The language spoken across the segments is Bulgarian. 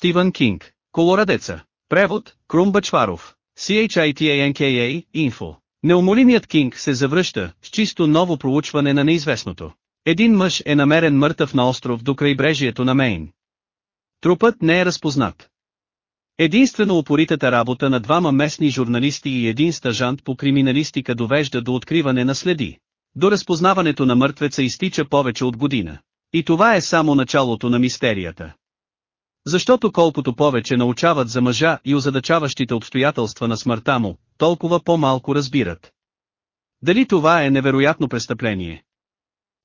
Стивън Кинг. Колорадеца. Превод, Крум Бачваров. CHITANKA, Info. Неумолимият Кинг се завръща, с чисто ново проучване на неизвестното. Един мъж е намерен мъртъв на остров до крайбрежието на Мейн. Трупът не е разпознат. Единствено упоритата работа на двама местни журналисти и един стажант по криминалистика довежда до откриване на следи. До разпознаването на мъртвеца изтича повече от година. И това е само началото на мистерията. Защото колкото повече научават за мъжа и озадачаващите обстоятелства на смъртта му, толкова по-малко разбират. Дали това е невероятно престъпление?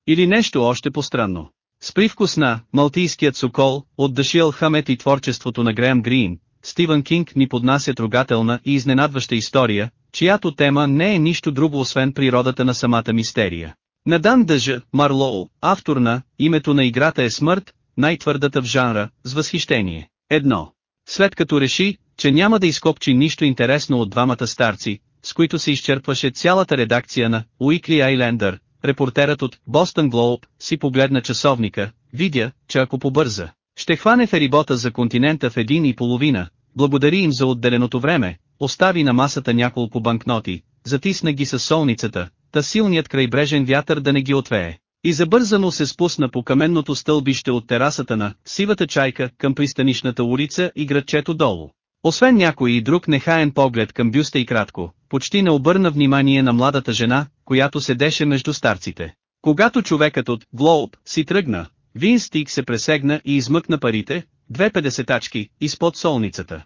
Или нещо още по-странно? С привкус на «Малтийският сокол» от Дашиел Хамет и творчеството на Греъм Грин, Стивън Кинг ни поднася трогателна и изненадваща история, чиято тема не е нищо друго освен природата на самата мистерия. На Дан Дъжа, Марлоу, автор на «Името на играта е смърт», най-твърдата в жанра, с възхищение. Едно. След като реши, че няма да изкопчи нищо интересно от двамата старци, с които се изчерпваше цялата редакция на Уикли Айлендър, репортерът от Бостън Глоуб си погледна часовника, видя, че ако побърза, ще хване ферибота за континента в един и половина, благодари им за отделеното време, остави на масата няколко банкноти, затисна ги с солницата, та силният крайбрежен вятър да не ги отвее. И забързано се спусна по каменното стълбище от терасата на «Сивата чайка» към пристанишната улица и градчето долу. Освен някой и друг нехаен поглед към бюста и кратко, почти не обърна внимание на младата жена, която седеше между старците. Когато човекът от «Глоуб» си тръгна, Вин Стик се пресегна и измъкна парите, две педесетачки, изпод солницата.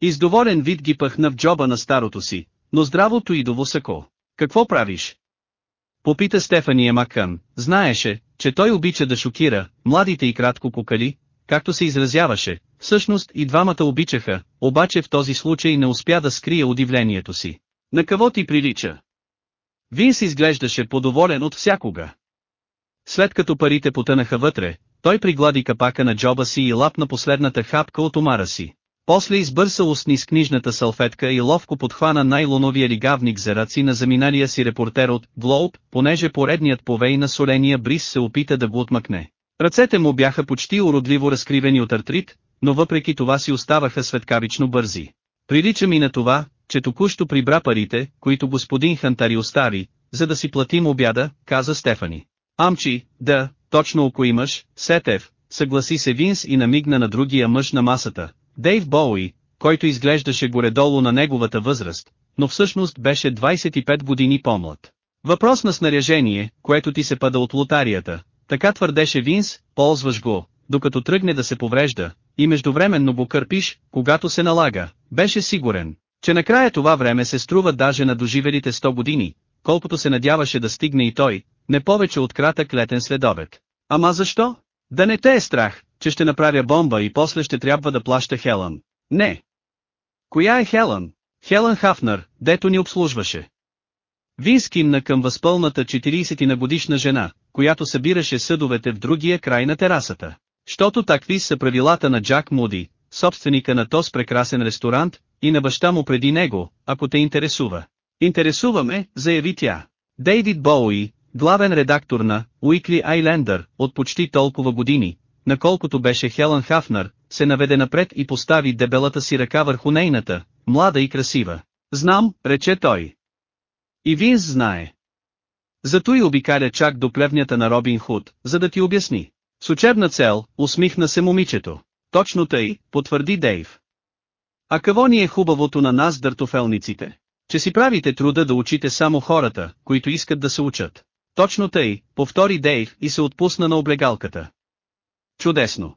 Издоволен вид ги пъхна в джоба на старото си, но здравото и до сако. Какво правиш? Попита Стефания Макън, знаеше, че той обича да шокира, младите и кратко покали, както се изразяваше, всъщност и двамата обичаха, обаче в този случай не успя да скрие удивлението си. На кого ти прилича? Винс изглеждаше подоволен от всякога. След като парите потънаха вътре, той приглади капака на джоба си и лапна последната хапка от омара си. После избърса устни с книжната салфетка и ловко подхвана найлоновия лигавник за ръци на заминалия си репортер от Глоуб, понеже поредният повей на соления бриз се опита да го отмъкне. Ръцете му бяха почти уродливо разкривени от артрит, но въпреки това си оставаха светкавично бързи. Прилича ми на това, че току-що прибра парите, които господин Хантари остави, за да си платим обяда, каза Стефани. Амчи, да, точно ако имаш, Сетев, съгласи се Винс и намигна на другия мъж на масата, Дейв Боуи, който изглеждаше горе-долу на неговата възраст, но всъщност беше 25 години по-млад. Въпрос на снаряжение, което ти се пада от лотарията, така твърдеше Винс, ползваш го, докато тръгне да се поврежда, и междувременно го кърпиш, когато се налага, беше сигурен, че накрая това време се струва даже на доживелите 100 години, колкото се надяваше да стигне и той, не повече от кратък летен следобед. Ама защо? Да не те е страх, че ще направя бомба и после ще трябва да плаща Хелън. Не. Коя е Хелън? Хелън Хафнер, дето ни обслужваше. Винс кимна към възпълната 40 на годишна жена, която събираше съдовете в другия край на терасата. Щото такви са правилата на Джак Муди, собственика на този прекрасен ресторант, и на баща му преди него, ако те интересува. Интересуваме, заяви тя. Дейвид Боуи, главен редактор на Уикли Айлендър, от почти толкова години, наколкото беше Хелън Хафнер, се наведе напред и постави дебелата си ръка върху нейната, млада и красива. Знам, рече той. И Винс знае. Зато и обикаля чак до плевнята на Робин Худ, за да ти обясни. С учебна цел, усмихна се момичето. Точно тъй, потвърди Дейв. А какво ни е хубавото на нас дъртофелниците? Че си правите труда да учите само хората, които искат да се учат. Точно тъй, повтори Дейв и се отпусна на облегалката. Чудесно.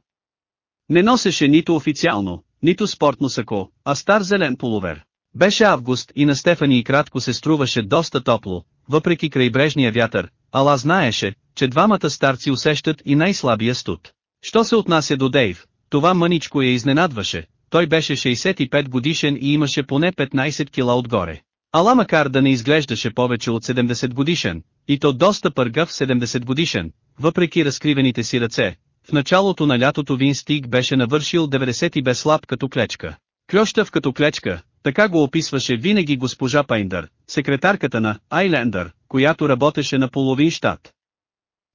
Не носеше нито официално, нито спортно сако, а стар зелен полувер. Беше август и на Стефани и кратко се струваше доста топло, въпреки крайбрежния вятър, ала знаеше, че двамата старци усещат и най-слабия студ. Що се отнася до Дейв, това мъничко я изненадваше, той беше 65 годишен и имаше поне 15 кила отгоре. Ала макар да не изглеждаше повече от 70 годишен, и то доста пъргав 70 годишен, въпреки разкривените си ръце, в началото на лятото Винстиг беше навършил 90 и бе слаб като клечка. Клющав като клечка, така го описваше винаги госпожа Пайндър, секретарката на Айлендър, която работеше на половин щат.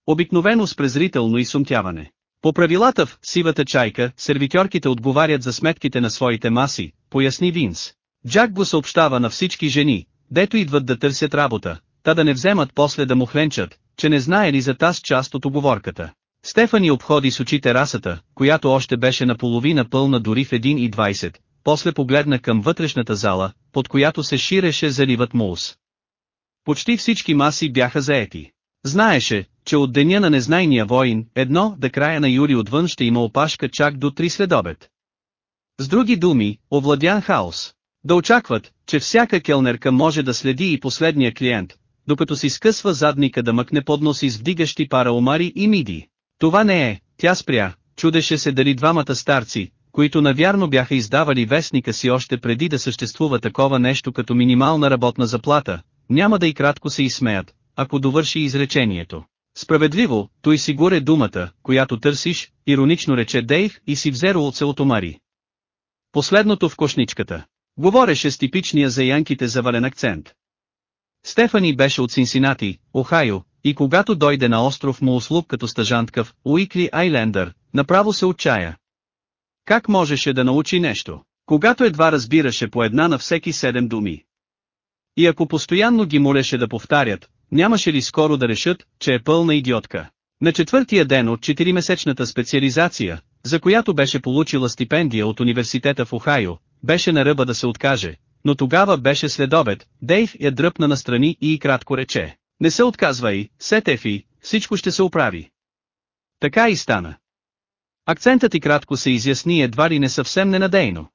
Обикновено с презрително и сумтяване. По правилата в «Сивата чайка», сервитьорките отговарят за сметките на своите маси, поясни Винс. Джак го съобщава на всички жени, дето идват да търсят работа, та да не вземат после да му хленчат, че не знае ли за таз част от оговорката. Стефани обходи с очи терасата, която още беше наполовина пълна дори в 1.20, после погледна към вътрешната зала, под която се ширеше заливът мулс. Почти всички маси бяха заети. Знаеше, че от деня на незнайния воин, едно, да края на юли отвън ще има опашка чак до три следобед. С други думи, овладян хаос. Да очакват, че всяка келнерка може да следи и последния клиент, докато си скъсва задника да мъкне подноси с вдигащи пара омари и миди. Това не е, тя спря, чудеше се дали двамата старци, които навярно бяха издавали вестника си още преди да съществува такова нещо като минимална работна заплата, няма да и кратко се изсмеят, ако довърши изречението. Справедливо, той си горе думата, която търсиш, иронично рече Дейв и си взе рулце от омари. Последното в кошничката. Говореше с типичния за янките завален акцент. Стефани беше от Синсинати, Охайо, и когато дойде на остров му услуг като стъжантка в Уикли Айлендър, направо се отчая. Как можеше да научи нещо, когато едва разбираше по една на всеки седем думи? И ако постоянно ги молеше да повтарят, нямаше ли скоро да решат, че е пълна идиотка? На четвъртия ден от 4-месечната специализация, за която беше получила стипендия от университета в Охайо, беше на ръба да се откаже, но тогава беше следобед, Дейв я дръпна настрани и кратко рече. Не се отказвай, Сетефи, всичко ще се оправи. Така и стана. Акцентът и кратко се изясни едва ли не съвсем ненадейно.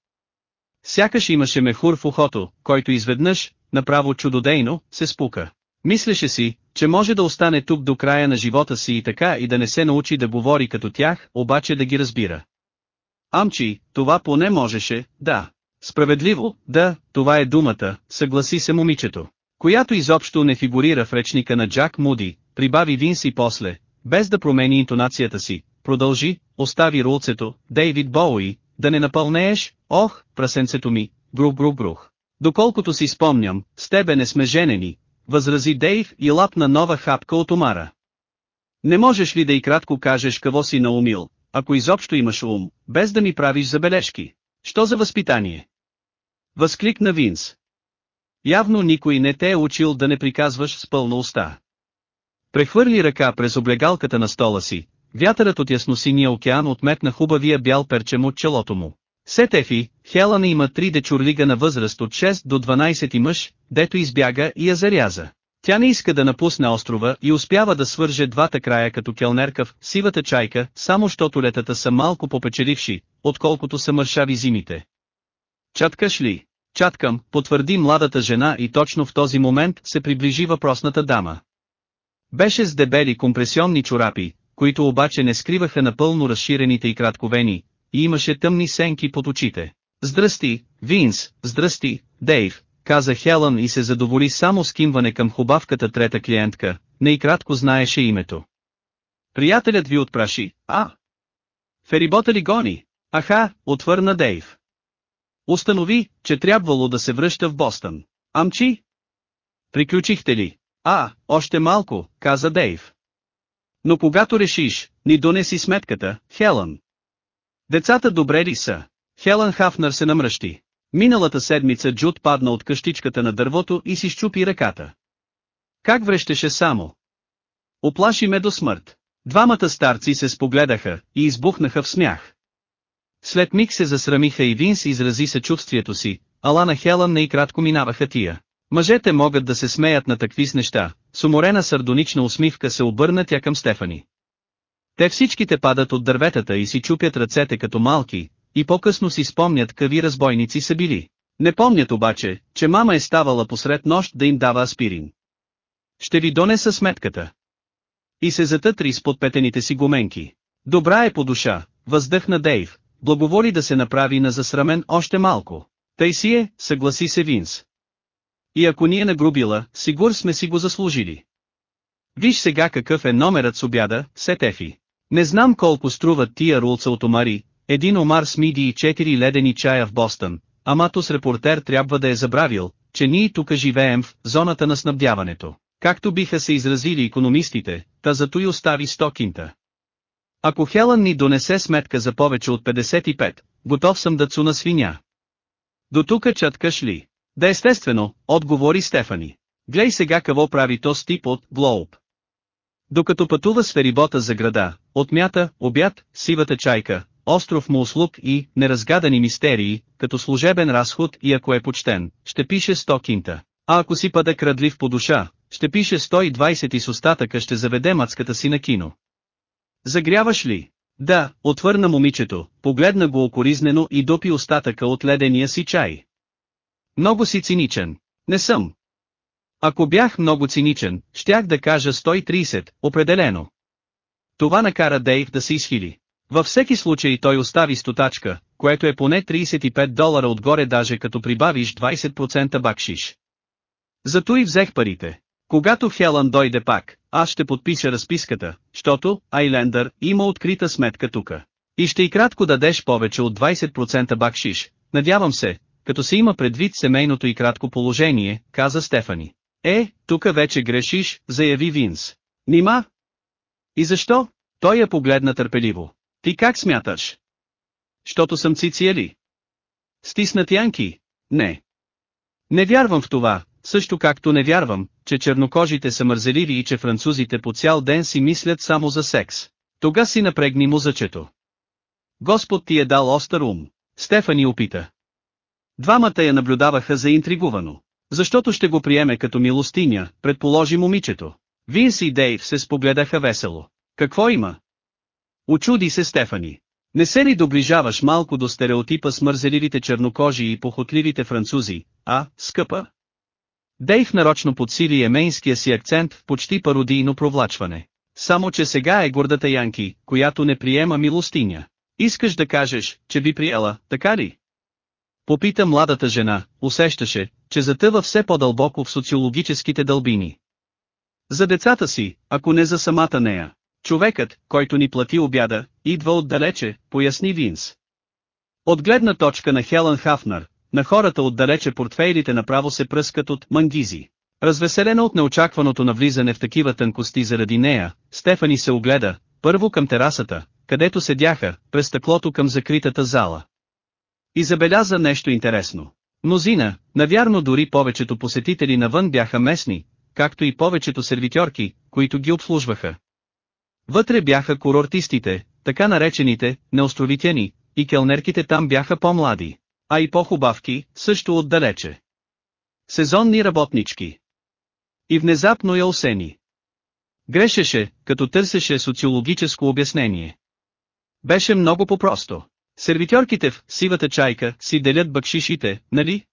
Сякаш имаше мехур в ухото, който изведнъж, направо чудодейно, се спука. Мислеше си, че може да остане тук до края на живота си и така и да не се научи да говори като тях, обаче да ги разбира. Амчи, това поне можеше, да. Справедливо, да, това е думата, съгласи се момичето. Която изобщо не фигурира в речника на Джак Муди, прибави Винси после, без да промени интонацията си, продължи, остави рулцето, Дейвид Боуи, да не напълнееш, ох, прасенцето ми, грух. Доколкото си спомням, с тебе не сме женени, възрази Дейв и лапна нова хапка от омара. Не можеш ли да и кратко кажеш какво си наумил, ако изобщо имаш ум, без да ми правиш забележки? Що за възпитание? Възкликна Винс. Явно никой не те е учил да не приказваш с пълна уста. Прехвърли ръка през облегалката на стола си, вятърът от ясносиния океан отметна хубавия бял перчем от челото му. Сетефи, Хелана има три дечурлига на възраст от 6 до 12 и мъж, дето избяга и я заряза. Тя не иска да напусне острова и успява да свърже двата края като келнерка в сивата чайка, само щото летата са малко попечеливши, отколкото са мършави зимите. Чаткаш ли? Чаткам, потвърди младата жена и точно в този момент се приближи въпросната дама. Беше с дебели компресионни чорапи, които обаче не скриваха напълно разширените и кратковени, и имаше тъмни сенки под очите. Здрасти, Винс, здрасти, Дейв, каза Хелън и се задоволи само с кимване към хубавката трета клиентка, не и кратко знаеше името. Приятелят ви отпраши, а? Ферибота ли гони? Аха, отвърна Дейв. Установи, че трябвало да се връща в Бостън. Амчи? Приключихте ли? А, още малко, каза Дейв. Но когато решиш, ни донеси сметката, Хелън. Децата добре ли са? Хелън Хафнер се намръщи. Миналата седмица Джуд падна от къщичката на дървото и си щупи ръката. Как връщеше само? Оплаши ме до смърт. Двамата старци се спогледаха и избухнаха в смях. След миг се засрамиха и Винс изрази съчувствието си, ала на Хелън не и кратко минаваха тия. Мъжете могат да се смеят на такви с неща, с уморена сардонична усмивка се обърна тя към Стефани. Те всичките падат от дърветата и си чупят ръцете като малки, и по-късно си спомнят какви разбойници са били. Не помнят обаче, че мама е ставала посред нощ да им дава аспирин. Ще ви донеса сметката. И се затътри с подпетените си гуменки. Добра е по душа, въздъхна Дейв, благоволи да се направи на засрамен още малко. Тъй си е, съгласи се Винс. И ако ни е нагрубила, сигур сме си го заслужили. Виж сега какъв е номерът с обяда, Сетефи. Не знам колко струват тия рулца от омари, един омар с миди и четири ледени чая в Бостън, амато с репортер трябва да е забравил, че ние тук живеем в зоната на снабдяването. Както биха се изразили економистите, та зато и остави стокинта. Ако Хелън ни донесе сметка за повече от 55, готов съм да цуна свиня. До тука чаткаш ли? Да естествено, отговори Стефани. Глей сега какво прави то тип от Глоуб. Докато пътува с ферибота за града, отмята, обяд, сивата чайка, остров му услуг и неразгадани мистерии, като служебен разход и ако е почтен, ще пише 100 кинта. А ако си пада крадлив по душа, ще пише 120 и с остатъка ще заведе мацката си на кино. Загряваш ли? Да, отвърна момичето, погледна го окоризнено и допи остатъка от ледения си чай. Много си циничен. Не съм. Ако бях много циничен, щях да кажа 130, определено. Това накара Дейв да се изхили. Във всеки случай той остави стотачка, което е поне 35 долара отгоре даже като прибавиш 20% бакшиш. Зато и взех парите. Когато Хелън дойде пак, аз ще подпиша разписката, щото, Айлендър, има открита сметка тука. И ще и кратко дадеш повече от 20% бакшиш, надявам се, като се има предвид семейното и кратко положение, каза Стефани. Е, тука вече грешиш, заяви Винс. Нима? И защо? Той я погледна търпеливо. Ти как смяташ? Щото съм циция ли? Стиснат янки? Не. Не вярвам в това, също както не вярвам, че чернокожите са мързеливи и че французите по цял ден си мислят само за секс. Тога си напрегни музъчето. Господ ти е дал остър ум. Стефани опита. Двамата я наблюдаваха заинтригувано. Защото ще го приеме като милостиня, предположи момичето. Винс и Дейв се спогледаха весело. Какво има? Очуди се Стефани. Не се ли доближаваш малко до стереотипа с мързеливите чернокожи и похотливите французи, а, скъпа? Дейв нарочно подсили емейнския си акцент в почти пародийно провлачване. Само че сега е гордата Янки, която не приема милостиня. Искаш да кажеш, че би приела, така ли? Попита младата жена, усещаше, че затъва все по-дълбоко в социологическите дълбини. За децата си, ако не за самата нея. Човекът, който ни плати обяда, идва отдалече, поясни Винс. От гледна точка на Хелън Хафнер, на хората отдалече портфейлите направо се пръскат от мангизи. Развеселена от неочакваното навлизане в такива тънкости заради нея, Стефани се огледа, първо към терасата, където седяха, през стъклото към закритата зала. И забеляза нещо интересно. Мнозина, навярно дори повечето посетители навън бяха местни, както и повечето сервитьорки, които ги обслужваха. Вътре бяха курортистите, така наречените, неостровитяни, и келнерките там бяха по-млади, а и по-хубавки, също отдалече. Сезонни работнички. И внезапно я осени. Грешеше, като търсеше социологическо обяснение. Беше много по-просто. Сервитьорките в сивата чайка си делят бакшишите, нали?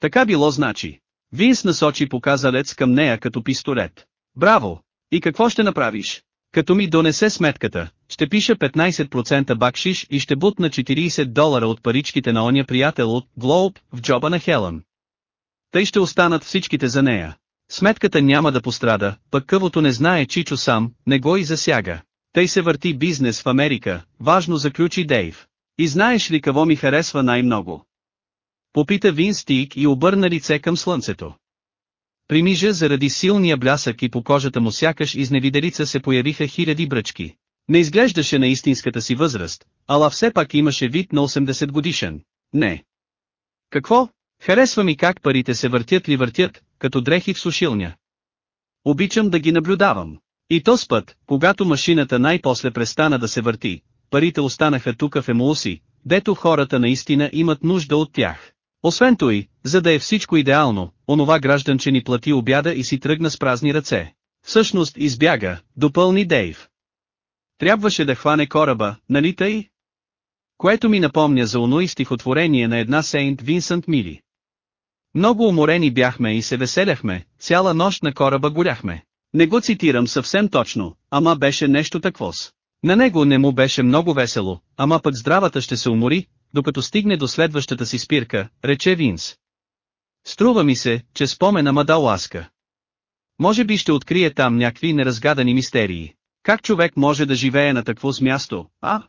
Така било значи. Винс насочи показалец към нея като пистолет. Браво! И какво ще направиш? Като ми донесе сметката, ще пиша 15% бакшиш и ще бутна 40 долара от паричките на оня приятел от Глоуб в джоба на Хелън. Тъй ще останат всичките за нея. Сметката няма да пострада, пък къвото не знае Чичо сам, не го и засяга. Тъй се върти бизнес в Америка, важно заключи Дейв. И знаеш ли какво ми харесва най-много? Попита Вин Стик и обърна лице към слънцето. При мижа заради силния блясък и по кожата му сякаш изневиделица се появиха хиляди бръчки. Не изглеждаше на истинската си възраст, ала все пак имаше вид на 80 годишен. Не. Какво? Харесва ми как парите се въртят ли въртят, като дрехи в сушилня. Обичам да ги наблюдавам. И то с път, когато машината най-после престана да се върти, парите останаха тука в емулси, дето хората наистина имат нужда от тях. Освен той, за да е всичко идеално, онова гражданче ни плати обяда и си тръгна с празни ръце. Всъщност избяга, допълни Дейв. Трябваше да хване кораба, нали тъй? Което ми напомня за оно и стихотворение на една Сейнт Винсент Мили. Много уморени бяхме и се веселяхме, цяла нощ на кораба горяхме. Не го цитирам съвсем точно, ама беше нещо таквос. На него не му беше много весело, ама пък здравата ще се умори, докато стигне до следващата си спирка, рече Винс. Струва ми се, че спомена ма ласка. Може би ще открие там някакви неразгадани мистерии. Как човек може да живее на такво с място, а?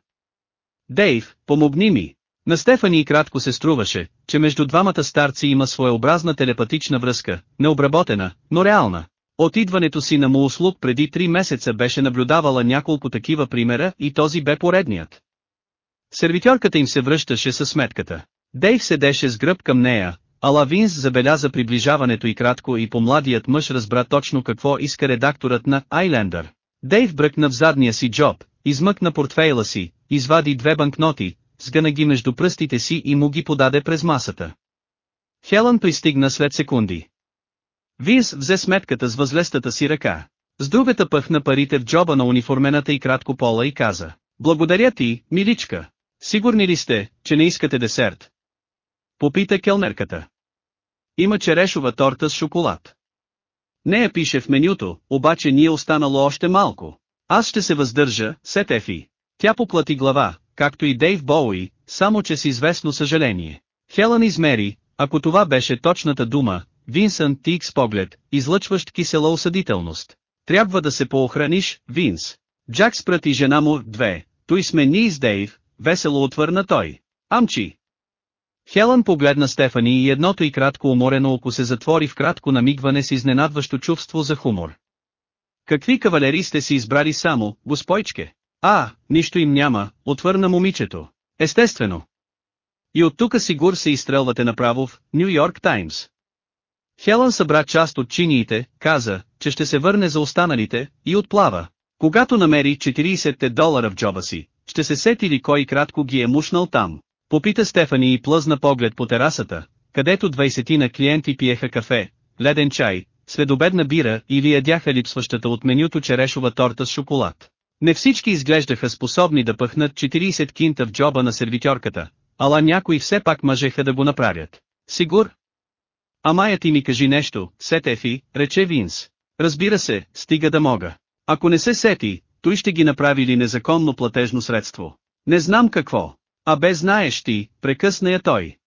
Дейв, помогни ми. На Стефани и кратко се струваше, че между двамата старци има своеобразна телепатична връзка, необработена, но реална. От идването си на услуг преди три месеца беше наблюдавала няколко такива примера и този бе поредният. Сервитьорката им се връщаше със сметката. Дейв седеше с гръб към нея, а Лавинс забеляза приближаването и кратко и по-младият мъж разбра точно какво иска редакторът на Айлендър. Дейв бръкна в задния си джоб, измъкна портфейла си, извади две банкноти, сгъна ги между пръстите си и му ги подаде през масата. Хелън пристигна след секунди. Винс взе сметката с възлестата си ръка. С другата пъхна парите в джоба на униформената и кратко пола и каза. Благодаря ти, миличка. Сигурни ли сте, че не искате десерт? Попита келнерката. Има черешова торта с шоколад. Нея пише в менюто, обаче ни е останало още малко. Аз ще се въздържа, Сетефи. Тя поплати глава, както и Дейв Боуи, само че с известно съжаление. Хелън измери, ако това беше точната дума, Винсън тик с поглед, излъчващ кисела осъдителност. Трябва да се поохраниш, Винс. Джак спрати жена му, две, той сме ние с Дейв, весело отвърна той. Амчи. Хелън погледна Стефани и едното и кратко уморено око се затвори в кратко намигване с изненадващо чувство за хумор. Какви кавалери сте си избрали само, госпойчке? А, нищо им няма, отвърна момичето. Естествено. И от тука сигур се изстрелвате направо в Нью Йорк Таймс. Хелън събра част от чиниите, каза, че ще се върне за останалите, и отплава. Когато намери 40 долара в джоба си, ще се сети ли кой кратко ги е мушнал там. Попита Стефани и плъзна поглед по терасата, където 20 на клиенти пиеха кафе, леден чай, следобедна бира или ядяха липсващата от менюто черешова торта с шоколад. Не всички изглеждаха способни да пъхнат 40 кинта в джоба на сервитьорката, ала някои все пак мъжеха да го направят. Сигур? Амая ти ми кажи нещо, Сетефи, рече Винс. Разбира се, стига да мога. Ако не се сети, той ще ги направи ли незаконно платежно средство. Не знам какво. А бе знаеш ти, прекъсна я той.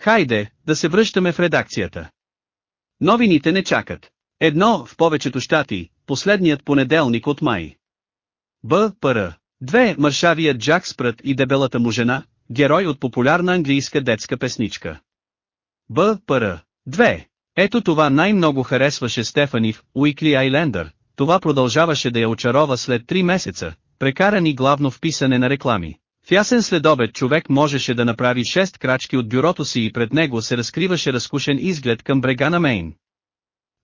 Хайде, да се връщаме в редакцията. Новините не чакат. Едно в повечето щати, последният понеделник от май. Б. Пр. Две. Маршавият Джак Спрът и дебелата му жена, герой от популярна английска детска песничка. Б. Пр. Две. Ето това най-много харесваше Стефани в Уикли Айлендър, това продължаваше да я очарова след три месеца, прекарани главно в писане на реклами. В ясен следобед човек можеше да направи шест крачки от бюрото си и пред него се разкриваше разкушен изглед към брега на Мейн.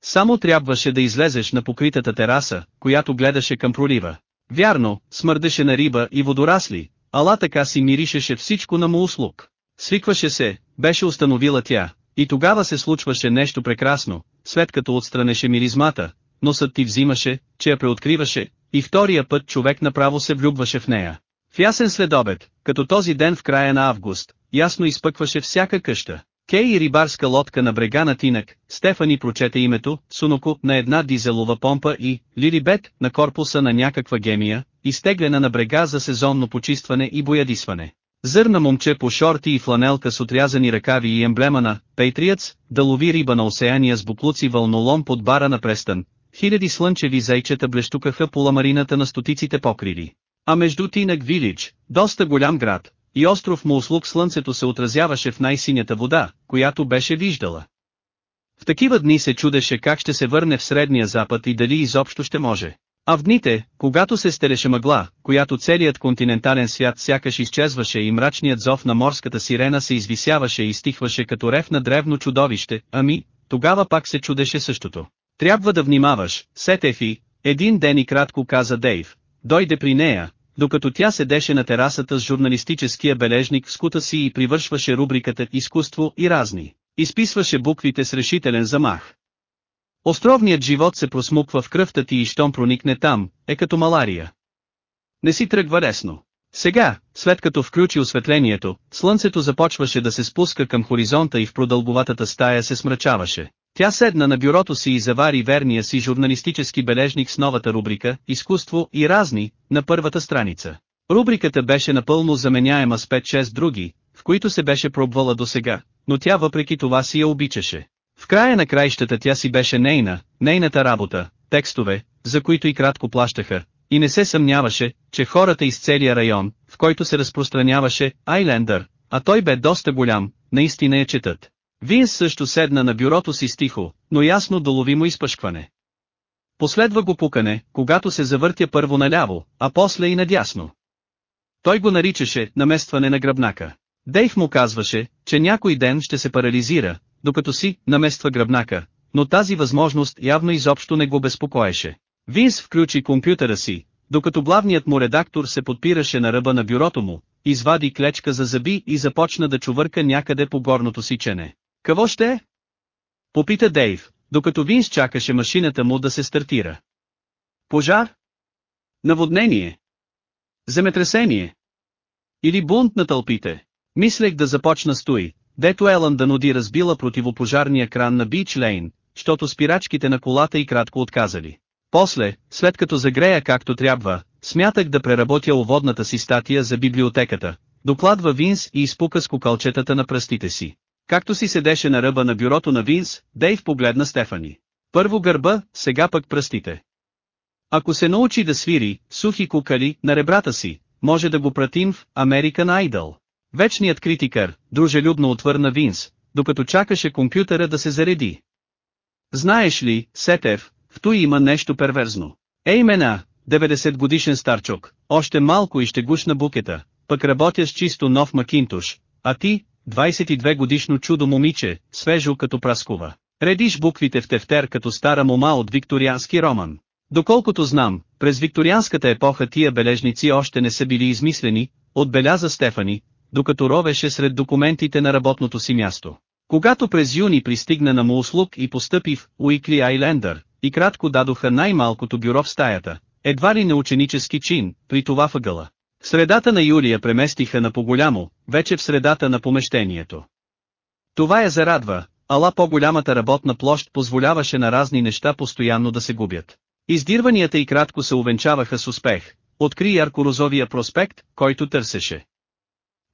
Само трябваше да излезеш на покритата тераса, която гледаше към пролива. Вярно, смърдеше на риба и водорасли, ала така си миришеше всичко на му услуг. Свикваше се, беше установила тя, и тогава се случваше нещо прекрасно, след като отстранеше миризмата, носът ти взимаше, че я преоткриваше, и втория път човек направо се влюбваше в нея. В ясен следобед, като този ден в края на август, ясно изпъкваше всяка къща. Кей и рибарска лодка на брега на Тинък, Стефани прочете името, Суноко на една дизелова помпа и Лирибет на корпуса на някаква гемия, изтеглена на брега за сезонно почистване и боядисване. Зърна момче по шорти и фланелка с отрязани ръкави и емблема на Пейтриец, да лови риба на осеяния с буклуци вълнолом под бара на Престън. Хиляди слънчеви зайчета блещукаха по ламарината на стотиците покриви. А между Тинък Вилич, доста голям град, и остров му услуг слънцето се отразяваше в най-синята вода, която беше виждала. В такива дни се чудеше как ще се върне в Средния Запад и дали изобщо ще може. А в дните, когато се стереше мъгла, която целият континентален свят сякаш изчезваше и мрачният зов на морската сирена се извисяваше и стихваше като рев на древно чудовище, ами, тогава пак се чудеше същото. Трябва да внимаваш, Сетефи, един ден и кратко каза Дейв, дойде при нея, докато тя седеше на терасата с журналистическия бележник в скута си и привършваше рубриката «Изкуство и разни». Изписваше буквите с решителен замах. Островният живот се просмуква в кръвта ти и щом проникне там, е като малария. Не си тръгва лесно. Сега, след като включи осветлението, слънцето започваше да се спуска към хоризонта и в продълбоватата стая се смрачаваше. Тя седна на бюрото си и завари верния си журналистически бележник с новата рубрика «Изкуство и разни» на първата страница. Рубриката беше напълно заменяема с 5-6 други, в които се беше пробвала досега, но тя въпреки това си я обичаше. В края на краищата тя си беше нейна, нейната работа, текстове, за които и кратко плащаха, и не се съмняваше, че хората из целия район, в който се разпространяваше Айлендър, а той бе доста голям, наистина я четат. Винс също седна на бюрото си стихо, но ясно доловимо изпъшкване. Последва го пукане, когато се завъртя първо наляво, а после и надясно. Той го наричаше наместване на гръбнака. Дейв му казваше, че някой ден ще се парализира, докато си намества гръбнака, но тази възможност явно изобщо не го безпокоеше. Винс включи компютъра си, докато главният му редактор се подпираше на ръба на бюрото му, извади клечка за зъби и започна да чувърка някъде по горното си чене. Какво ще е? Попита Дейв, докато Винс чакаше машината му да се стартира. Пожар? Наводнение? Земетресение? Или бунт на тълпите? Мислех да започна стои, дето Елън да нуди разбила противопожарния кран на Бич Лейн, защото спирачките на колата и кратко отказали. После, след като загрея както трябва, смятах да преработя уводната си статия за библиотеката. Докладва Винс и изпука с кукалчетата на пръстите си. Както си седеше на ръба на бюрото на Винс, Дейв погледна Стефани. Първо гърба, сега пък пръстите. Ако се научи да свири, сухи кукали, на ребрата си, може да го пратим в American Idol. Вечният критикър, дружелюбно отвърна Винс, докато чакаше компютъра да се зареди. Знаеш ли, Сетев, в той има нещо перверзно. Ей мена, 90 годишен старчок, още малко и ще гушна букета, пък работя с чисто нов макинтош, а ти, 22 годишно чудо момиче, свежо като праскова. Редиш буквите в тефтер като стара мома от викториански роман. Доколкото знам, през викторианската епоха тия бележници още не са били измислени, отбеляза Стефани, докато ровеше сред документите на работното си място. Когато през юни пристигна на Мууслук и постъпи в Уикли Айлендър, и кратко дадоха най-малкото бюро в стаята, едва ли не ученически чин, при това въгъла. В средата на Юлия преместиха на по-голямо, вече в средата на помещението. Това я зарадва, ала по-голямата работна площ позволяваше на разни неща постоянно да се губят. Издирванията и кратко се увенчаваха с успех, откри яркорозовия проспект, който търсеше.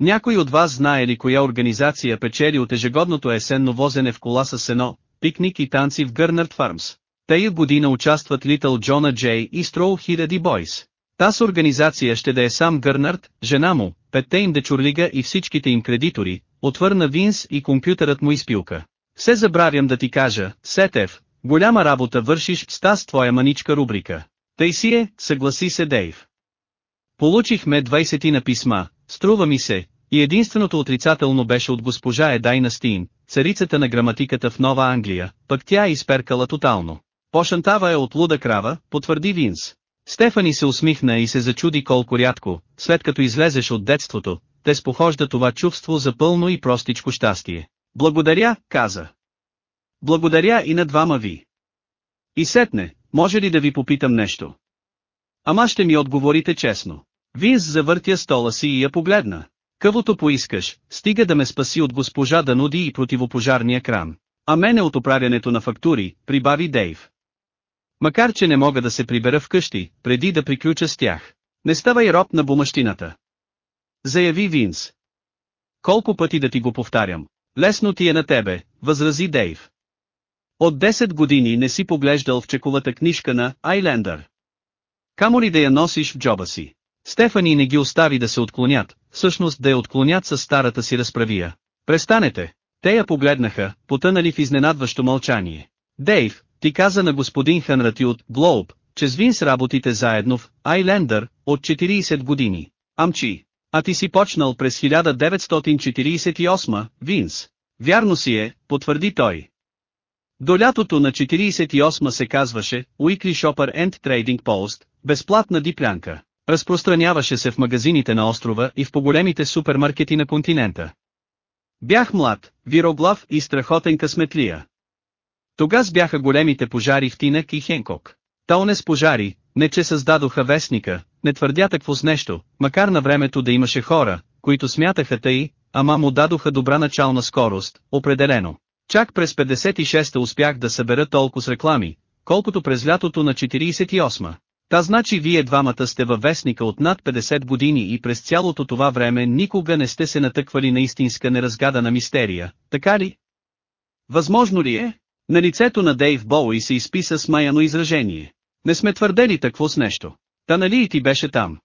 Някой от вас знае ли коя организация печели от ежегодното есенно возене в кола с сено, пикник и танци в Гърнард Фармс? Тая година участват Литъл Джона Джей и Строу Хиляди Бойс. Таз организация ще да е сам Гърнард, жена му, петте им дечурлига и всичките им кредитори, отвърна Винс и компютърът му изпилка. Все забравям да ти кажа, Сетев, голяма работа вършиш с таз твоя маничка рубрика. Тъй си е, съгласи се Дейв. Получихме 20 на писма, струва ми се, и единственото отрицателно беше от госпожа Едайна Стин, царицата на граматиката в Нова Англия, пък тя е изперкала тотално. Пошантава е от луда крава, потвърди Винс. Стефани се усмихна и се зачуди колко рядко, след като излезеш от детството, те спохожда това чувство за пълно и простичко щастие. Благодаря, каза. Благодаря и на двама ви. И сетне, може ли да ви попитам нещо? Ама ще ми отговорите честно. Винс завъртя стола си и я погледна. Къвото поискаш, стига да ме спаси от госпожа да нуди и противопожарния кран. А мене от оправянето на фактури, прибави Дейв. Макар че не мога да се прибера вкъщи, преди да приключа с тях. Не ставай роб на бумащината. Заяви Винс. Колко пъти да ти го повтарям? Лесно ти е на тебе, възрази Дейв. От 10 години не си поглеждал в чековата книжка на Айлендър. Камо ли да я носиш в джоба си? Стефани не ги остави да се отклонят, всъщност да я отклонят с старата си разправия. Престанете! Те я погледнаха, потънали в изненадващо мълчание. Дейв, ти каза на господин Ханрати от Глоуб, че с Винс работите заедно в Айлендър от 40 години. Амчи, а ти си почнал през 1948, Винс. Вярно си е, потвърди той. До лятото на 48 се казваше Weekly Shopper and Trading Post, безплатна диплянка. Разпространяваше се в магазините на острова и в по-големите супермаркети на континента. Бях млад, вироглав и страхотен късметлия. Тогас бяха големите пожари в Тинък и Хенкок. Та с пожари, не че създадоха вестника, не твърдя такво с нещо, макар на времето да имаше хора, които смятаха тъй, ама му дадоха добра начална скорост, определено. Чак през 56-та успях да събера толкова с реклами, колкото през лятото на 48 Та значи вие двамата сте във вестника от над 50 години и през цялото това време никога не сте се натъквали на истинска неразгадана мистерия, така ли? Възможно ли е? На лицето на Дейв Боуи се изписа смаяно изражение. Не сме твърдели такво с нещо. Та нали и ти беше там?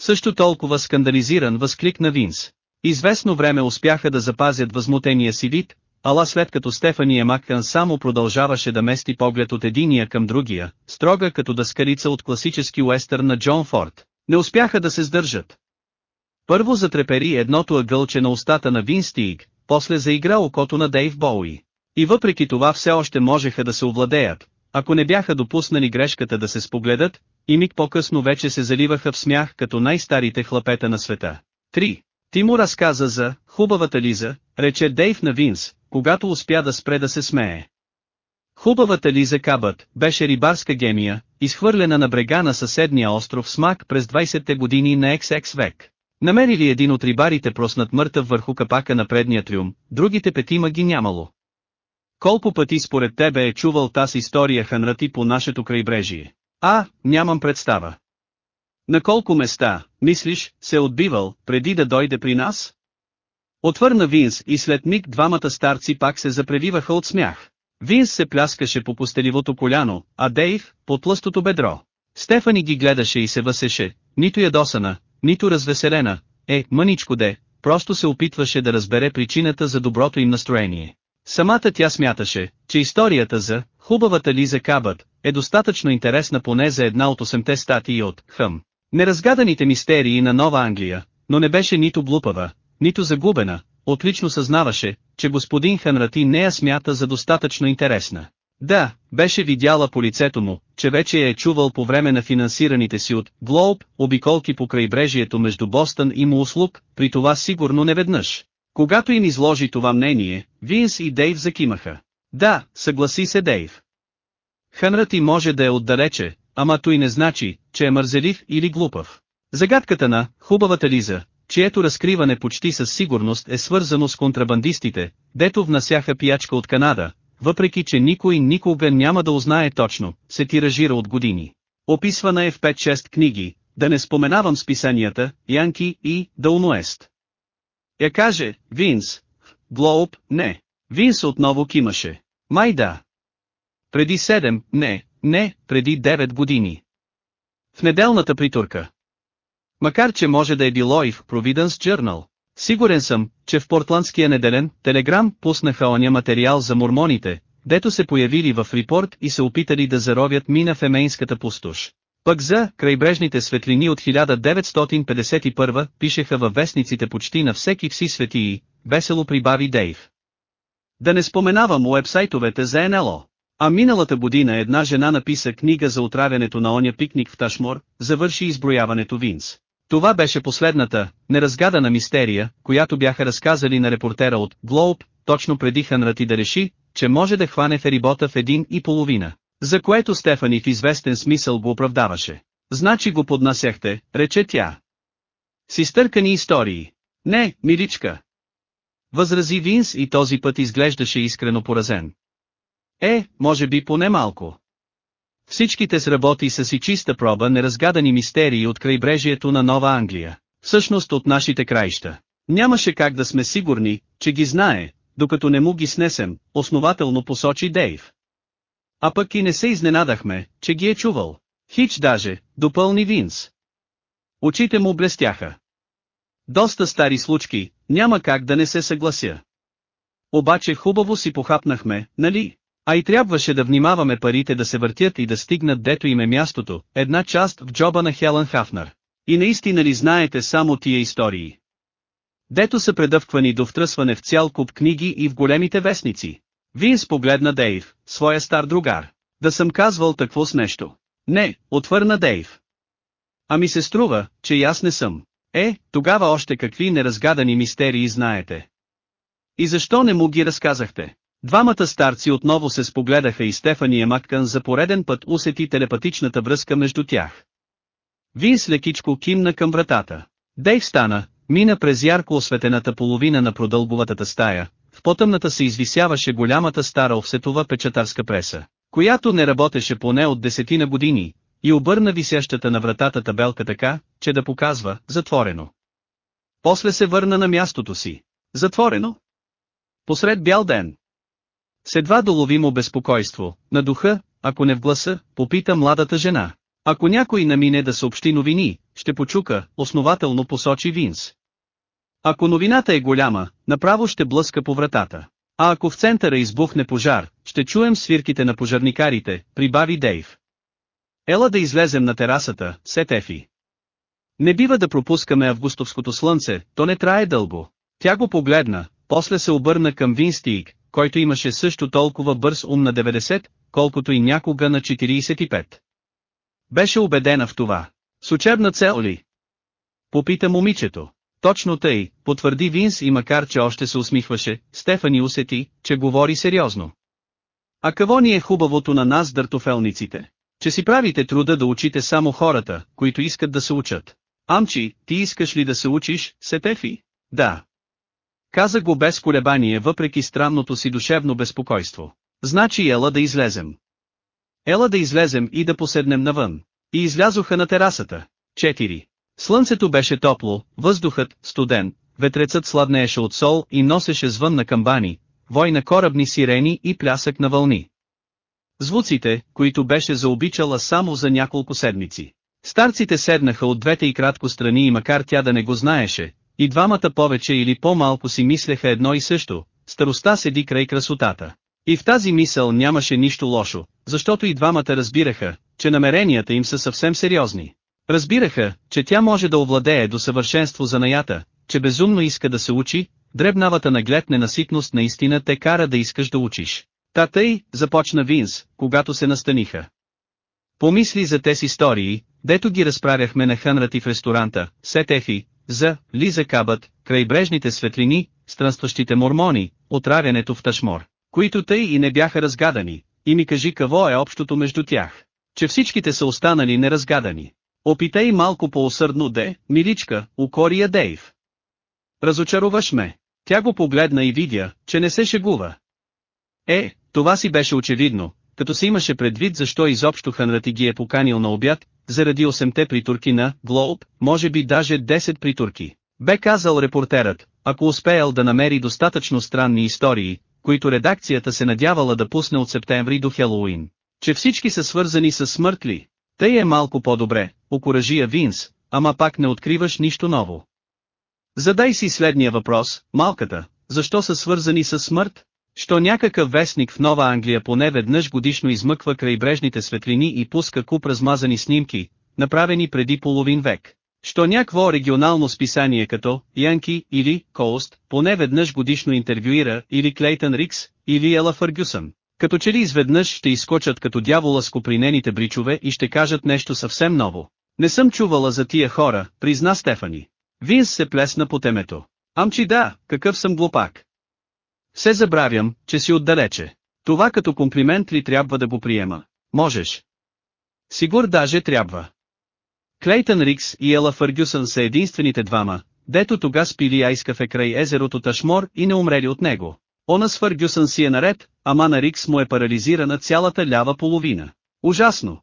Също толкова скандализиран възкликна Винс. Известно време успяха да запазят възмутения си вид, ала след като Стефания Маккън само продължаваше да мести поглед от единия към другия, строга като дъскарица от класически уестърн на Джон Форд, не успяха да се сдържат. Първо затрепери едното ъгълче на устата на Вин Стиг, после заигра окото на Дейв Боуи. И въпреки това все още можеха да се овладеят, ако не бяха допуснали грешката да се спогледат, и миг по-късно вече се заливаха в смях като най-старите хлапета на света. 3. Ти му разказа за «хубавата Лиза», рече Дейв на Винс, когато успя да спре да се смее. Хубавата Лиза Кабът беше рибарска гемия, изхвърлена на брега на съседния остров Смак през 20-те години на XX век. Намерили един от рибарите проснат мъртъв върху капака на предния трюм, другите петима ги нямало. Колко пъти според тебе е чувал тази история Ханрати по нашето крайбрежие? А, нямам представа. На колко места, мислиш, се е отбивал, преди да дойде при нас? Отвърна Винс и след миг двамата старци пак се запревиваха от смях. Винс се пляскаше по постеливото коляно, а Дейв, по тлъстото бедро. Стефани ги гледаше и се въсеше, нито ядосана, нито развеселена, е, мъничко де, просто се опитваше да разбере причината за доброто им настроение. Самата тя смяташе, че историята за «Хубавата Лиза Кабът» е достатъчно интересна поне за една от 8-те статии от «Хъм». Неразгаданите мистерии на Нова Англия, но не беше нито глупава, нито загубена, отлично съзнаваше, че господин Ханрати не я смята за достатъчно интересна. Да, беше видяла по лицето му, че вече я е чувал по време на финансираните си от Глоуб, обиколки по крайбрежието между Бостън и Мууслук, при това сигурно не веднъж. Когато им изложи това мнение, Винс и Дейв закимаха. Да, съгласи се Дейв. Ханрати може да е отдалече, ама той не значи, че е мързелив или глупав. Загадката на «хубавата Лиза», чието разкриване почти със сигурност е свързано с контрабандистите, дето внасяха пиячка от Канада, въпреки че никой никога няма да узнае точно, се тиражира от години. Описвана е в 5-6 книги, да не споменавам списанията, Янки и Дълноест. Я каже, Винс. Глоуб, не. Винс отново кимаше. Май да. Преди седем, не, не, преди 9 години. В неделната притурка. Макар че може да е било и в Providence Journal. Сигурен съм, че в портландския неделен Телеграм пуснаха оня материал за мормоните, дето се появили в репорт и се опитали да заровят мина в емейнската пустош. Пък за крайбрежните светлини от 1951 пишеха във вестниците почти на всеки вси светии, весело прибави Дейв. Да не споменавам уебсайтовете за НЛО. А миналата година една жена написа книга за отравянето на оня пикник в Ташмор, завърши изброяването Винс. Това беше последната, неразгадана мистерия, която бяха разказали на репортера от Глоуб, точно преди Ханрати да реши, че може да хване ферибота в един и половина. За което Стефани в известен смисъл го оправдаваше. Значи го поднасяхте, рече тя. Си стъркани истории. Не, миличка. Възрази Винс и този път изглеждаше искрено поразен. Е, може би поне малко. Всичките сработи са си чиста проба неразгадани мистерии от крайбрежието на Нова Англия, всъщност от нашите краища. Нямаше как да сме сигурни, че ги знае, докато не му ги снесем, основателно посочи Дейв. А пък и не се изненадахме, че ги е чувал. Хич даже, допълни Винс. Очите му блестяха. Доста стари случки, няма как да не се съглася. Обаче хубаво си похапнахме, нали? А и трябваше да внимаваме парите да се въртят и да стигнат дето им е мястото, една част в джоба на Хелън Хафнер. И наистина ли знаете само тия истории? Дето са предъвквани до втръсване в цял куп книги и в големите вестници. Винс погледна Дейв, своя стар другар. Да съм казвал такво с нещо. Не, отвърна Дейв. Ами се струва, че и аз не съм. Е, тогава още какви неразгадани мистерии знаете. И защо не му ги разказахте? Двамата старци отново се спогледаха и Стефания Маккън за пореден път усети телепатичната връзка между тях. Винс лекичко кимна към вратата. Дейв стана, мина през ярко осветената половина на продълбоватата стая, в потъмната се извисяваше голямата стара офсетова печатарска преса, която не работеше поне от десетина години, и обърна висящата на вратата табелка така, че да показва «Затворено». После се върна на мястото си. Затворено? Посред бял ден. С едва доловимо безпокойство, на духа, ако не в гласа, попита младата жена. Ако някой намине да съобщи новини, ще почука, основателно посочи Винс. Ако новината е голяма, направо ще блъска по вратата. А ако в центъра избухне пожар, ще чуем свирките на пожарникарите, прибави Дейв. Ела да излезем на терасата, сет Ефи. Не бива да пропускаме августовското слънце, то не трае дълго. Тя го погледна, после се обърна към Винстиг, който имаше също толкова бърз ум на 90, колкото и някога на 45. Беше убедена в това. С учебна цел ли? Попита момичето. Точно тъй, потвърди Винс и макар че още се усмихваше, Стефани усети, че говори сериозно. А какво ни е хубавото на нас дъртофелниците? Че си правите труда да учите само хората, които искат да се учат. Амчи, ти искаш ли да се учиш, Сетефи? Да. Каза го без колебание въпреки странното си душевно безпокойство. Значи ела да излезем. Ела да излезем и да поседнем навън. И излязоха на терасата. 4. Слънцето беше топло, въздухът, студен, ветрецът сладнееше от сол и носеше звън на камбани, вой на корабни сирени и плясък на вълни. Звуците, които беше заобичала само за няколко седмици. Старците седнаха от двете и кратко страни и макар тя да не го знаеше, и двамата повече или по-малко си мислеха едно и също, староста седи край красотата. И в тази мисъл нямаше нищо лошо, защото и двамата разбираха, че намеренията им са съвсем сериозни. Разбираха, че тя може да овладее до съвършенство занаята, че безумно иска да се учи, дребнавата наглед ненаситност наистина те кара да искаш да учиш. Та тъй, започна Винс, когато се настаниха. Помисли за тези истории, дето ги разправяхме на Хънрати в ресторанта, Сет Ефи, за Лиза Кабът, крайбрежните светлини, странстващите мормони, отравянето в Ташмор, които тъй и не бяха разгадани, и ми кажи какво е общото между тях. Че всичките са останали неразгадани. Опитай малко по-усърдно де, миличка, укори я Дейв. Разочароваш ме. Тя го погледна и видя, че не се шегува. Е, това си беше очевидно, като се имаше предвид защо изобщо Ханрати ги е поканил на обяд, заради 8-те притурки на Глоуб, може би даже 10 притурки. Бе казал репортерът, ако успеял да намери достатъчно странни истории, които редакцията се надявала да пусне от септември до Хелоуин. Че всички са свързани с смърт ли? Тъй е малко по-добре, окоръжия Винс, ама пак не откриваш нищо ново. Задай си следния въпрос, малката, защо са свързани с смърт? Що някакъв вестник в Нова Англия поне веднъж годишно измъква крайбрежните светлини и пуска куп размазани снимки, направени преди половин век. Що някво регионално списание като Янки или Коуст поне веднъж годишно интервюира или Клейтън Рикс или Ела Фъргюсън. Като че ли изведнъж ще изкочат като дявола с копринените бричове и ще кажат нещо съвсем ново. Не съм чувала за тия хора, призна Стефани. Винс се плесна по темето. Амчи да, какъв съм глупак. Все забравям, че си отдалече. Това като комплимент ли трябва да го приема? Можеш. Сигур даже трябва. Клейтън Рикс и Ела Фъргюсън са единствените двама, дето тога спили айскафе край езерото Ташмор и не умрели от него. Она с Фъргюсън си е наред, ама на Рикс му е парализирана цялата лява половина. Ужасно.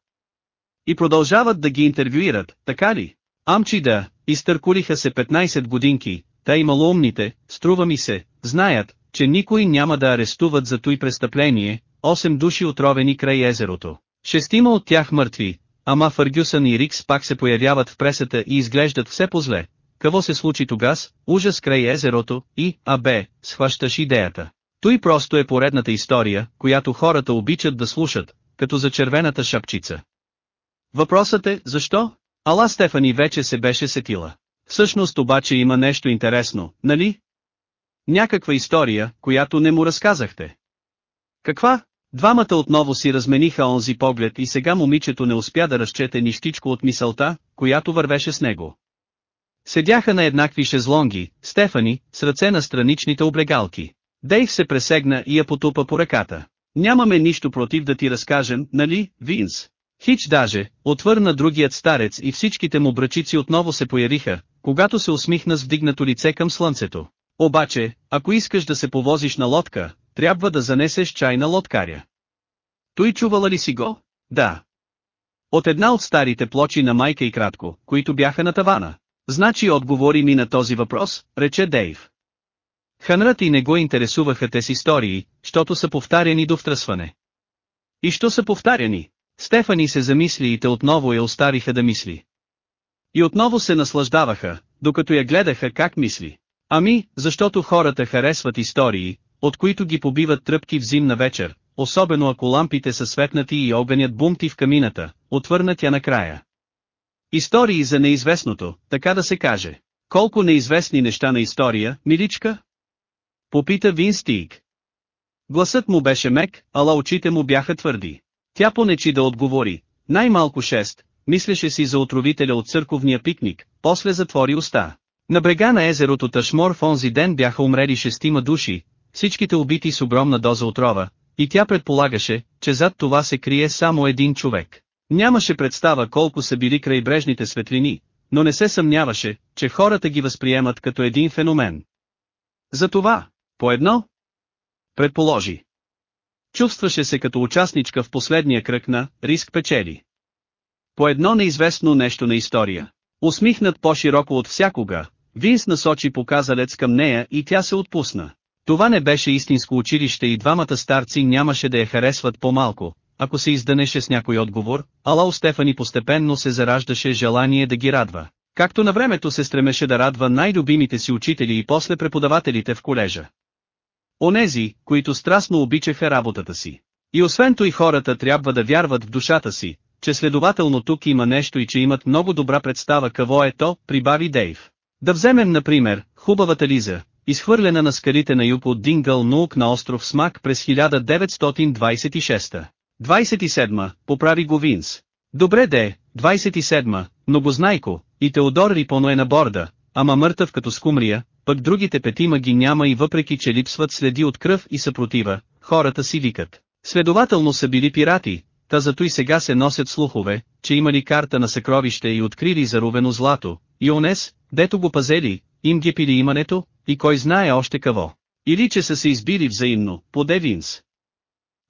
И продължават да ги интервюират, така ли? Амчи да, изтъркулиха се 15 годинки, та и малоумните, струва ми се, знаят, че никой няма да арестуват за той престъпление, 8 души отровени край езерото. Шестима от тях мъртви, ама Фъргюсън и Рикс пак се появяват в пресата и изглеждат все по-зле. Какво се случи тогас? Ужас край езерото, и, а бе, схващаш идеята. Той просто е поредната история, която хората обичат да слушат, като за червената шапчица. Въпросът е, защо? Ала Стефани вече се беше сетила. Всъщност обаче има нещо интересно, нали? Някаква история, която не му разказахте. Каква? Двамата отново си размениха онзи поглед и сега момичето не успя да разчете нищичко от мисълта, която вървеше с него. Седяха на еднакви шезлонги, Стефани, с ръце на страничните облегалки. Дейв се пресегна и я потупа по ръката. Нямаме нищо против да ти разкажем, нали, Винс? Хич даже, отвърна другият старец и всичките му брачици отново се появиха, когато се усмихна с вдигнато лице към слънцето. Обаче, ако искаш да се повозиш на лодка, трябва да занесеш чай на лодкаря. Той чувала ли си го? Да. От една от старите плочи на майка и кратко, които бяха на тавана. Значи отговори ми на този въпрос, рече Дейв. Ханрат и не го интересуваха тези истории, щото са повтаряни до втръсване. И що са повтаряни? Стефани се замисли и те отново я оставиха да мисли. И отново се наслаждаваха, докато я гледаха как мисли. Ами, защото хората харесват истории, от които ги побиват тръпки в зимна вечер, особено ако лампите са светнати и огънят бумти в камината, отвърна тя накрая. Истории за неизвестното, така да се каже. Колко неизвестни неща на история, миличка? Попита Вин Стиг. Гласът му беше мек, ала очите му бяха твърди. Тя понечи да отговори, най-малко шест, мислеше си за отровителя от църковния пикник, после затвори уста. На брега на езерото Ташмор в онзи ден бяха умрели шестима души, всичките убити с огромна доза отрова, и тя предполагаше, че зад това се крие само един човек. Нямаше представа колко са били крайбрежните светлини, но не се съмняваше, че хората ги възприемат като един феномен. Затова, по едно, предположи. Чувстваше се като участничка в последния кръг на «Риск печели». По едно неизвестно нещо на история. Усмихнат по-широко от всякога, Винс насочи показалец към нея и тя се отпусна. Това не беше истинско училище и двамата старци нямаше да я харесват по-малко, ако се издънеше с някой отговор, ала у Стефани постепенно се зараждаше желание да ги радва. Както на времето се стремеше да радва най-любимите си учители и после преподавателите в колежа. Онези, които страстно обичаха работата си. И освен и хората трябва да вярват в душата си, че следователно тук има нещо и че имат много добра представа какво е то, прибави Дейв. Да вземем например, хубавата Лиза, изхвърлена на скалите на юг от Дингъл Нук на остров Смак през 1926. 27, поправи го Винс. Добре де, 27, многознайко, и Теодор Рипоно е на борда, ама мъртъв като скумрия, пък другите петима ги няма и въпреки че липсват следи от кръв и съпротива, хората си викат. Следователно са били пирати, та зато и сега се носят слухове, че имали карта на съкровище и открили заровено злато, и онес, дето го пазели, им ги пили имането, и кой знае още какво. Или че са се избили взаимно, по Девинс.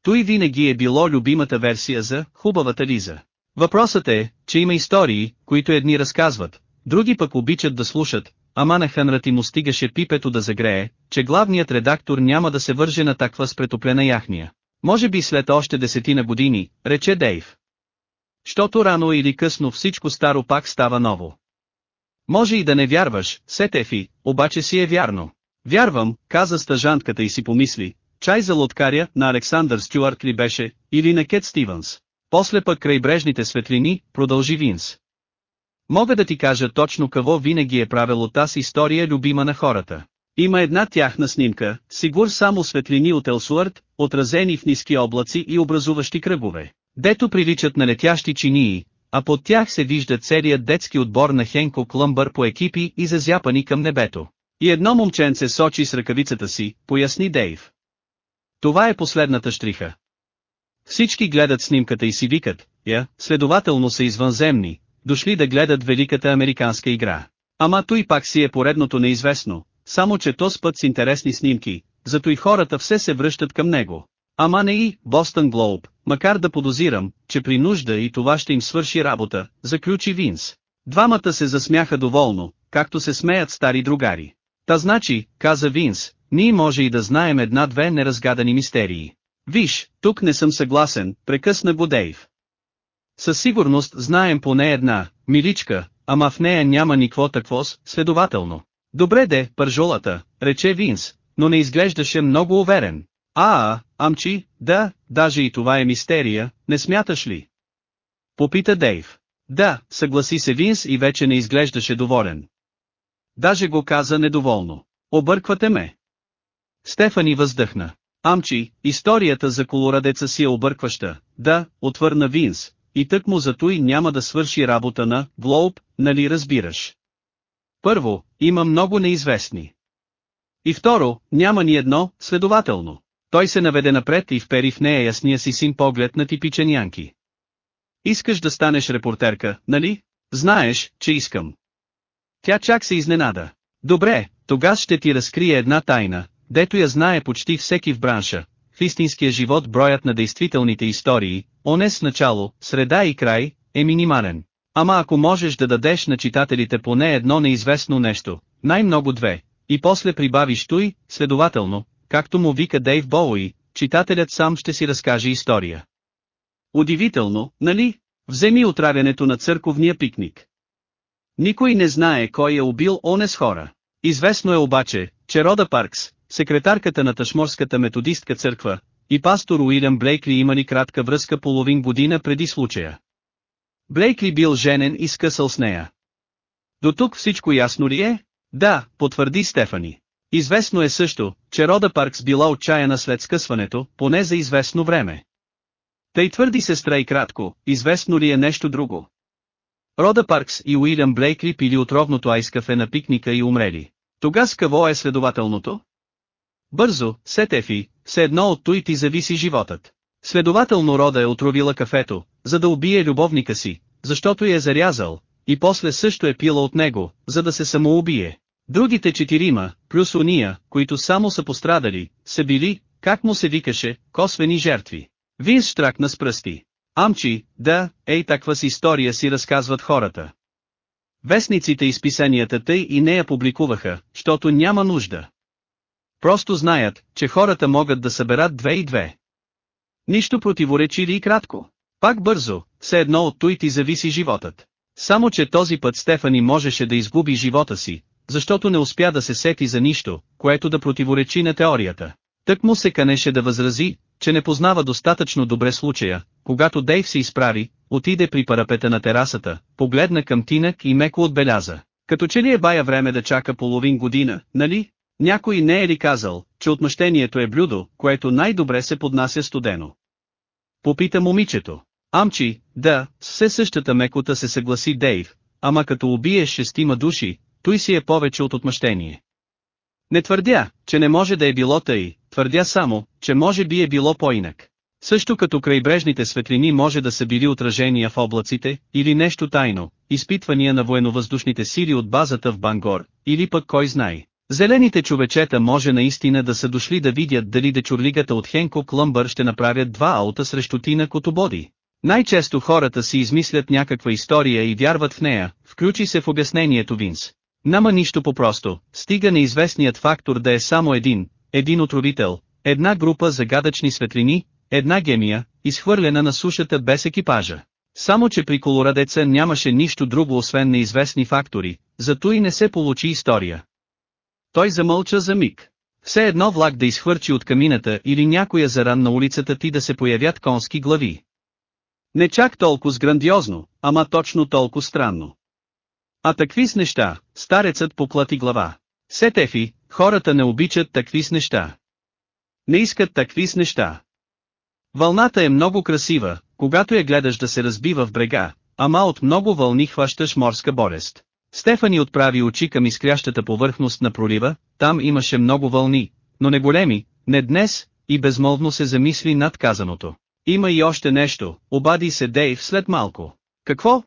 Той винаги е било любимата версия за «хубавата Лиза». Въпросът е, че има истории, които едни разказват, други пък обичат да слушат, ама на му стигаше пипето да загрее, че главният редактор няма да се върже на таква спретоплена яхния. Може би след още десетина години, рече Дейв. Щото рано или късно всичко старо пак става ново. Може и да не вярваш, Сетефи, обаче си е вярно. Вярвам, каза стъжантката и си помисли, чай за лодкаря на Александър Стюарт ли беше, или на Кет Стивенс. После пък крайбрежните светлини, продължи Винс. Мога да ти кажа точно какво винаги е правило тази история любима на хората. Има една тяхна снимка, сигур само светлини от Елсуарт, отразени в ниски облаци и образуващи кръгове, дето приличат на летящи чинии, а под тях се вижда целият детски отбор на Хенко Клъмбър по екипи и зазяпани към небето. И едно момченце сочи с ръкавицата си, поясни Дейв. Това е последната штриха. Всички гледат снимката и си викат, я, следователно са извънземни, дошли да гледат великата американска игра. Ама той пак си е поредното неизвестно, само че то път с интересни снимки, зато и хората все се връщат към него. Ама не и Бостън Глоуб, макар да подозирам, че при нужда и това ще им свърши работа, заключи Винс. Двамата се засмяха доволно, както се смеят стари другари. Та значи, каза Винс, ние може и да знаем една-две неразгадани мистерии. Виж, тук не съм съгласен, прекъсна го Дейв. Със сигурност знаем поне една, миличка, ама в нея няма никво таквос, следователно. Добре де, пържолата, рече Винс, но не изглеждаше много уверен. А, амчи, да, даже и това е мистерия, не смяташ ли? Попита Дейв. Да, съгласи се Винс и вече не изглеждаше доволен. Даже го каза недоволно. Обърквате ме. Стефани въздъхна. Амчи, историята за колорадеца си е объркваща, да, отвърна Винс, и тък му зато и няма да свърши работа на Глоуб, нали разбираш. Първо, има много неизвестни. И второ, няма ни едно, следователно. Той се наведе напред и впери в нея ясния си син поглед на типичен Янки. Искаш да станеш репортерка, нали? Знаеш, че искам. Тя чак се изненада. Добре, тогас ще ти разкрия една тайна, дето я знае почти всеки в бранша. В истинския живот броят на действителните истории, онес начало, среда и край, е минимален. Ама ако можеш да дадеш на читателите поне едно неизвестно нещо, най-много две, и после прибавиш той, следователно, както му вика Дейв Боуи, читателят сам ще си разкаже история. Удивително, нали? Вземи отравянето на църковния пикник. Никой не знае кой е убил онес хора. Известно е обаче, че Рода Паркс, секретарката на Ташморската методистка църква, и пастор Уилям Блейкли имали кратка връзка половин година преди случая. Блейкли бил женен и скъсал с нея. До тук всичко ясно ли е? Да, потвърди Стефани. Известно е също, че Рода Паркс била отчаяна след скъсването, поне за известно време. Тъй твърди сестра и кратко, известно ли е нещо друго? Рода Паркс и Уилям Блейкли пили отровното айскафе на пикника и умрели. Тога с какво е следователното? Бързо, сетефи, все едно от той ти зависи животът. Следователно Рода е отровила кафето, за да убие любовника си, защото я е зарязал, и после също е пила от него, за да се самоубие. Другите четирима, плюс уния, които само са пострадали, са били, как му се викаше, косвени жертви. Винс штракна с пръсти. Амчи, да, ей таква си история си разказват хората. Вестниците и списанията тъй и нея публикуваха, защото няма нужда. Просто знаят, че хората могат да съберат две и две. Нищо противоречи ли и кратко. Пак бързо, все едно от той ти зависи животът. Само че този път Стефани можеше да изгуби живота си, защото не успя да се сети за нищо, което да противоречи на теорията. Тък му се канеше да възрази, че не познава достатъчно добре случая, когато Дейв се изправи, отиде при парапета на терасата, погледна към Тинък и меко отбеляза. Като че ли е бая време да чака половин година, нали? Някой не е ли казал, че отмъщението е блюдо, което най-добре се поднася студено? Попита момичето. Амчи, да, все същата мекота се съгласи Дейв, ама като убиеш шестима души, той си е повече от отмъщение. Не твърдя, че не може да е било тъй, твърдя само, че може би е било по-инак. Също като крайбрежните светлини може да са били отражения в облаците, или нещо тайно, изпитвания на военновъздушните сили от базата в Бангор, или пък кой знае. Зелените човечета може наистина да са дошли да видят дали дечурлигата от Хенко Клъмбър ще направят два аута срещу Тина Котободи. Най-често хората си измислят някаква история и вярват в нея, включи се в обяснението Винс. Нама нищо по-просто, стига неизвестният фактор да е само един, един отровител, една група загадъчни светлини, една гемия, изхвърлена на сушата без екипажа. Само че при колорадеца нямаше нищо друго освен неизвестни фактори, зато и не се получи история. Той замълча за миг. Все едно влак да изхвърчи от камината или някоя заран на улицата ти да се появят конски глави. Не чак толкова грандиозно, ама точно толкова странно. А такви с неща, старецът поплати глава. Сетефи, хората не обичат такви с неща. Не искат такви с неща. Вълната е много красива, когато я гледаш да се разбива в брега, ама от много вълни хващаш морска болест. Стефани отправи очи към изкрящата повърхност на пролива, там имаше много вълни, но не големи, не днес, и безмолвно се замисли над казаното. Има и още нещо, обади се Дейв след малко. Какво?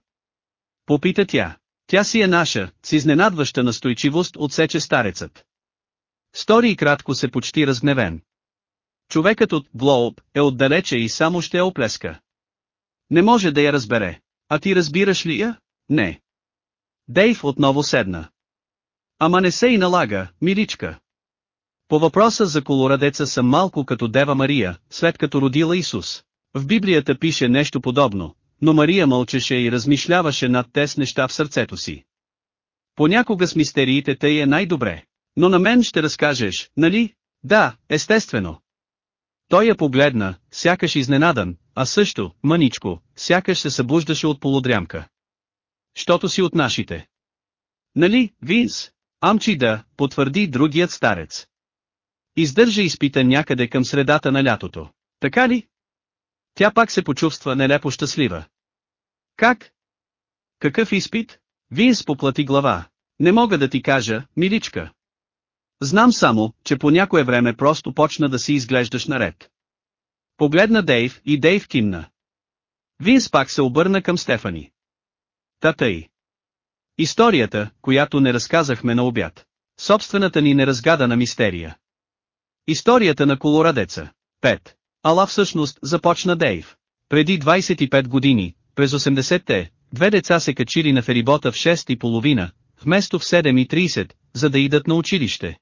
Попита тя. Тя си е наша, с изненадваща настойчивост отсече старецът. Стори и кратко се почти разгневен. Човекът от Блоуп е отдалече и само ще оплеска. Не може да я разбере. А ти разбираш ли я? Не. Дейв отново седна. Ама не се и налага, миличка. По въпроса за колорадеца съм малко като Дева Мария, след като родила Исус. В Библията пише нещо подобно, но Мария мълчеше и размишляваше над тез неща в сърцето си. Понякога с мистериите тъй е най-добре. Но на мен ще разкажеш, нали? Да, естествено. Той я погледна, сякаш изненадан, а също, мъничко, сякаш се събуждаше от полудрямка. Щото си от нашите. Нали, Винс? Амчи да, потвърди другият старец. Издържа изпита някъде към средата на лятото. Така ли? Тя пак се почувства нелепо щастлива. Как? Какъв изпит? Винс поплати глава. Не мога да ти кажа, миличка. Знам само, че по някое време просто почна да си изглеждаш наред. Погледна Дейв и Дейв кимна. Винс пак се обърна към Стефани. Тата й. Историята, която не разказахме на обяд. Собствената ни неразгадана мистерия. Историята на колорадеца. 5. Ала всъщност започна Дейв. Преди 25 години, през 80-те, две деца се качили на ферибота в 6 и половина, вместо в 7.30, за да идат на училище.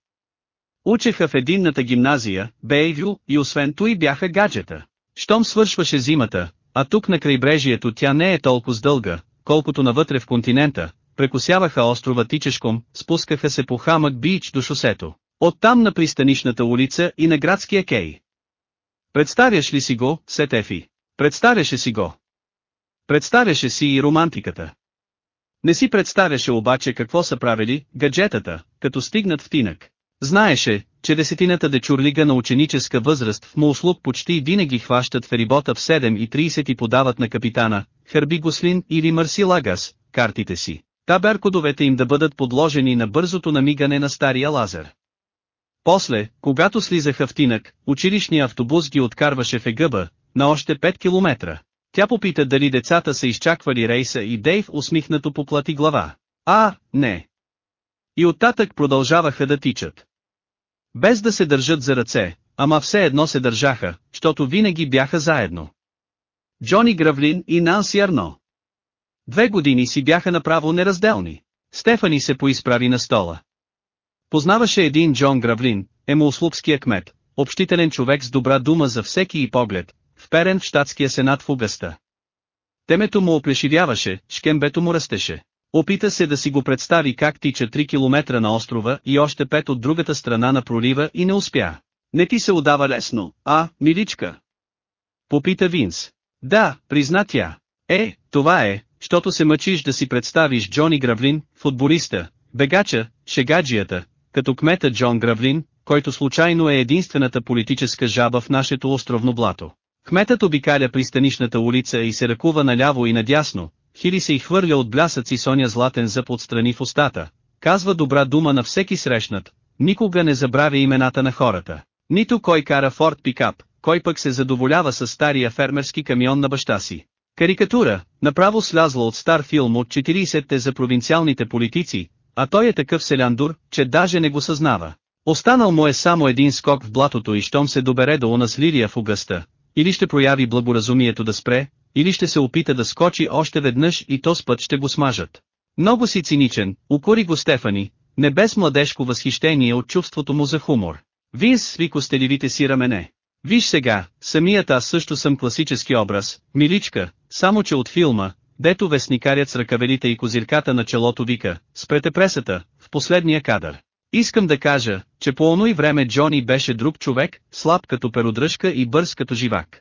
Учеха в единната гимназия, Бейвю, и освен той бяха гаджета. Щом свършваше зимата, а тук на крайбрежието тя не е толкова дълга, колкото навътре в континента, прекусяваха острова Тичешком, спускаха се по хамък бич до шосето. Оттам на пристанишната улица и на градския кей. Представяш ли си го, Сетефи? Представяше си го. Представяше си и романтиката. Не си представяше обаче какво са правили гаджетата, като стигнат в тинък. Знаеше, че десетината дечурлига на ученическа възраст в Муслук почти винаги хващат ферибота в 7.30 и подават на капитана, Хърби Гослин или Марси Лагас, картите си. Та кодовете им да бъдат подложени на бързото намигане на стария лазер. После, когато слизаха в Тинък, училищния автобус ги откарваше в Егъба, на още 5 километра. Тя попита дали децата са изчаквали рейса и Дейв усмихнато поплати глава. А, не. И оттатък продължаваха да тичат. Без да се държат за ръце, ама все едно се държаха, защото винаги бяха заедно. Джони Гравлин и Нанси Арно. Две години си бяха направо неразделни. Стефани се поизправи на стола. Познаваше един Джон Гравлин, емулслупския кмет, общителен човек с добра дума за всеки и поглед, вперен в щатския сенат в угъста. Темето му оплешивяваше, шкембето му растеше. Опита се да си го представи как тича 3 километра на острова и още 5 от другата страна на пролива и не успя. Не ти се удава лесно, а, миличка? Попита Винс. Да, призна тя. Е, това е, щото се мъчиш да си представиш Джони Гравлин, футболиста, бегача, шегаджията, като кмета Джон Гравлин, който случайно е единствената политическа жаба в нашето островно блато. Кметът обикаля пристанишната улица и се ръкува наляво и надясно, хили се и хвърля от блясъци Соня златен зъб отстрани в устата, казва добра дума на всеки срещнат, никога не забравя имената на хората. Нито кой кара Форд пикап, кой пък се задоволява с стария фермерски камион на баща си. Карикатура, направо слязла от стар филм от 40-те за провинциалните политици, а той е такъв селяндур, че даже не го съзнава. Останал му е само един скок в блатото и щом се добере до онас лилия в угъста, или ще прояви благоразумието да спре, или ще се опита да скочи още веднъж и то с път ще го смажат. Много си циничен, укори го Стефани, не без младежко възхищение от чувството му за хумор. Вие сви костеливите си рамене. Виж сега, самият аз също съм класически образ, миличка, само че от филма, дето вестникарят с ръкавелите и козирката на челото вика, спрете пресата, в последния кадър. Искам да кажа, че по оно и време Джони беше друг човек, слаб като перодръжка и бърз като живак.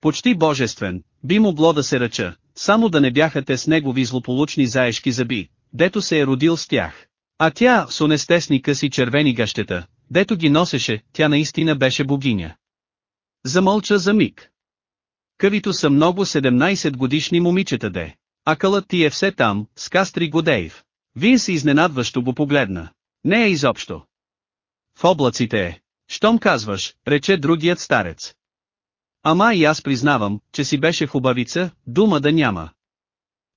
Почти божествен, би могло да се ръча, само да не бяха те с негови злополучни заешки зъби, дето се е родил с тях. А тя, с онестесни къси червени гащета, дето ги носеше, тя наистина беше богиня. Замълча за миг. Къвито са много 17 годишни момичета де. Акълът ти е все там, с Кастри Годеев. Вие се изненадващо го погледна. Не е изобщо. В облаците е. Щом казваш, рече другият старец. Ама и аз признавам, че си беше хубавица, дума да няма.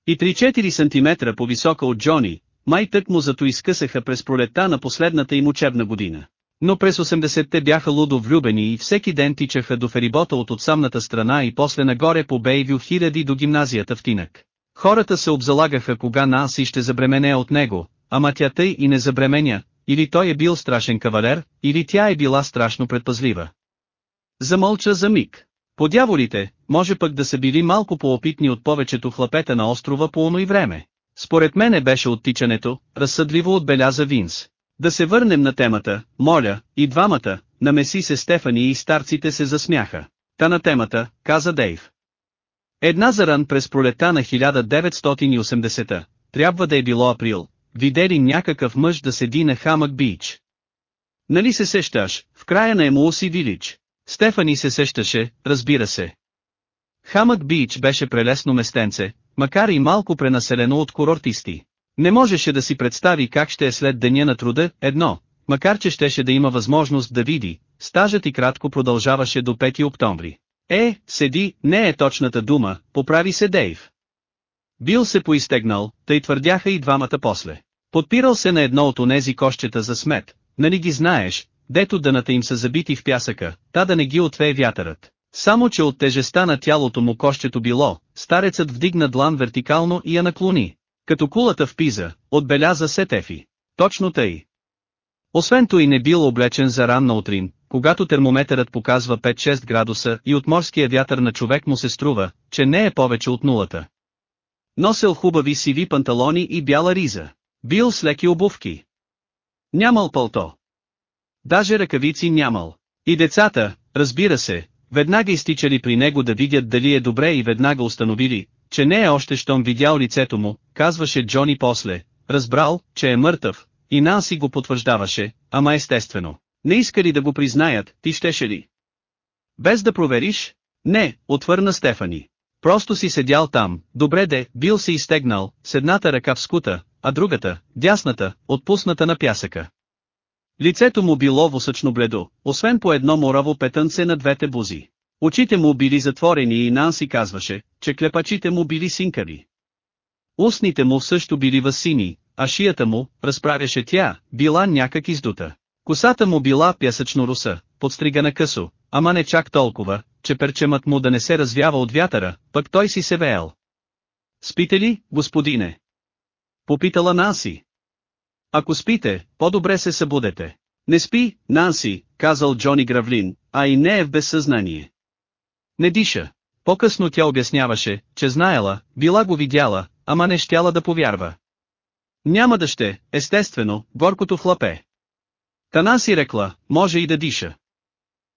И 3-4 см по-висока от Джони, май тък му зато изкъсаха през пролета на последната им учебна година. Но през 80-те бяха лудо влюбени и всеки ден тичаха до ферибота от отсамната страна и после нагоре по Бейвю хиляди до гимназията в Тинък. Хората се обзалагаха кога Нанси ще забремене от него, ама тя тъй и не забременя, или той е бил страшен кавалер, или тя е била страшно предпазлива. Замълча за миг. Подяволите, може пък да са били малко по-опитни от повечето хлапета на острова по оно и време. Според мене беше оттичането, разсъдливо отбеляза Винс. Да се върнем на темата, моля, и двамата, намеси се Стефани и старците се засмяха. Та на темата, каза Дейв. Една заран през пролета на 1980, трябва да е било април, видели някакъв мъж да седи на Хамък Бич. Нали се сещаш, в края на Емулси Вилич? Стефани се сещаше, разбира се. Хамък Бич беше прелесно местенце, макар и малко пренаселено от курортисти. Не можеше да си представи как ще е след деня на труда, едно, макар че щеше да има възможност да види, стажът и кратко продължаваше до 5 октомври. Е, седи, не е точната дума, поправи се Дейв. Бил се поизтегнал, тъй твърдяха и двамата после. Подпирал се на едно от онези кощета за смет, нали ги знаеш, дето дъната им са забити в пясъка, та да не ги отвее вятърът. Само че от тежеста на тялото му кощето било, старецът вдигна длан вертикално и я наклони. Като кулата в пиза, отбеляза Сетефи. Точно тъй. Освен той не бил облечен за ранна утрин, когато термометърът показва 5-6 градуса и от морския вятър на човек му се струва, че не е повече от нулата. Носел хубави сиви панталони и бяла риза. Бил с леки обувки. Нямал пълто. Даже ръкавици нямал. И децата, разбира се, веднага изтичали при него да видят дали е добре и веднага установили, че не е още щом видял лицето му, казваше Джони после, разбрал, че е мъртъв, и Нанси го потвърждаваше, ама естествено. Не искали да го признаят, ти щеше ли? Без да провериш? Не, отвърна Стефани. Просто си седял там, добре де, бил се изтегнал, с едната ръка в скута, а другата, дясната, отпусната на пясъка. Лицето му било восъчно бледо, освен по едно мораво петънце на двете бузи. Очите му били затворени и Нанси казваше, че клепачите му били синкари. Устните му също били възсини, а шията му, разправяше тя, била някак издута. Косата му била пясъчно руса, подстригана късо, ама не чак толкова, че перчемът му да не се развява от вятъра, пък той си се веел. Спите ли, господине? Попитала Нанси. Ако спите, по-добре се събудете. Не спи, Нанси, казал Джони Гравлин, а и не е в безсъзнание. Не диша. По-късно тя обясняваше, че знаела, била го видяла, ама не щяла да повярва. Няма да ще, естествено, горкото в лапе. Тана си рекла, може и да диша.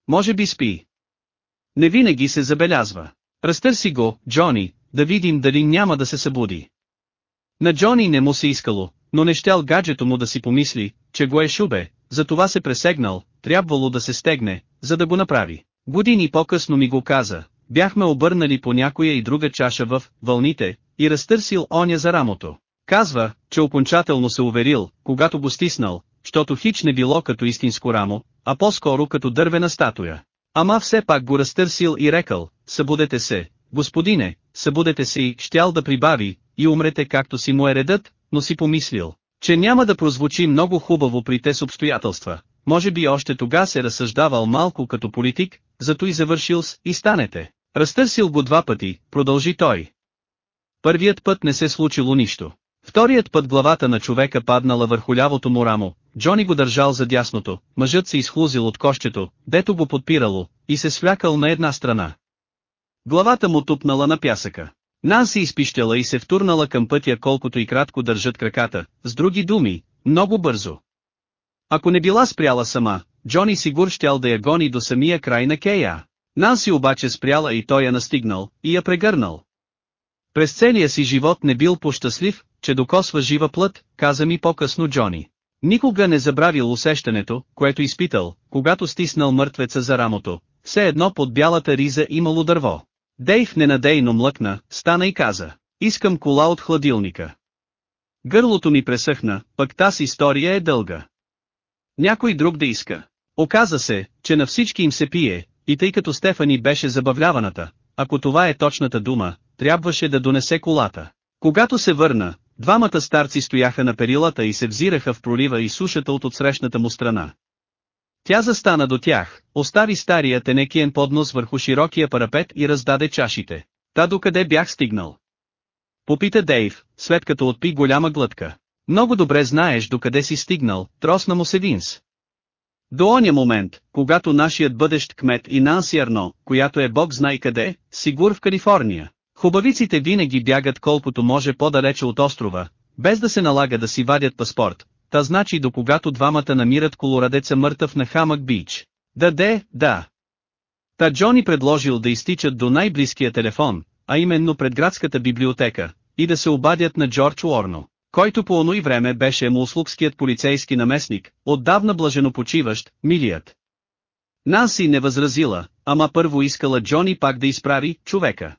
Може би спи. Не винаги се забелязва. Разтърси го, Джони, да видим дали няма да се събуди. На Джони не му се искало, но не щял гаджето му да си помисли, че го е шубе, затова се пресегнал, трябвало да се стегне, за да го направи. Години по-късно ми го каза, бяхме обърнали по някоя и друга чаша в вълните, и разтърсил оня за рамото. Казва, че окончателно се уверил, когато го стиснал, щото хич не било като истинско рамо, а по-скоро като дървена статуя. Ама все пак го разтърсил и рекал, събудете се, господине, събудете се и щял да прибави, и умрете както си му е редът, но си помислил, че няма да прозвучи много хубаво при тез обстоятелства. Може би още тога се разсъждавал малко като политик, зато и завършил с «и станете». Разтърсил го два пъти, продължи той. Първият път не се случило нищо. Вторият път главата на човека паднала върху лявото му рамо, Джони го държал за дясното, мъжът се изхлузил от кощето, дето го подпирало, и се свлякал на една страна. Главата му тупнала на пясъка. Нанси изпищала и се втурнала към пътя колкото и кратко държат краката, с други думи, много бързо. Ако не била спряла сама, Джони сигур щял да я гони до самия край на Кея. Нанси обаче спряла и той я настигнал, и я прегърнал. През целия си живот не бил пощастлив, че докосва жива плът, каза ми по-късно Джони. Никога не забравил усещането, което изпитал, когато стиснал мъртвеца за рамото, все едно под бялата риза имало дърво. Дейв ненадейно млъкна, стана и каза, искам кола от хладилника. Гърлото ми пресъхна, пък тази история е дълга. Някой друг да иска. Оказа се, че на всички им се пие, и тъй като Стефани беше забавляваната, ако това е точната дума, трябваше да донесе колата. Когато се върна, двамата старци стояха на перилата и се взираха в пролива и сушата от отсрещната му страна. Тя застана до тях, остави стария тенекиен поднос върху широкия парапет и раздаде чашите. Та докъде бях стигнал? Попита Дейв, след като отпи голяма глътка. Много добре знаеш докъде си стигнал, тросна му се Винс. До оня момент, когато нашият бъдещ кмет и Нанси Арно, която е бог знай къде, сигур в Калифорния. Хубавиците винаги бягат колкото може по-далече от острова, без да се налага да си вадят паспорт, та значи до когато двамата намират колорадеца мъртъв на Хамък Бич. Да де, да. Та Джони предложил да изтичат до най-близкия телефон, а именно пред градската библиотека, и да се обадят на Джордж Уорно, който по оно и време беше муслукският полицейски наместник, отдавна блажено почиващ, милият. Нанси не възразила, ама първо искала Джони пак да изправи човека.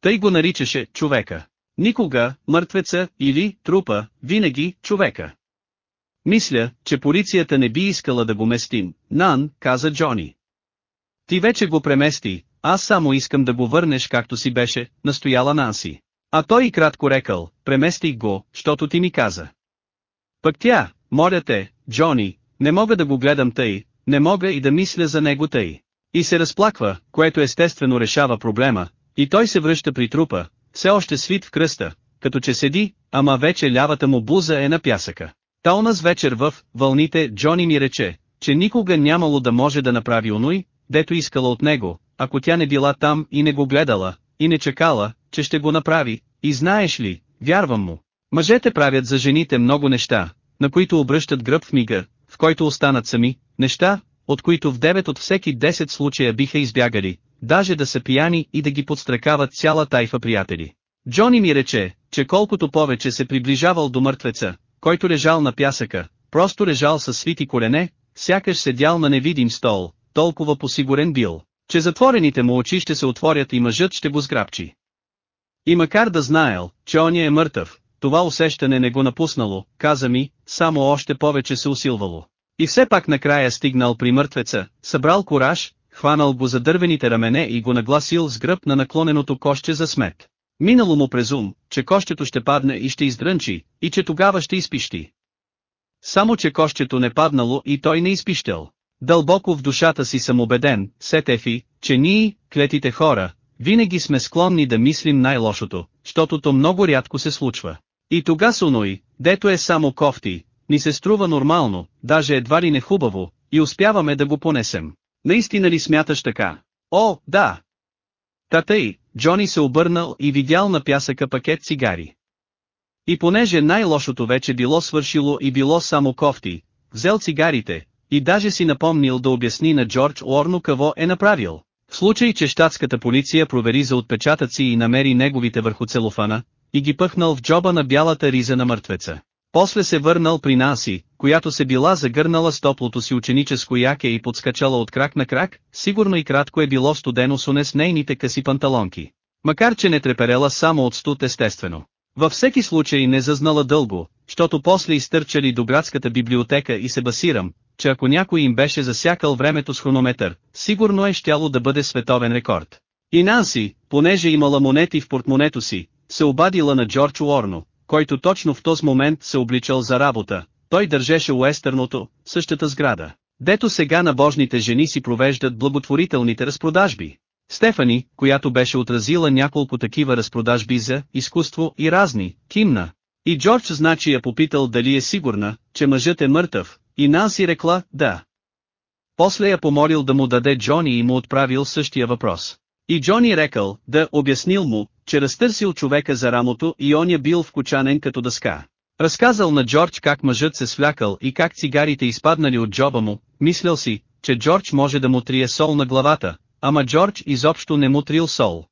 Тъй го наричаше човека. Никога, мъртвеца, или, трупа, винаги, човека. Мисля, че полицията не би искала да го местим, Нан, каза Джони. Ти вече го премести, аз само искам да го върнеш както си беше, настояла Нанси. А той и кратко рекал, преместих го, щото ти ми каза. Пък тя, моля те, Джони, не мога да го гледам тъй, не мога и да мисля за него тъй. И се разплаква, което естествено решава проблема, и той се връща при трупа, все още свит в кръста, като че седи, ама вече лявата му буза е на пясъка. Та вечер в вълните Джони ми рече, че никога нямало да може да направи онуй, дето искала от него, ако тя не била там и не го гледала, и не чекала, че ще го направи, и знаеш ли, вярвам му. Мъжете правят за жените много неща, на които обръщат гръб в мига, в който останат сами, неща, от които в 9 от всеки 10 случая биха избягали, даже да са пияни и да ги подстракават цяла тайфа приятели. Джони ми рече, че колкото повече се приближавал до мъртвеца, който лежал на пясъка, просто лежал със свити колене, сякаш седял на невидим стол, толкова посигурен бил, че затворените му очи ще се отворят и мъжът ще го сграбчи. И макар да знаел, че оня е мъртъв, това усещане не го напуснало, каза ми, само още повече се усилвало. И все пак накрая стигнал при мъртвеца, събрал кораж, хванал го за дървените рамене и го нагласил с гръб на наклоненото коще за смет. Минало му през ум, че кощето ще падне и ще издрънчи, и че тогава ще изпищи. Само че кощето не паднало и той не изпищал. Дълбоко в душата си съм убеден, Сетефи, че ние, клетите хора, винаги сме склонни да мислим най-лошото, щото то много рядко се случва. И тога суной, дето е само кофти, ни се струва нормално, даже едва ли не хубаво, и успяваме да го понесем. Наистина ли смяташ така? О, да! Татъй, Джони се обърнал и видял на пясъка пакет цигари. И понеже най-лошото вече било свършило и било само кофти, взел цигарите, и даже си напомнил да обясни на Джордж Уорно какво е направил. В случай, че щатската полиция провери за отпечатъци и намери неговите върху целофана, и ги пъхнал в джоба на бялата риза на мъртвеца. После се върнал при Наси, която се била загърнала с топлото си ученическо яке и подскачала от крак на крак, сигурно и кратко е било студено с нейните къси панталонки. Макар че не треперела само от студ естествено. Във всеки случай не зазнала дълго, защото после изтърчали до градската библиотека и се басирам, че ако някой им беше засякал времето с хронометър, сигурно е щяло да бъде световен рекорд. И Нанси, понеже имала монети в портмонето си, се обадила на Джордж Уорно, който точно в този момент се обличал за работа. Той държеше уестърното, същата сграда, дето сега набожните жени си провеждат благотворителните разпродажби. Стефани, която беше отразила няколко такива разпродажби за изкуство и разни, кимна. И Джордж значи я попитал дали е сигурна, че мъжът е мъртъв, и Нанси рекла, да. После я помолил да му даде Джони и му отправил същия въпрос. И Джони рекал, да, обяснил му, че разтърсил човека за рамото и он я бил вкучанен като дъска. Разказал на Джордж как мъжът се свлякал и как цигарите изпаднали от джоба му, мислял си, че Джордж може да му трие сол на главата, ама Джордж изобщо не му трил сол.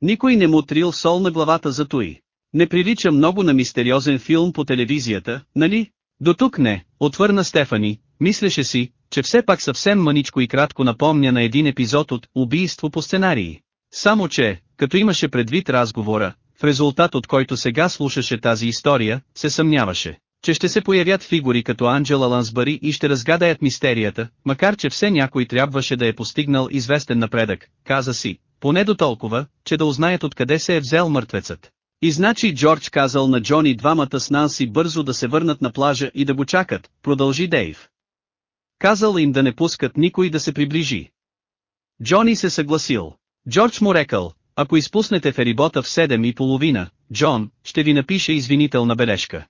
Никой не му трил сол на главата за той. Не прилича много на мистериозен филм по телевизията, нали? До тук не, отвърна Стефани, мислеше си, че все пак съвсем мъничко и кратко напомня на един епизод от «Убийство по сценарии». Само че, като имаше предвид разговора, в резултат от който сега слушаше тази история, се съмняваше, че ще се появят фигури като Анджела Лансбари и ще разгадаят мистерията, макар че все някой трябваше да е постигнал известен напредък, каза си, поне до толкова, че да узнаят откъде се е взел мъртвецът. И значи Джордж казал на Джони двамата с Нанси бързо да се върнат на плажа и да го чакат, продължи Дейв. Казал им да не пускат никой да се приближи. Джони се съгласил. Джордж му рекал, ако изпуснете ферибота в седем и половина, Джон, ще ви напише извинителна бележка.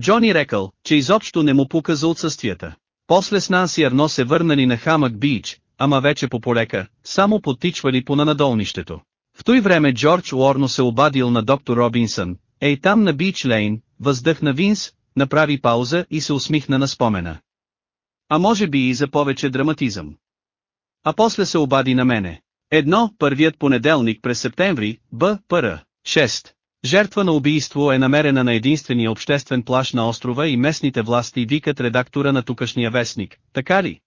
Джони рекал, че изобщо не му пука за отсъствията. После с Нанси Арно се върнали на Хамък Бич, ама вече по полека, само потичвали по нанадолнището. В той време Джордж Уорно се обадил на доктор Робинсън, ей там на Бич Лейн, въздъхна Винс, направи пауза и се усмихна на спомена. А може би и за повече драматизъм. А после се обади на мене. Едно, първият понеделник през септември, Б. Пр. 6. Жертва на убийство е намерена на единствения обществен плаш на острова и местните власти викат редактора на тукашния вестник, така ли?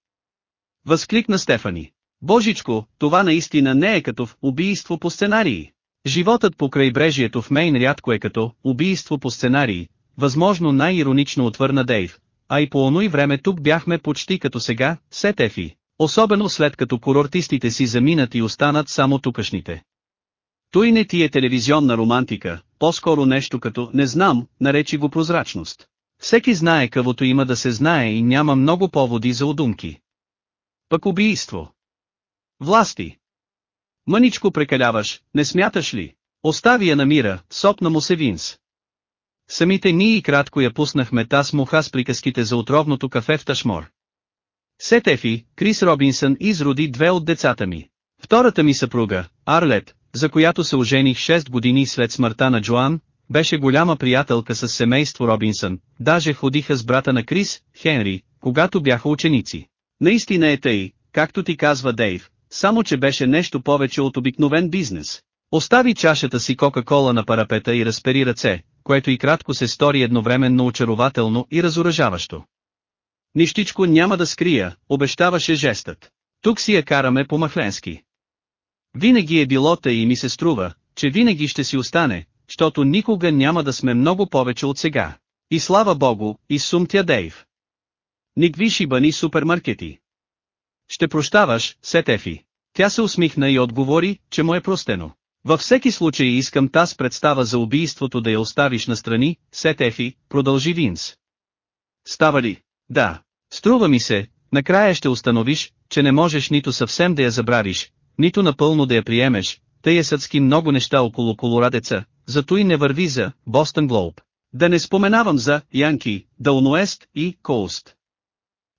Възкликна Стефани. Божичко, това наистина не е като в убийство по сценарии. Животът по крайбрежието в Мейн рядко е като убийство по сценарии, възможно най-иронично отвърна Дейв, а и по оно време тук бяхме почти като сега, сетефи, особено след като курортистите си заминат и останат само тукашните. Той не ти е телевизионна романтика, по-скоро нещо като «не знам», наречи го прозрачност. Всеки знае къвото има да се знае и няма много поводи за удумки. Пък убийство. Власти. Мъничко прекаляваш, не смяташ ли? Остави я на мира, сопна му се Винс. Самите ние и кратко я пуснахме таз муха с приказките за отровното кафе в Ташмор. Сетефи, Крис Робинсън изроди две от децата ми. Втората ми съпруга, Арлет, за която се ожених 6 години след смъртта на Джоан, беше голяма приятелка с семейство Робинсън, даже ходиха с брата на Крис, Хенри, когато бяха ученици. Наистина е тъй, както ти казва Дейв, само че беше нещо повече от обикновен бизнес. Остави чашата си Кока-Кола на парапета и разпери ръце, което и кратко се стори едновременно очарователно и разоръжаващо. Нищичко няма да скрия, обещаваше жестът. Тук си я караме по-махленски. Винаги е било тъй и ми се струва, че винаги ще си остане, защото никога няма да сме много повече от сега. И слава богу, и сумтя Дейв. Никви шибани супермаркети. Ще прощаваш, Сетефи. Тя се усмихна и отговори, че му е простено. Във всеки случай искам таз представа за убийството да я оставиш настрани, Сетефи, продължи Винс. Става ли? Да. Струва ми се, накрая ще установиш, че не можеш нито съвсем да я забравиш, нито напълно да я приемеш, тъй е съдски много неща около колорадеца, зато и не върви за Бостън Глоуб. Да не споменавам за Янки, Дълноест и Коуст.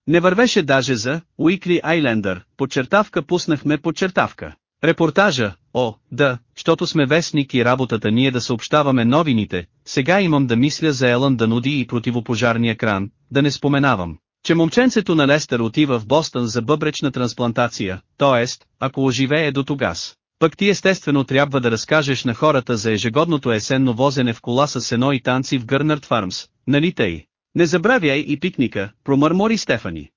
Не вървеше даже за Уикли Айлендър, подчертавка пуснахме подчертавка. Репортажа, о, да, щото сме вестник и работата ни е да съобщаваме новините, сега имам да мисля за Елън да нуди и противопожарния кран, да не споменавам, че момченцето на Лестър отива в Бостън за бъбречна трансплантация, т.е. ако оживее до тогас. Пък ти естествено трябва да разкажеш на хората за ежегодното есенно возене в кола с сено и танци в Гърнард Фармс, нали тъй? Не забравяй и пикника, промърмори Стефани.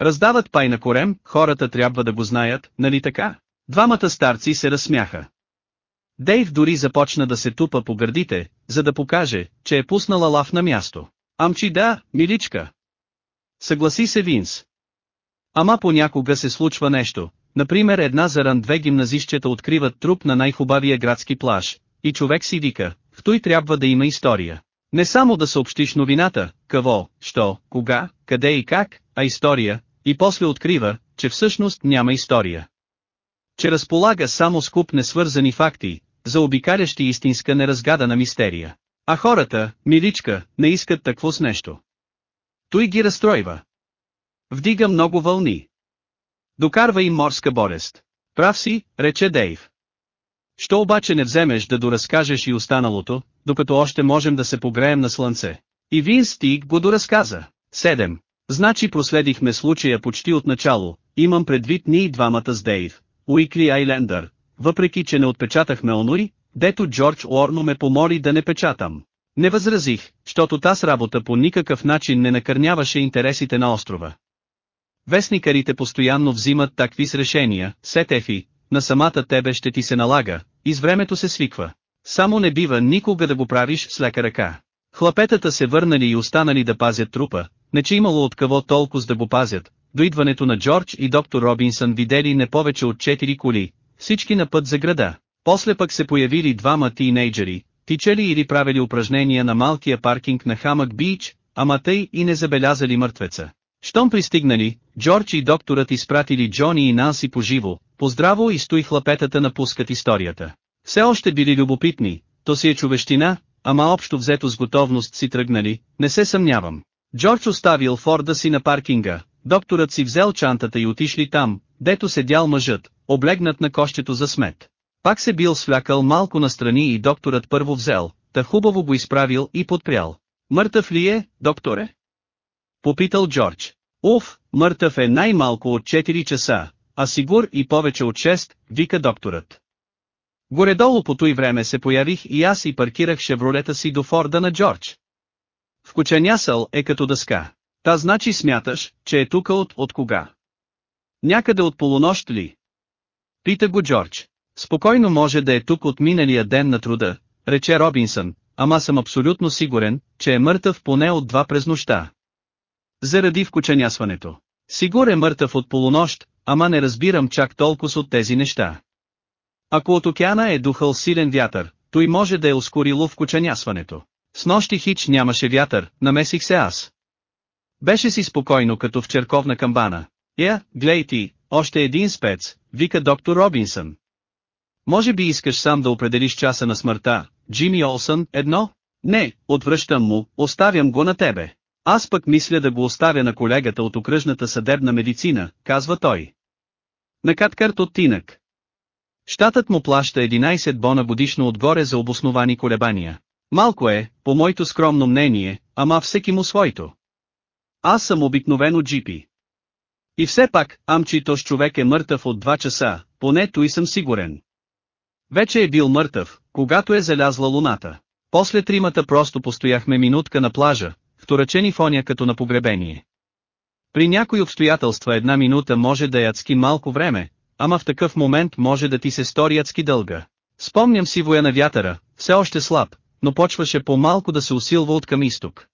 Раздават пай на корем, хората трябва да го знаят, нали така? Двамата старци се разсмяха. Дейв дори започна да се тупа по гърдите, за да покаже, че е пуснала лав на място. Амчи да, миличка. Съгласи се Винс. Ама понякога се случва нещо, например една заран две гимназищета откриват труп на най-хубавия градски плаж, и човек си вика, в той трябва да има история. Не само да съобщиш новината, какво, що, кога, къде и как, а история, и после открива, че всъщност няма история. Че разполага само с куп несвързани факти, заобикалящи истинска неразгадана мистерия. А хората, миличка, не искат такво с нещо. Той ги разстройва. Вдига много вълни. Докарва им морска болест. Прав си, рече Дейв. Що обаче не вземеш да доразкажеш и останалото, докато още можем да се погреем на слънце? И Вин Стиг го доразказа. 7. Значи проследихме случая почти от начало, имам предвид ние двамата с Дейв, Уикли Айлендър, въпреки че не отпечатахме онори, дето Джордж Уорно ме помоли да не печатам. Не възразих, защото таз работа по никакъв начин не накърняваше интересите на острова. Вестникарите постоянно взимат такви с решения, сетефи, на самата тебе ще ти се налага, и с времето се свиква. Само не бива никога да го правиш с лека ръка. Хлапетата се върнали и останали да пазят трупа, не че имало от кого толкова да го пазят, до идването на Джордж и доктор Робинсън видели не повече от четири коли, всички на път за града. После пък се появили двама тинейджери, тичали или правили упражнения на малкия паркинг на Хамък Бич, ама тъй и не забелязали мъртвеца. Щом пристигнали, Джордж и докторът изпратили Джони и Нанси поживо, поздраво и стои хлапетата напускат историята. Все още били любопитни, то си е човещина, ама общо взето с готовност си тръгнали, не се съмнявам. Джордж оставил Форда си на паркинга, докторът си взел чантата и отишли там, дето седял мъжът, облегнат на кощето за смет. Пак се бил свлякал малко настрани и докторът първо взел, та хубаво го изправил и подпрял. Мъртъв ли е, докторе? Попитал Джордж. Уф, мъртъв е най-малко от 4 часа, а сигур и повече от 6, вика докторът. Горедолу по той време се появих и аз и паркирах шевролета си до Форда на Джордж. В кученясъл е като дъска. Та значи смяташ, че е тука от, от кога? Някъде от полунощ ли? Пита го Джордж. Спокойно може да е тук от миналия ден на труда, рече Робинсън, ама съм абсолютно сигурен, че е мъртъв поне от два през нощта. Заради вкученясването. Сигур е мъртъв от полунощ, ама не разбирам чак толкова от тези неща. Ако от океана е духал силен вятър, той може да е ускорило вкученясването. С нощи хич нямаше вятър, намесих се аз. Беше си спокойно като в черковна камбана. Я, глей ти, още един спец, вика доктор Робинсън. Може би искаш сам да определиш часа на смъртта, Джимми Олсън, едно? Не, отвръщам му, оставям го на тебе. Аз пък мисля да го оставя на колегата от окръжната съдебна медицина, казва той. На Каткарт от Тинък. Штатът му плаща 11 бона годишно отгоре за обосновани колебания. Малко е, по моето скромно мнение, ама всеки му своето. Аз съм обикновено джипи. И все пак, амчи тош човек е мъртъв от два часа, поне той съм сигурен. Вече е бил мъртъв, когато е залязла луната. После тримата просто постояхме минутка на плажа, вторачени в оня като на погребение. При някои обстоятелства една минута може да е адски малко време, ама в такъв момент може да ти се стори адски дълга. Спомням си воя на вятъра, все още слаб, но почваше по-малко да се усилва от към изток.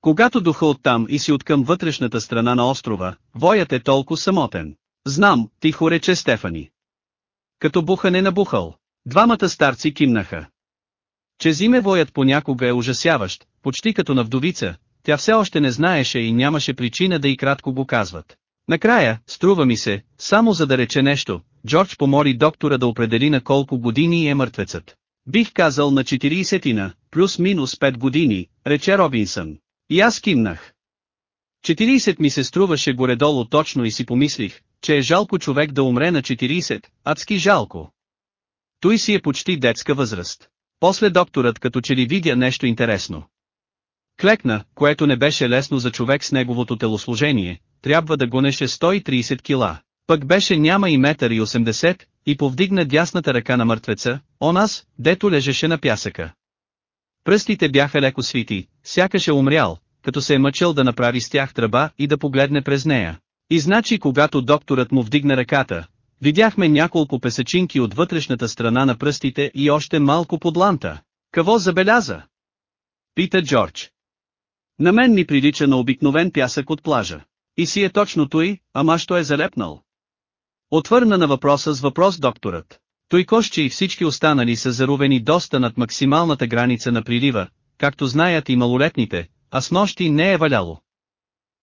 Когато духа оттам и си от към вътрешната страна на острова, воят е толкова самотен. Знам, тихо рече Стефани. Като бухане набухал. Двамата старци кимнаха. Че зиме воят понякога е ужасяващ, почти като на вдовица, тя все още не знаеше и нямаше причина да и кратко го казват. Накрая, струва ми се, само за да рече нещо, Джордж помоли доктора да определи на колко години е мъртвецът. Бих казал на 40-тина, плюс-минус 5 години, рече Робинсън. И аз кимнах. 40 ми се струваше горе-долу точно и си помислих, че е жалко човек да умре на 40, адски жалко. Той си е почти детска възраст. После докторът като че ли видя нещо интересно. Клекна, което не беше лесно за човек с неговото телосложение, трябва да гонеше 130 кила. Пък беше няма и метър и 80, и повдигна дясната ръка на мъртвеца, оназ, дето лежеше на пясъка. Пръстите бяха леко свити, сякаш е умрял, като се е мъчил да направи с тях тръба и да погледне през нея. И значи когато докторът му вдигна ръката, видяхме няколко песечинки от вътрешната страна на пръстите и още малко под ланта. Какво забеляза? Пита Джордж. На мен ми прилича на обикновен пясък от плажа. И си е точно той, ама що е залепнал. Отвърна на въпроса с въпрос докторът. Той кошче и всички останали са заровени доста над максималната граница на прилива, както знаят и малолетните, а с нощи не е валяло.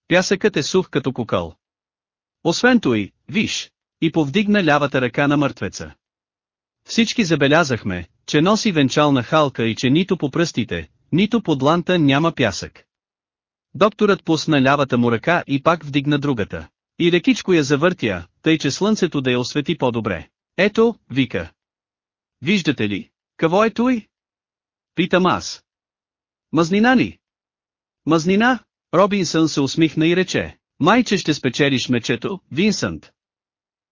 Пясъкът е сух като кукъл. Освен той, виж, и повдигна лявата ръка на мъртвеца. Всички забелязахме, че носи венчална халка и че нито по пръстите, нито под ланта няма пясък. Докторът пусна лявата му ръка и пак вдигна другата. И лекичко я завъртя, тъй че слънцето да я освети по-добре. Ето, вика. Виждате ли, какво е той? Питам аз. Мазнина ли? Мазнина? Робинсън се усмихна и рече. Майче ще спечелиш мечето, Винсънт.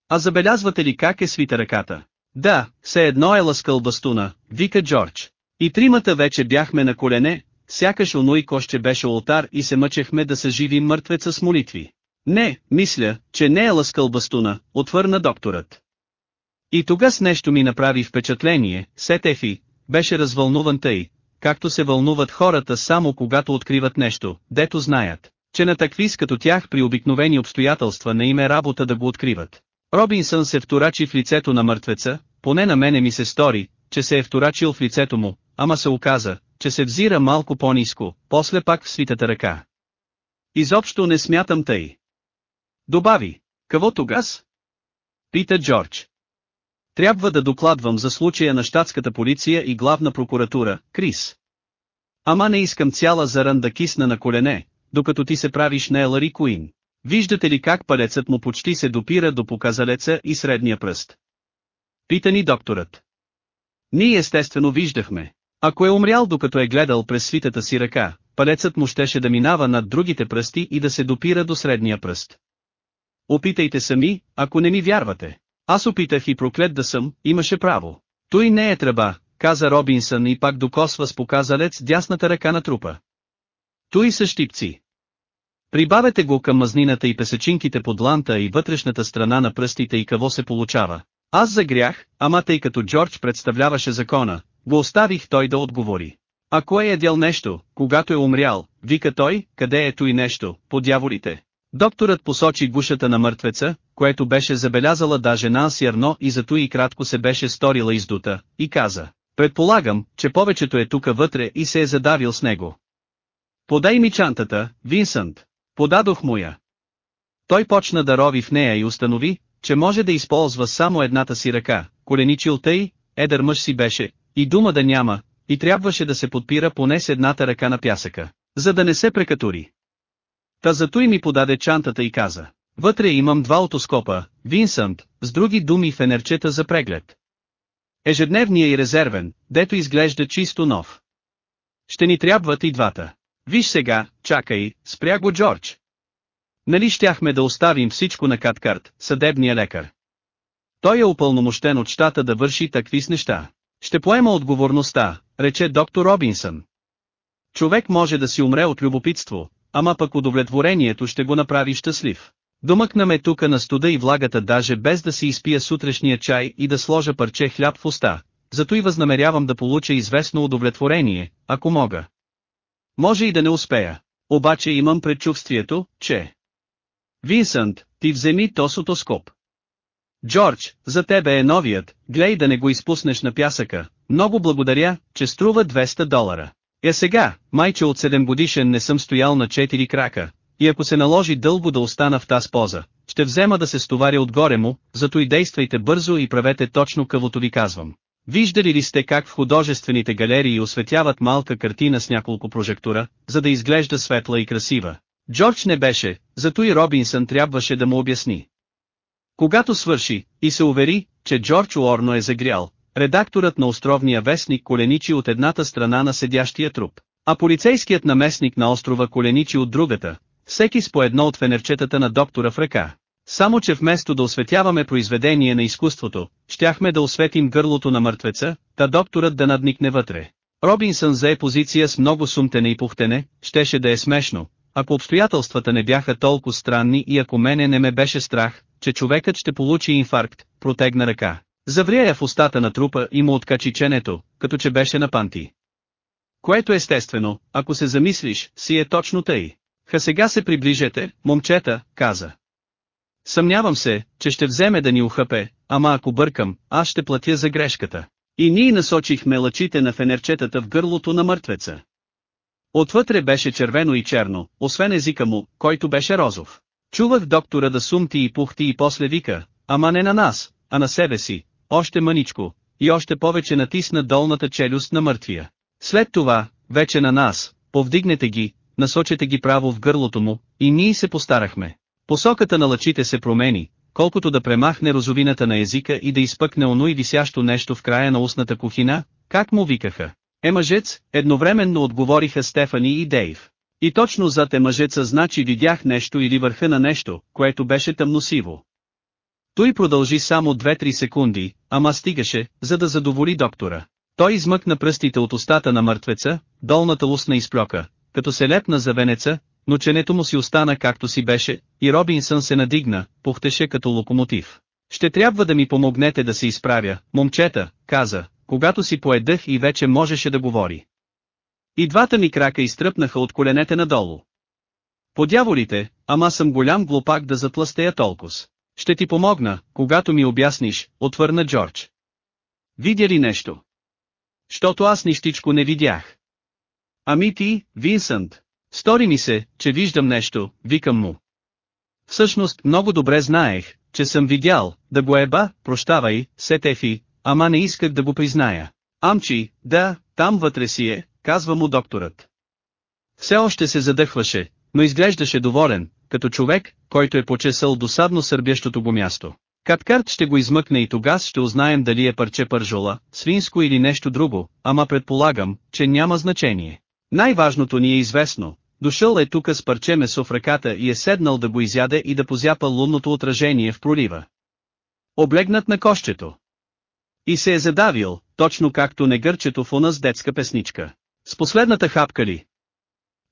А забелязвате ли как е свита ръката? Да, все едно е лъскал бастуна, вика Джордж. И тримата вече бяхме на колене, сякаш оно и коще беше ултар и се мъчехме да съживим мъртвеца с молитви. Не, мисля, че не е лъскал бастуна, отвърна докторът. И тогас нещо ми направи впечатление, Сетефи, беше развълнуван тъй, както се вълнуват хората само когато откриват нещо, дето знаят, че на таквис като тях при обикновени обстоятелства не им е работа да го откриват. Робинсън се вторачи в лицето на мъртвеца, поне на мене ми се стори, че се е вторачил в лицето му, ама се оказа, че се взира малко по-низко, после пак в свитата ръка. Изобщо не смятам тъй. Добави, какво тогас? Пита Джордж. Трябва да докладвам за случая на щатската полиция и главна прокуратура, Крис. Ама не искам цяла заран да кисна на колене, докато ти се правиш на Елари Куин. Виждате ли как палецът му почти се допира до показалеца и средния пръст? Пита ни докторът. Ние естествено виждахме. Ако е умрял докато е гледал през свитата си ръка, палецът му щеше да минава над другите пръсти и да се допира до средния пръст. Опитайте сами, ако не ми вярвате. Аз опитах и проклет да съм, имаше право. Той не е тръба, каза Робинсън и пак докосва с показалец дясната ръка на трупа. Той са щипци. Прибавете го към мазнината и песечинките под ланта и вътрешната страна на пръстите и какво се получава. Аз загрях, ама тъй като Джордж представляваше закона, го оставих той да отговори. Ако е ядял нещо, когато е умрял, вика той, къде ето и нещо, по дяволите. Докторът посочи гушата на мъртвеца, което беше забелязала даже Нанси Арно и зато и кратко се беше сторила издута, и каза, предполагам, че повечето е тука вътре и се е задавил с него. Подай ми чантата, Винсънт. Подадох му я. Той почна да рови в нея и установи, че може да използва само едната си ръка, коленичил тъй, едър мъж си беше, и дума да няма, и трябваше да се подпира поне с едната ръка на пясъка, за да не се прекатури. Та зато и ми подаде чантата и каза, вътре имам два отоскопа, Винсънт, с други думи фенерчета за преглед. Ежедневния и резервен, дето изглежда чисто нов. Ще ни трябват и двата. Виж сега, чакай, спря го Джордж. Нали щяхме да оставим всичко на Каткарт, съдебния лекар. Той е упълномощен от щата да върши такви с неща. Ще поема отговорността, рече доктор Робинсън. Човек може да си умре от любопитство, ама пък удовлетворението ще го направи щастлив. Домъкна ме тука на студа и влагата даже без да си изпия сутрешния чай и да сложа парче хляб в уста, зато и възнамерявам да получа известно удовлетворение, ако мога. Може и да не успея. Обаче имам предчувствието, че... Винсент, ти вземи тосотоскоп. Джордж, за тебе е новият, глей да не го изпуснеш на пясъка. Много благодаря, че струва 200 долара. Е сега, майче от 7 годишен не съм стоял на 4 крака, и ако се наложи дълго да остана в тази поза, ще взема да се стоваря отгоре му, зато и действайте бързо и правете точно къвото ви казвам. Виждали ли сте как в художествените галерии осветяват малка картина с няколко прожектора, за да изглежда светла и красива? Джордж не беше, зато и Робинсън трябваше да му обясни. Когато свърши, и се увери, че Джордж Уорно е загрял, редакторът на островния вестник коленичи от едната страна на седящия труп, а полицейският наместник на острова коленичи от другата, всеки с по едно от фенерчетата на доктора в ръка. Само че вместо да осветяваме произведение на изкуството, щяхме да осветим гърлото на мъртвеца, та докторът да надникне вътре. Робинсън зае позиция с много сумтене и пухтене, щеше да е смешно, ако обстоятелствата не бяха толкова странни и ако мене не ме беше страх, че човекът ще получи инфаркт, протегна ръка. Завря я в устата на трупа и му откачи ченето, като че беше на панти. Което естествено, ако се замислиш, си е точно тъй. Ха сега се приближете, момчета, каза. Съмнявам се, че ще вземе да ни ухъпе, ама ако бъркам, аз ще платя за грешката. И ние насочихме лъчите на фенерчетата в гърлото на мъртвеца. Отвътре беше червено и черно, освен езика му, който беше розов. Чувах доктора да сумти и пухти и после вика, ама не на нас, а на себе си, още мъничко, и още повече натисна долната челюст на мъртвия. След това, вече на нас, повдигнете ги, насочете ги право в гърлото му, и ние се постарахме. Посоката на лъчите се промени, колкото да премахне розовината на езика и да изпъкне оно и висящо нещо в края на устната кухина, как му викаха. Е мъжец, едновременно отговориха Стефани и Дейв. И точно зад е мъжеца значи видях нещо или върха на нещо, което беше тъмносиво. Той продължи само 2-3 секунди, ама стигаше, за да задоволи доктора. Той измъкна пръстите от устата на мъртвеца, долната устна изплюка, като се лепна за венеца, но ченето му си остана както си беше, и Робинсън се надигна, пухтеше като локомотив. Ще трябва да ми помогнете да се изправя, момчета, каза, когато си поедъх и вече можеше да говори. И двата ми крака изтръпнаха от коленете надолу. Подяволите, ама съм голям глупак да затластея толкова. Ще ти помогна, когато ми обясниш, отвърна Джордж. Видя ли нещо? Щото аз нищичко не видях. Ами ти, Винсент, стори ми се, че виждам нещо, викам му. Всъщност много добре знаех, че съм видял, да го еба, прощавай, Сетефи, ама не исках да го призная. Амчи, да, там вътре си е, казва му докторът. Все още се задъхваше, но изглеждаше доволен, като човек, който е почесал досадно сърбящото го място. Каткарт ще го измъкне и тогас ще узнаем дали е парче пържола, свинско или нещо друго, ама предполагам, че няма значение. Най-важното ни е известно, дошъл е тука с парче месо в ръката и е седнал да го изяде и да позяпа лунното отражение в пролива. Облегнат на кощето. И се е задавил, точно както негърчето в она с детска песничка. С последната хапка ли?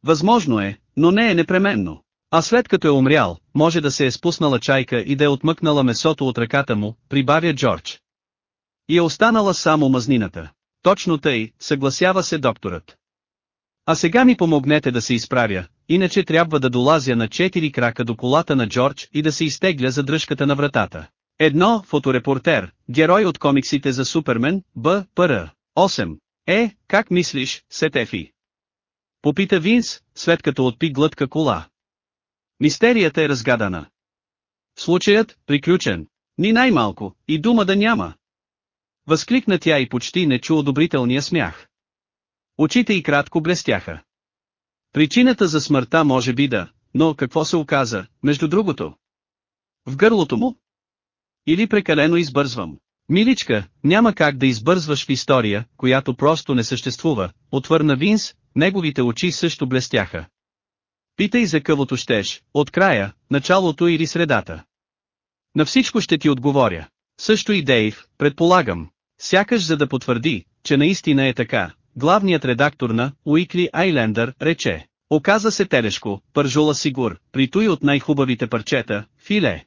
Възможно е, но не е непременно. А след като е умрял, може да се е спуснала чайка и да е отмъкнала месото от ръката му, прибавя Джордж. И е останала само мазнината. Точно тъй, съгласява се докторът. А сега ми помогнете да се изправя, иначе трябва да долазя на четири крака до колата на Джордж и да се изтегля за дръжката на вратата. Едно, фоторепортер, герой от комиксите за Супермен, Б. Пр. 8. Е, как мислиш, Сетефи? Попита Винс, след като отпи глътка кола. Мистерията е разгадана. Случаят, приключен. Ни най-малко, и дума да няма. Възкликна тя и почти не чу одобрителния смях. Очите й кратко блестяха. Причината за смъртта може би да, но какво се оказа, между другото? В гърлото му? Или прекалено избързвам? Миличка, няма как да избързваш в история, която просто не съществува, отвърна Винс, неговите очи също блестяха. Питай за къвото щеш, от края, началото или средата. На всичко ще ти отговоря. Също и Дейв, предполагам. Сякаш за да потвърди, че наистина е така, главният редактор на Уикли Айлендър рече. Оказа се телешко, пържула сигур, при той от най-хубавите парчета, филе.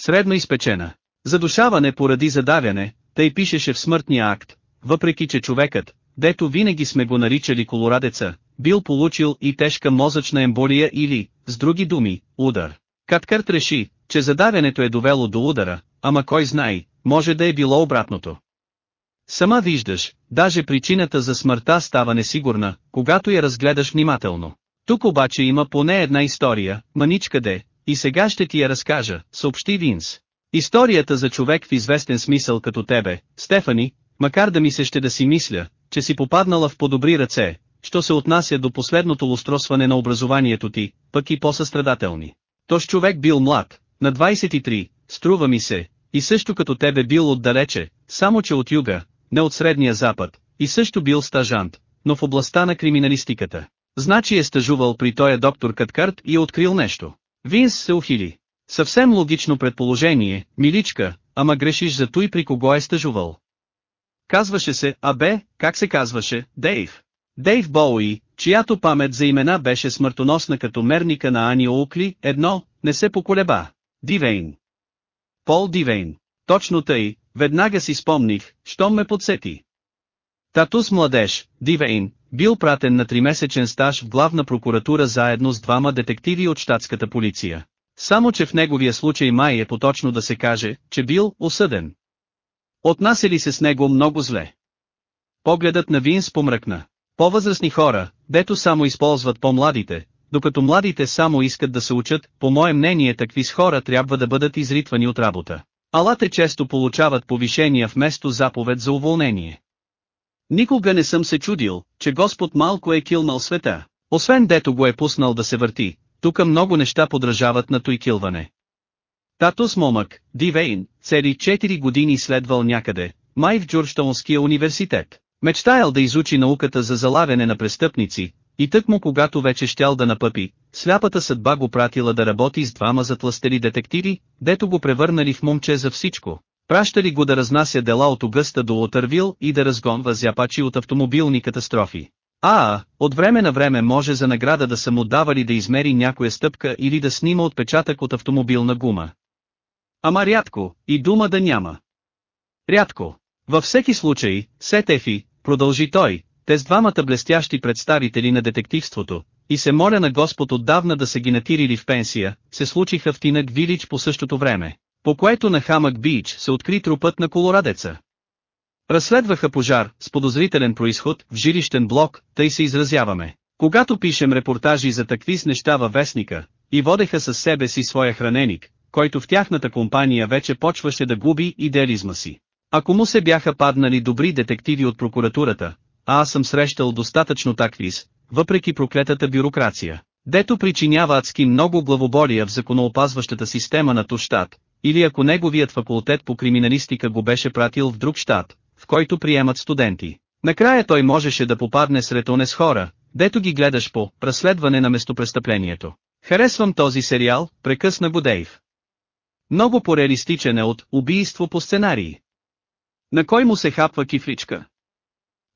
Средно изпечена. Задушаване поради задавяне, тъй пишеше в смъртния акт, въпреки че човекът, дето винаги сме го наричали колорадеца, бил получил и тежка мозъчна емболия или, с други думи, удар. Каткърт реши, че задавянето е довело до удара, ама кой знае, може да е било обратното. Сама виждаш, даже причината за смъртта става несигурна, когато я разгледаш внимателно. Тук обаче има поне една история, маничка де, и сега ще ти я разкажа, съобщи Винс. Историята за човек в известен смисъл като тебе, Стефани, макар да ми се ще да си мисля, че си попаднала в по-добри ръце, що се отнася до последното лустросване на образованието ти, пък и по-състрадателни. Тош човек бил млад, на 23, струва ми се, и също като тебе бил отдалече, само че от юга, не от средния запад, и също бил стажант, но в областта на криминалистиката. Значи е стажувал при тоя доктор Каткарт и е открил нещо. Винс се ухили. Съвсем логично предположение, миличка, ама грешиш за той при кого е стажувал. Казваше се, а бе, как се казваше, Дейв. Дейв Боуи, чиято памет за имена беше смъртоносна като мерника на Ани Оукли, едно, не се поколеба. Дивейн. Пол Дивейн. Точно тъй, веднага си спомних, щом ме подсети. Татус младеж, Дивейн, бил пратен на тримесечен стаж в главна прокуратура заедно с двама детективи от щатската полиция. Само че в неговия случай май е поточно да се каже, че бил осъден. Отнасяли се с него много зле. Погледът на Винс помръкна. По-възрастни хора, дето само използват по-младите, докато младите само искат да се учат, по мое мнение такви с хора трябва да бъдат изритвани от работа. Алате често получават повишения вместо заповед за уволнение. Никога не съм се чудил, че Господ малко е килнал света, освен дето го е пуснал да се върти, тук много неща подражават на той килване. Татус момък, Дивейн, цели 4 години следвал някъде, май в Джорджтаунския университет. Мечтаял да изучи науката за залавяне на престъпници, и тък му когато вече щял да напъпи, сляпата съдба го пратила да работи с двама затластели детективи, дето го превърнали в момче за всичко. Пращали го да разнася дела от Огъста до Отървил и да разгонва зяпачи от автомобилни катастрофи. А, от време на време може за награда да са му давали да измери някоя стъпка или да снима отпечатък от автомобилна гума. Ама рядко, и дума да няма. Рядко. Във всеки случай, Сетефи, продължи той, те с двамата блестящи представители на детективството, и се моля на Господ отдавна да се ги натирили в пенсия, се случиха в Тинък Вилич по същото време, по което на Хамък Бич се откри трупът на колорадеца. Разследваха пожар, с подозрителен происход, в жилищен блок, тъй се изразяваме. Когато пишем репортажи за такви с неща във вестника, и водеха със себе си своя храненик, който в тяхната компания вече почваше да губи идеализма си. Ако му се бяха паднали добри детективи от прокуратурата, а аз съм срещал достатъчно таквис, въпреки проклетата бюрокрация, дето причинява адски много главоболия в законоопазващата система на то щат, или ако неговият факултет по криминалистика го беше пратил в друг щат, който приемат студенти. Накрая той можеше да попадне сред онес хора, дето ги гледаш по разследване на местопрестъплението. Харесвам този сериал, прекъсна го Дейв. Много по-реалистичен е от убийство по сценарии. На кой му се хапва кифличка?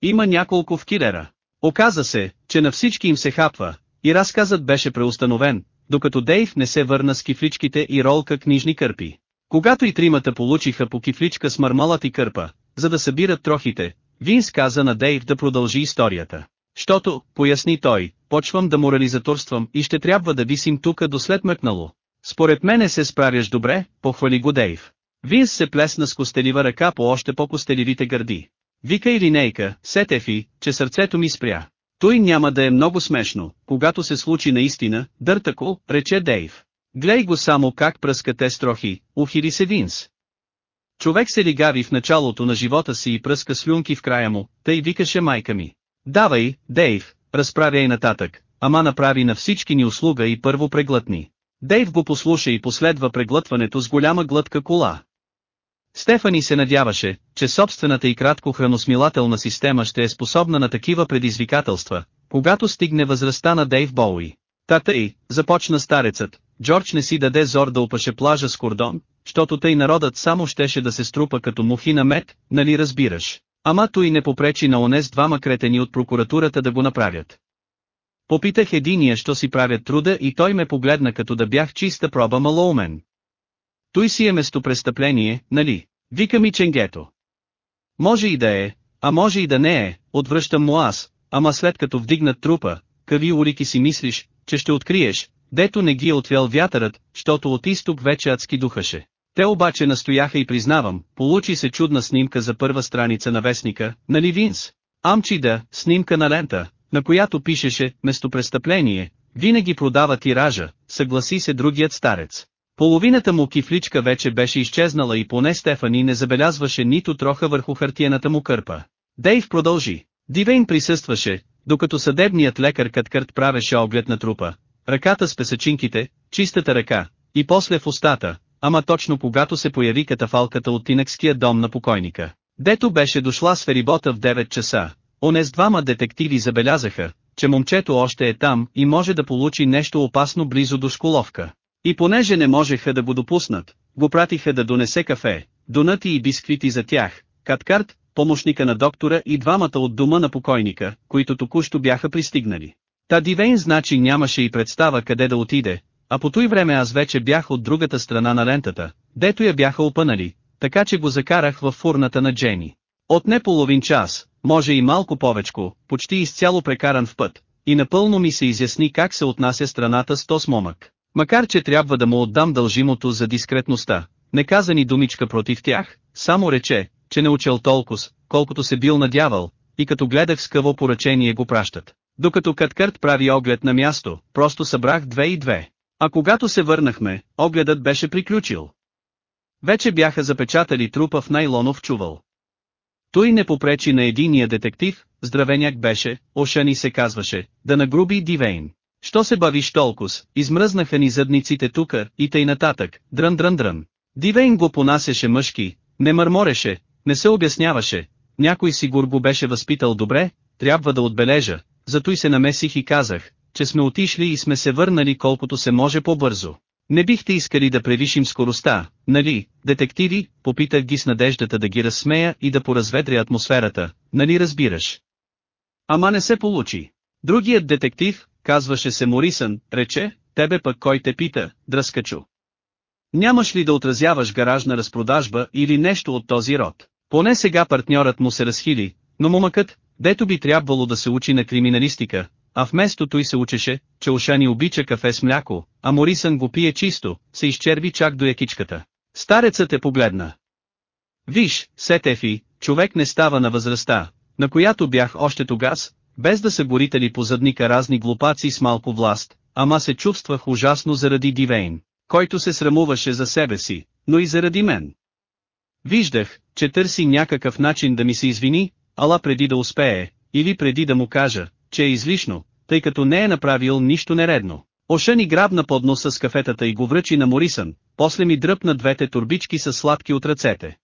Има няколко в килера. Оказа се, че на всички им се хапва, и разказът беше преустановен, докато Дейв не се върна с кифличките и ролка книжни кърпи. Когато и тримата получиха по кифличка с мармалът и кърпа, за да събират трохите, Винс каза на Дейв да продължи историята. Щото, поясни той, почвам да морализаторствам и ще трябва да висим тука до след мъкнало. Според мене се справяш добре, похвали го Дейв. Винс се плесна с костелива ръка по още по-костеливите гърди. Вика или нейка, сетефи, че сърцето ми спря. Той няма да е много смешно, когато се случи наистина, дъртако, рече Дейв. Глей го само как пръска те строхи, ухили се Винс. Човек се лигави в началото на живота си и пръска слюнки в края му, тъй викаше майка ми. Давай, Дейв, разправяй нататък, ама направи на всички ни услуга и първо преглътни. Дейв го послуша и последва преглътването с голяма глътка кола. Стефани се надяваше, че собствената и кратко храносмилателна система ще е способна на такива предизвикателства, когато стигне възрастта на Дейв Боуи. Тата и, започна старецът, Джордж не си даде зор да опаше плажа с кордон, щото тъй народът само щеше да се струпа като мухи на мед, нали разбираш. Ама той не попречи на онез двама кретени от прокуратурата да го направят. Попитах единия, що си правят труда и той ме погледна като да бях чиста проба малоумен. Той си е местопрестъпление, нали? Вика ми ченгето. Може и да е, а може и да не е, отвръщам му аз, ама след като вдигнат трупа, какви улики си мислиш, че ще откриеш, дето не ги е отвял вятърът, щото от изток вече адски духаше. Те обаче настояха и признавам, получи се чудна снимка за първа страница на вестника, нали Винс? Амчи да, снимка на лента, на която пишеше «Местопрестъпление», винаги продава тиража, съгласи се другият старец. Половината му кифличка вече беше изчезнала и поне Стефани не забелязваше нито троха върху хартиената му кърпа. Дейв продължи. Дивейн присъстваше, докато съдебният лекар Каткърт правеше оглед на трупа. Ръката с песачинките, чистата ръка, и после в устата, ама точно когато се появи катафалката от тинекския дом на покойника. Дето беше дошла с ферибота в 9 часа, онез двама детективи забелязаха, че момчето още е там и може да получи нещо опасно близо до школовка. И понеже не можеха да го допуснат, го пратиха да донесе кафе, донати и бисквити за тях, Каткарт, помощника на доктора и двамата от дома на покойника, които току-що бяха пристигнали. Та Дивейн значи нямаше и представа къде да отиде, а по той време аз вече бях от другата страна на лентата, дето я бяха опънали, така че го закарах в фурната на Джени. Отне половин час, може и малко повечко, почти изцяло прекаран в път, и напълно ми се изясни как се отнася страната с тос момък. Макар че трябва да му отдам дължимото за дискретността, не каза ни думичка против тях, само рече, че не учел толкова, колкото се бил надявал, и като гледах с какво поръчение го пращат. Докато Каткърт прави оглед на място, просто събрах две и две. А когато се върнахме, огледът беше приключил. Вече бяха запечатали трупа в найлонов чувал. Той не попречи на единия детектив, здравеняк беше, Ошани се казваше, да нагруби Дивейн. Що се бавиш толкова, измръзнаха ни задниците тука, и тъй нататък, дрън дрън дрън. Дивейн го понасеше мъжки, не мърмореше, не се обясняваше, някой си го беше възпитал добре, трябва да отбележа, зато и се намесих и казах, че сме отишли и сме се върнали колкото се може по-бързо. Не бихте искали да превишим скоростта, нали, детективи, попитах ги с надеждата да ги разсмея и да поразведря атмосферата, нали разбираш. Ама не се получи. Другият детектив, казваше се Морисън, рече, тебе пък кой те пита, дръскачо. Нямаш ли да отразяваш гаражна разпродажба или нещо от този род? Поне сега партньорът му се разхили, но момъкът, дето би трябвало да се учи на криминалистика, а вместо той се учеше, че Ушани обича кафе с мляко, а Морисън го пие чисто, се изчерви чак до якичката. Старецът е погледна. Виж, Сетефи, човек не става на възрастта, на която бях още тогас, без да се борители по задника разни глупаци с малко власт, ама се чувствах ужасно заради Дивейн, който се срамуваше за себе си, но и заради мен. Виждах, че търси някакъв начин да ми се извини, ала преди да успее, или преди да му кажа, че е излишно, тъй като не е направил нищо нередно. Оша ни грабна под носа с кафетата и го връчи на Морисън, после ми дръпна двете турбички с сладки от ръцете.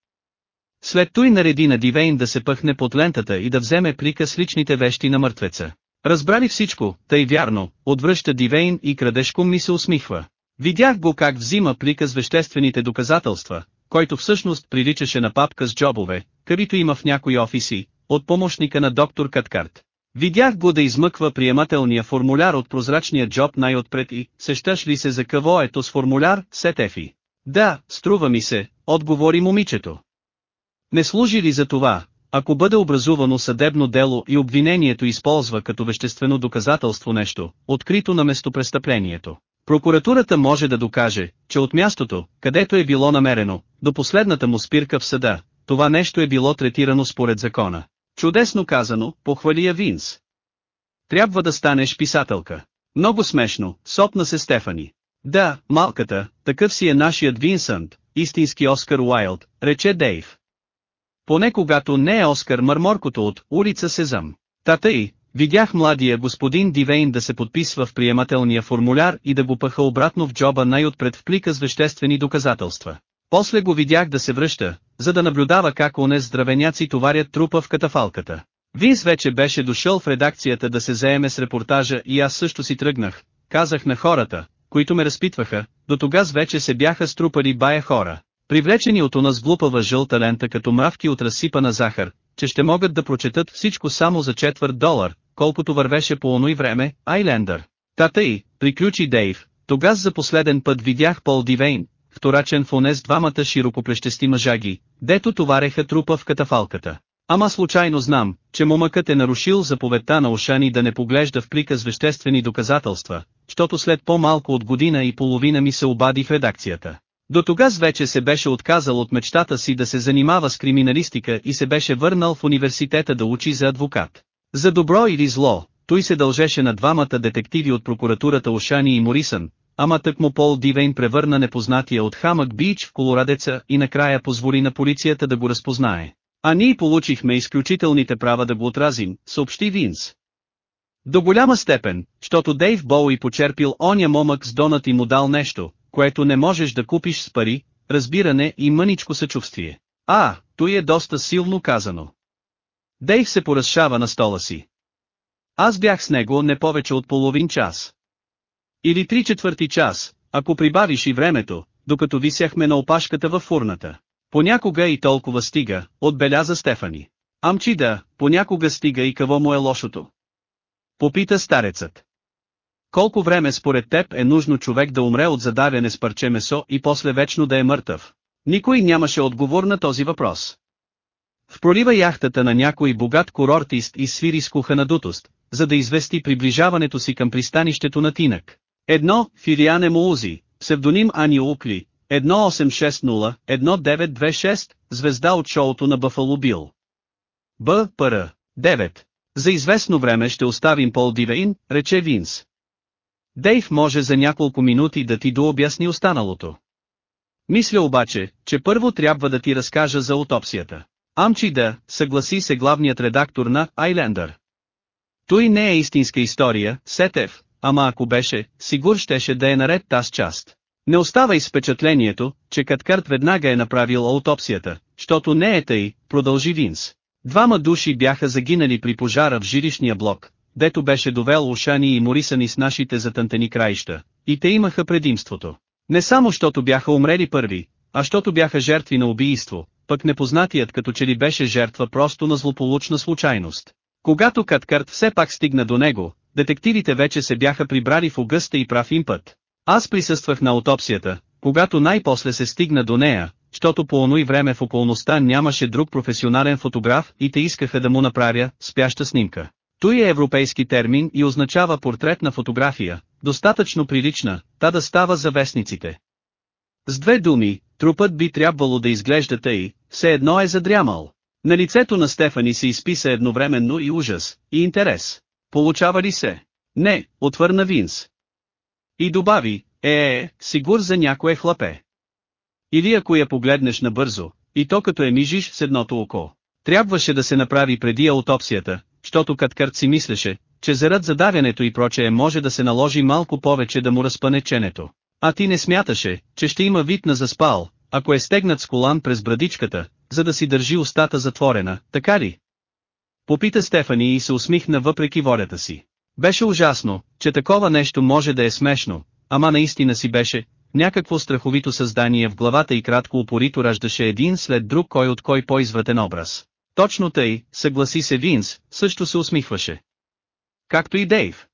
След той нареди на Дивейн да се пъхне под лентата и да вземе плика с личните вещи на мъртвеца. Разбрали всичко, тъй вярно, отвръща Дивейн и крадешко ми се усмихва. Видях го как взима плика с веществените доказателства, който всъщност приличаше на папка с джобове, където има в някои офиси, от помощника на доктор Каткарт. Видях го да измъква приемателния формуляр от прозрачния джоб най-отпред и, сещаш ли се за какво ето с формуляр, Сетефи? Да, струва ми се, отговори момичето. Не служи ли за това, ако бъде образувано съдебно дело и обвинението използва като веществено доказателство нещо, открито на местопрестъплението? Прокуратурата може да докаже, че от мястото, където е било намерено, до последната му спирка в съда, това нещо е било третирано според закона. Чудесно казано, похвали я Винс. Трябва да станеш писателка. Много смешно, сопна се Стефани. Да, малката, такъв си е нашият Винсънт, истински Оскар Уайлд, рече Дейв. Поне когато не е Оскар Мърморкото от улица Сезам. Тата и, видях младия господин Дивейн да се подписва в приемателния формуляр и да го пъха обратно в джоба най-отпред в плика с веществени доказателства. После го видях да се връща, за да наблюдава как онез здравеняци товарят трупа в катафалката. Винс вече беше дошъл в редакцията да се заеме с репортажа и аз също си тръгнах, казах на хората, които ме разпитваха, до тогаз вече се бяха струпали бая хора, привлечени от оназ глупава жълта лента като мравки от разсипана захар, че ще могат да прочетат всичко само за четвърт долар, колкото вървеше по оно и време, Айлендър. Тата и, приключи Дейв, тогаз за последен път видях Пол Дивейн, вторачен в онез двамата широкоплещести мъжаги, дето товареха трупа в катафалката. Ама случайно знам, че момъкът е нарушил заповедта на Ошани да не поглежда в плика с веществени доказателства, защото след по-малко от година и половина ми се обади в редакцията. До тогаз вече се беше отказал от мечтата си да се занимава с криминалистика и се беше върнал в университета да учи за адвокат. За добро или зло, той се дължеше на двамата детективи от прокуратурата Ошани и Морисън, ама тък му Пол Дивейн превърна непознатия от Хамък Бич в колорадеца и накрая позволи на полицията да го разпознае. А ние получихме изключителните права да го отразим, съобщи Винс. До голяма степен, защото Дейв Боуи почерпил оня момък с донат и му дал нещо, което не можеш да купиш с пари, разбиране и мъничко съчувствие. А, той е доста силно казано. Дейв се поразшава на стола си. Аз бях с него не повече от половин час. Или три четвърти час, ако прибавиш и времето, докато висяхме на опашката във фурната. Понякога и толкова стига, отбеляза Стефани. Амчи да, понякога стига и какво му е лошото. Попита старецът. Колко време според теб е нужно човек да умре от задавяне с парче месо и после вечно да е мъртъв? Никой нямаше отговор на този въпрос. В пролива яхтата на някой богат курортист и свири с куха надутост, за да извести приближаването си към пристанището на Тинък. Едно, Фириане Муузи, псевдоним Ани Укли, 1860-1926, звезда от шоуто на Бъфало Бил. Б. Р. 9. За известно време ще оставим Пол Дивейн, рече Винс. Дейв може за няколко минути да ти дообясни останалото. Мисля обаче, че първо трябва да ти разкажа за аутопсията. Амчи да, съгласи се главният редактор на Айлендър. Той не е истинска история, Сетев, ама ако беше, сигур щеше да е наред таз част. Не остава и с впечатлението, че Каткарт веднага е направил аутопсията, защото не е тъй, продължи Винс. Двама души бяха загинали при пожара в жилищния блок, дето беше довел Ушани и Морисани с нашите затънтени краища, и те имаха предимството. Не само защото бяха умрели първи, а защото бяха жертви на убийство, пък непознатият като че ли беше жертва просто на злополучна случайност. Когато Каткарт все пак стигна до него, детективите вече се бяха прибрали в огъста и прав им път. Аз присъствах на аутопсията, когато най-после се стигна до нея, защото по оно и време в околността нямаше друг професионален фотограф и те искаха да му направя спяща снимка. Той е европейски термин и означава портретна фотография, достатъчно прилична, та да става за вестниците. С две думи, трупът би трябвало да изглежда тъй, все едно е задрямал. На лицето на Стефани се изписа едновременно и ужас, и интерес. Получава ли се? Не, отвърна Винс. И добави, е, е, сигур за някое хлапе. Или ако я погледнеш набързо, и то като е мижиш с едното око. Трябваше да се направи преди аутопсията, защото Каткарт си мислеше, че зарад задавянето и прочее може да се наложи малко повече да му разпъне ченето. А ти не смяташе, че ще има вид на заспал, ако е стегнат с колан през брадичката, за да си държи устата затворена, така ли? Попита Стефани и се усмихна въпреки волята си. Беше ужасно, че такова нещо може да е смешно, ама наистина си беше, някакво страховито създание в главата и кратко упорито раждаше един след друг кой от кой по-извратен образ. Точно тъй, съгласи се Винс, също се усмихваше. Както и Дейв.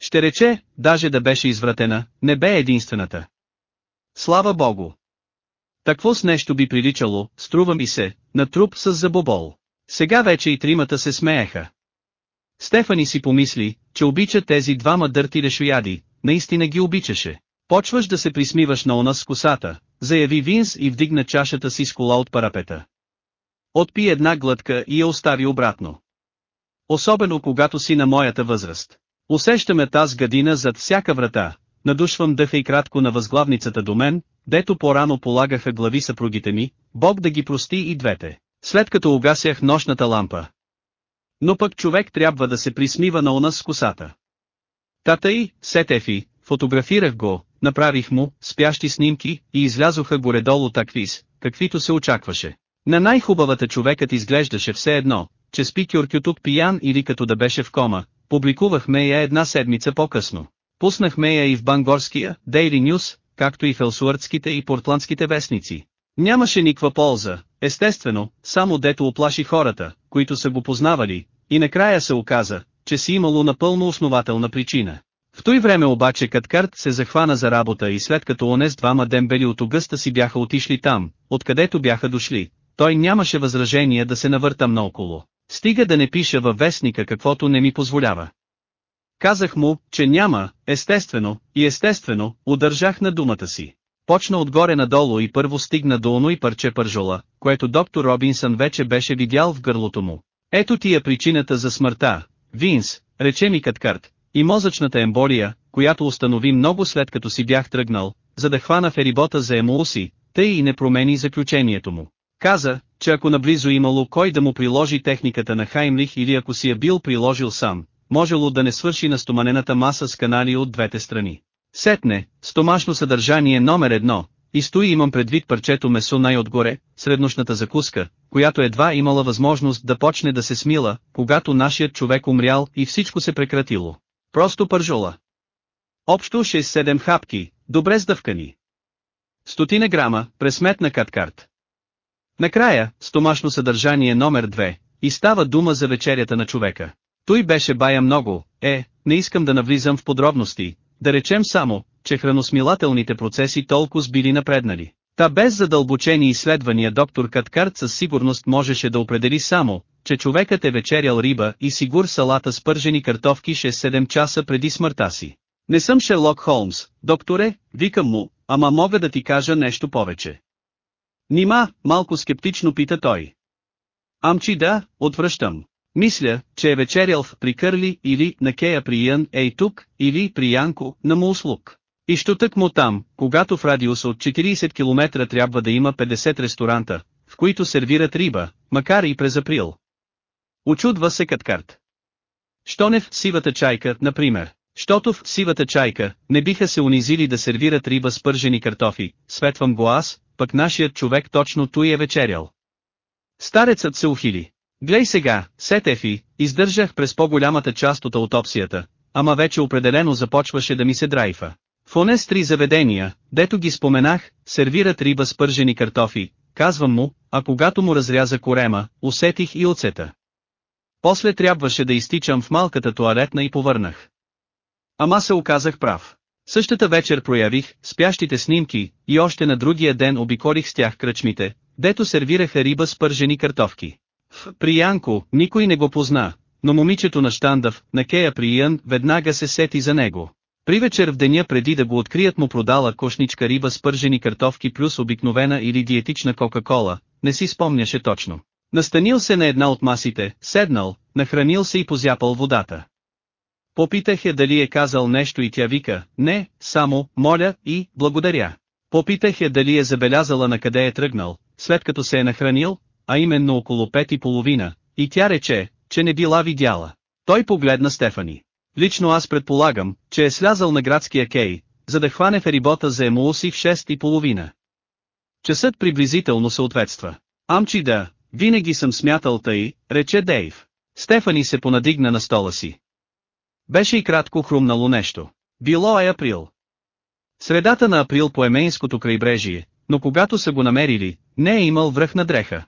Ще рече, даже да беше извратена, не бе единствената. Слава Богу! Такво с нещо би приличало, струва ми се, на труп с забобол. Сега вече и тримата се смееха. Стефани си помисли, че обича тези двама дърти решояди, наистина ги обичаше. Почваш да се присмиваш на она с косата, заяви Винс и вдигна чашата си с кола от парапета. Отпи една глътка и я остави обратно. Особено когато си на моята възраст. Усещаме таз гадина зад всяка врата, надушвам дъха и кратко на възглавницата до мен, дето по-рано полагаха глави съпругите ми, Бог да ги прости и двете, след като угасях нощната лампа. Но пък човек трябва да се присмива на она с косата. Тата и, Сетефи, фотографирах го, направих му, спящи снимки, и излязоха горе-долу таквис, каквито се очакваше. На най-хубавата човекът изглеждаше все едно, че спи Кюркютук пиян или като да беше в кома, публикувахме я една седмица по-късно. Пуснахме я и в Бангорския, Daily News, както и в елсуъртските и портландските вестници. Нямаше никаква полза, естествено, само дето оплаши хората, които са го познавали, и накрая се оказа, че си имало напълно основателна причина. В той време обаче Каткарт се захвана за работа и след като онес двама дембели от Огъста си бяха отишли там, откъдето бяха дошли, той нямаше възражение да се навъртам наоколо. Стига да не пиша във вестника каквото не ми позволява. Казах му, че няма, естествено, и естествено, удържах на думата си. Почна отгоре надолу и първо стигна до оно и парче пържола, което доктор Робинсън вече беше видял в гърлото му. Ето ти е причината за смъртта, Винс, рече ми Каткарт, и мозъчната емболия, която установи много след като си бях тръгнал, за да хвана ферибота за емулси, тъй и не промени заключението му. Каза, че ако наблизо имало кой да му приложи техниката на Хаймлих или ако си я бил приложил сам, можело да не свърши на стоманената маса с канали от двете страни. Сетне, стомашно съдържание номер едно, и стои имам предвид парчето месо най-отгоре, среднощната закуска, която едва имала възможност да почне да се смила, когато нашият човек умрял и всичко се прекратило. Просто пържола. Общо 6-7 хапки, добре сдъвкани. Стотина грама, пресметна каткарт. Накрая, стомашно съдържание номер 2, и става дума за вечерята на човека. Той беше бая много, е, не искам да навлизам в подробности, да речем само, че храносмилателните процеси толкова били напреднали. Та без задълбочени изследвания доктор Каткарт със сигурност можеше да определи само, че човекът е вечерял риба и сигур салата с пържени картофки 6-7 часа преди смъртта си. Не съм Шерлок Холмс, докторе, викам му, ама мога да ти кажа нещо повече. Нима, малко скептично пита той. Амчи да, отвръщам. Мисля, че е вечерял в Прикърли или на Кея при Ян Ей тук, или при Янко, на Муслук. И що тък му там, когато в радиус от 40 км трябва да има 50 ресторанта, в които сервират риба, макар и през април. Очудва се Каткарт. Щонев сивата чайка, например. Щото в сивата чайка, не биха се унизили да сервират риба с пържени картофи, светвам го аз, пък нашият човек точно той е вечерял. Старецът се ухили. Глей сега, Сетефи, издържах през по-голямата част от аутопсията, ама вече определено започваше да ми се драйфа. В онес три заведения, дето ги споменах, сервират риба с пържени картофи, казвам му, а когато му разряза корема, усетих и оцета. После трябваше да изтичам в малката туалетна и повърнах. Ама се оказах прав. Същата вечер проявих спящите снимки и още на другия ден обиколих с тях кръчмите, дето сервираха риба с пържени картофки. При Янко, никой не го позна, но момичето на Штандъв, на Кея Приян, веднага се сети за него. При вечер в деня преди да го открият му продала кошничка риба с пържени картофки плюс обикновена или диетична Кока-Кола, не си спомняше точно. Настанил се на една от масите, седнал, нахранил се и позяпал водата. Попитах я дали е казал нещо и тя вика, не, само, моля и, благодаря. Попитах я дали е забелязала на къде е тръгнал, след като се е нахранил, а именно около пет и половина, и тя рече, че не била видяла. Той погледна Стефани. Лично аз предполагам, че е слязал на градския кей, за да хване ферибота за Емулси в 6 и половина. Часът приблизително съответства. Амчи да, винаги съм смятал тъй, рече Дейв. Стефани се понадигна на стола си. Беше и кратко хрумнало нещо. Било е април. Средата на април по Емейнското крайбрежие, но когато са го намерили, не е имал връхна дреха.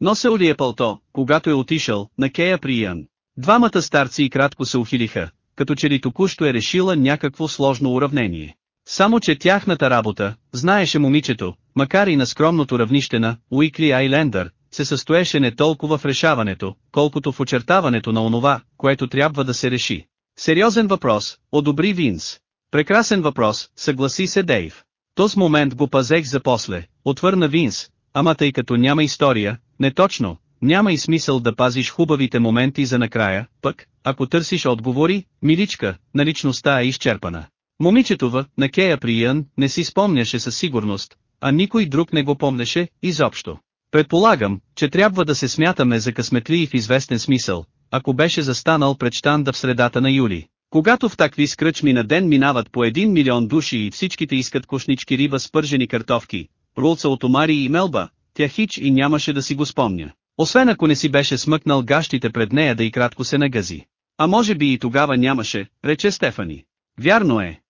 Носел ли е пълто, когато е отишъл, на Кея Приян. Двамата старци и кратко се ухилиха, като че ли току-що е решила някакво сложно уравнение. Само че тяхната работа, знаеше момичето, макар и на скромното равнище на Уикли Айлендър, се състоеше не толкова в решаването, колкото в очертаването на онова, което трябва да се реши. Сериозен въпрос, одобри Винс. Прекрасен въпрос, съгласи се Дейв. Този момент го пазех за после, отвърна Винс, ама тъй като няма история, не точно, няма и смисъл да пазиш хубавите моменти за накрая, пък, ако търсиш отговори, миличка, наличността е изчерпана. Момичето в, на Кея Приян, не си спомняше със сигурност, а никой друг не го помнеше, изобщо. Предполагам, че трябва да се смятаме за късметли в известен смисъл, ако беше застанал пред щанда в средата на юли. Когато в такви скръчми на ден минават по един милион души и всичките искат кошнички риба с пържени картофки, рулца от омари и мелба, тя хич и нямаше да си го спомня. Освен ако не си беше смъкнал гащите пред нея да и кратко се нагази. А може би и тогава нямаше, рече Стефани. Вярно е.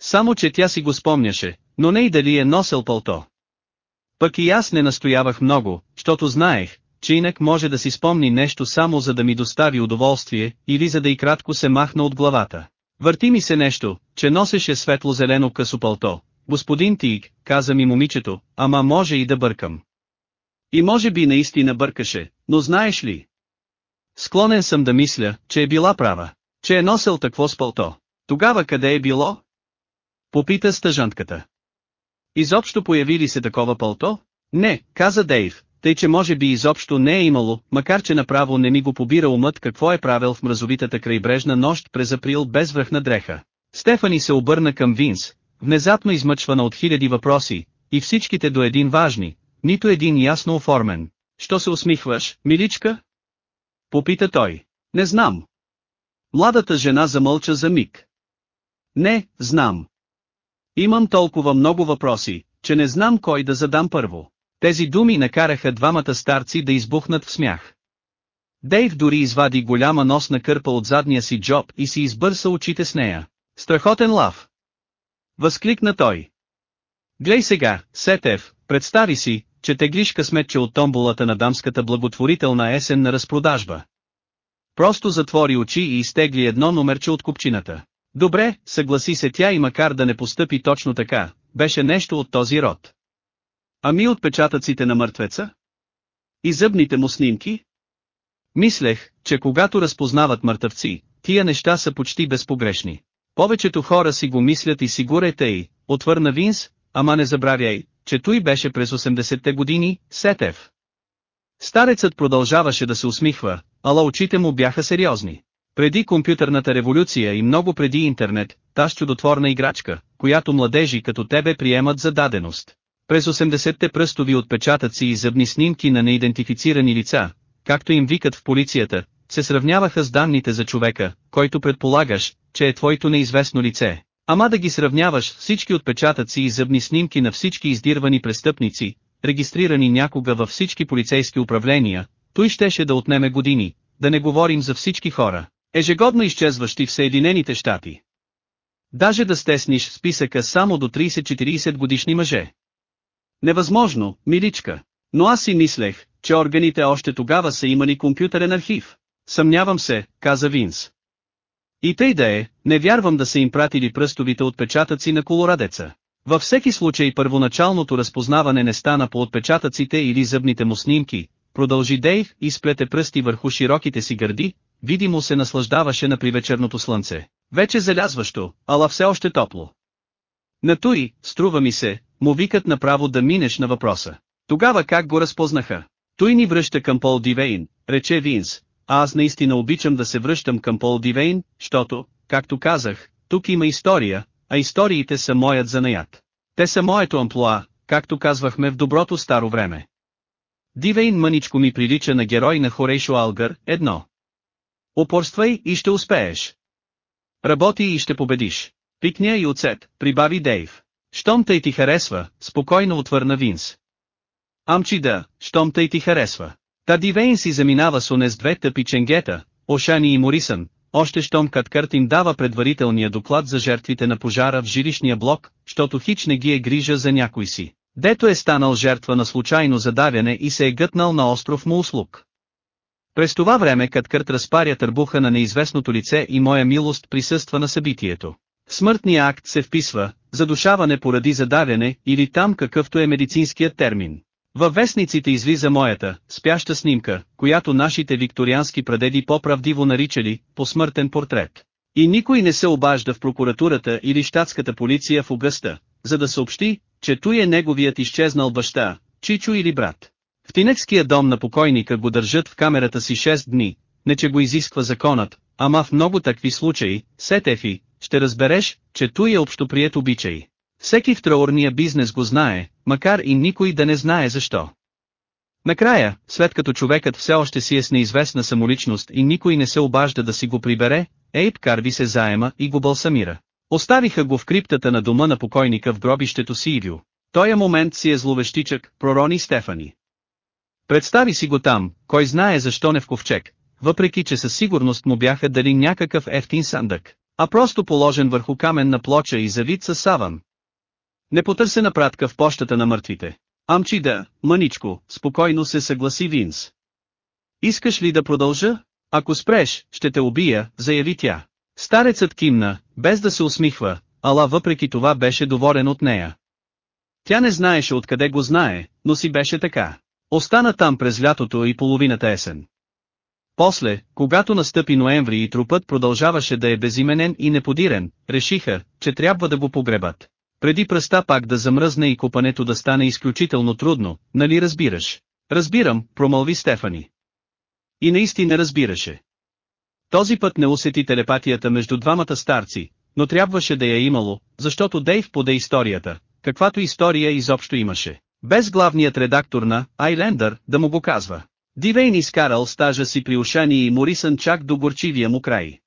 Само че тя си го спомняше, но не и дали е носел пълто. Пък и аз не настоявах много, защото знаех, че инак може да си спомни нещо само за да ми достави удоволствие, или за да и кратко се махна от главата. Върти ми се нещо, че носеше светло-зелено късо пълто. Господин Тиг, каза ми момичето, ама може и да бъркам. И може би наистина бъркаше, но знаеш ли? Склонен съм да мисля, че е била права, че е носил такво с пълто. Тогава къде е било? Попита стъжантката. Изобщо появи ли се такова пълто? Не, каза Дейв, тъй че може би изобщо не е имало, макар че направо не ми го побира умът какво е правил в мразовитата крайбрежна нощ през април без връхна дреха. Стефани се обърна към Винс, внезапно измъчвана от хиляди въпроси, и всичките до един важни, нито един ясно оформен. Що се усмихваш, миличка? Попита той. Не знам. Младата жена замълча за миг. Не, знам. Имам толкова много въпроси, че не знам кой да задам първо. Тези думи накараха двамата старци да избухнат в смях. Дейв дори извади голяма носна кърпа от задния си джоб и си избърса очите с нея. Страхотен лав! Възкликна той. Глей сега, Сетев, представи си, че теглиш късметче от томболата на дамската благотворителна есен на разпродажба. Просто затвори очи и изтегли едно номерче от купчината. Добре, съгласи се тя и макар да не постъпи точно така, беше нещо от този род. Ами отпечатъците на мъртвеца? И зъбните му снимки? Мислех, че когато разпознават мъртъвци, тия неща са почти безпогрешни. Повечето хора си го мислят и сигурете и, отвърна Винс, ама не забравяй, че той беше през 80-те години, Сетев. Старецът продължаваше да се усмихва, ала очите му бяха сериозни. Преди компютърната революция и много преди интернет, таз чудотворна играчка, която младежи като тебе приемат за даденост. През 80-те пръстови отпечатъци и зъбни снимки на неидентифицирани лица, както им викат в полицията, се сравняваха с данните за човека, който предполагаш, че е твоето неизвестно лице. Ама да ги сравняваш всички отпечатъци и зъбни снимки на всички издирвани престъпници, регистрирани някога във всички полицейски управления, той щеше да отнеме години, да не говорим за всички хора, ежегодно изчезващи в Съединените щати. Даже да стесниш списъка само до 30-40 годишни мъже. Невъзможно, миличка. Но аз си мислех, че органите още тогава са имали компютърен архив. Съмнявам се, каза Винс. И тъй да е, не вярвам да са им пратили пръстовите отпечатъци на колорадеца. Във всеки случай първоначалното разпознаване не стана по отпечатъците или зъбните му снимки, продължи Дейв и сплете пръсти върху широките си гърди, видимо се наслаждаваше на привечерното слънце. Вече залязващо, ала все още топло. На той, струва ми се, му викат направо да минеш на въпроса. Тогава как го разпознаха? Той ни връща към Пол Дивейн, рече Винс, а аз наистина обичам да се връщам към Пол Дивейн, защото, както казах, тук има история, а историите са моят занаят. Те са моето амплуа, както казвахме в доброто старо време. Дивейн мъничко ми прилича на герой на Хорейшо Алгър, едно. Упорствай и ще успееш. Работи и ще победиш. Пикня и оцет, прибави Дейв. Щом тъй ти харесва, спокойно отвърна Винс. Амчи да, щом тъй ти харесва. Та Дивейн си заминава с онез две тъпи ченгета, Ошани и Морисън, още щом Каткърт им дава предварителния доклад за жертвите на пожара в жилищния блок, щото хич не ги е грижа за някой си. Дето е станал жертва на случайно задавяне и се е гътнал на остров му услуг. През това време Каткърт разпаря търбуха на неизвестното лице и моя милост присъства на събитието. Смъртния акт се вписва, задушаване поради задавяне или там какъвто е медицинският термин. Във вестниците излиза моята, спяща снимка, която нашите викториански прадеди по-правдиво наричали, посмъртен портрет. И никой не се обажда в прокуратурата или щатската полиция в Огъста, за да съобщи, че той е неговият изчезнал баща, чичо или брат. В Тинекския дом на покойника го държат в камерата си 6 дни, не че го изисква законът, ама в много такви случаи, сетефи, ще разбереш, че той е общоприет обичай. Всеки в траурния бизнес го знае, макар и никой да не знае защо. Накрая, след като човекът все още си е с неизвестна самоличност и никой не се обажда да си го прибере, Ейб Карви се заема и го балсамира. Оставиха го в криптата на дома на покойника в гробището си Ивю. Тоя момент си е зловещичък, пророни Стефани. Представи си го там, кой знае защо не в ковчег, въпреки че със сигурност му бяха дали някакъв ефтин сандък, а просто положен върху каменна плоча и завит със саван. Непотърсена пратка в пощата на мъртвите. Амчи да, мъничко, спокойно се съгласи Винс. Искаш ли да продължа? Ако спреш, ще те убия, заяви тя. Старецът кимна, без да се усмихва, ала въпреки това беше доволен от нея. Тя не знаеше откъде го знае, но си беше така. Остана там през лятото и половината есен. После, когато настъпи ноември и трупът продължаваше да е безименен и неподирен, решиха, че трябва да го погребат. Преди пръста пак да замръзне и купането да стане изключително трудно, нали разбираш? Разбирам, промълви Стефани. И наистина разбираше. Този път не усети телепатията между двамата старци, но трябваше да я имало, защото Дейв поде историята, каквато история изобщо имаше. Без главният редактор на Айлендър да му го казва. Дивейн изкарал стажа си при Ушани и Морисън чак до горчивия му край.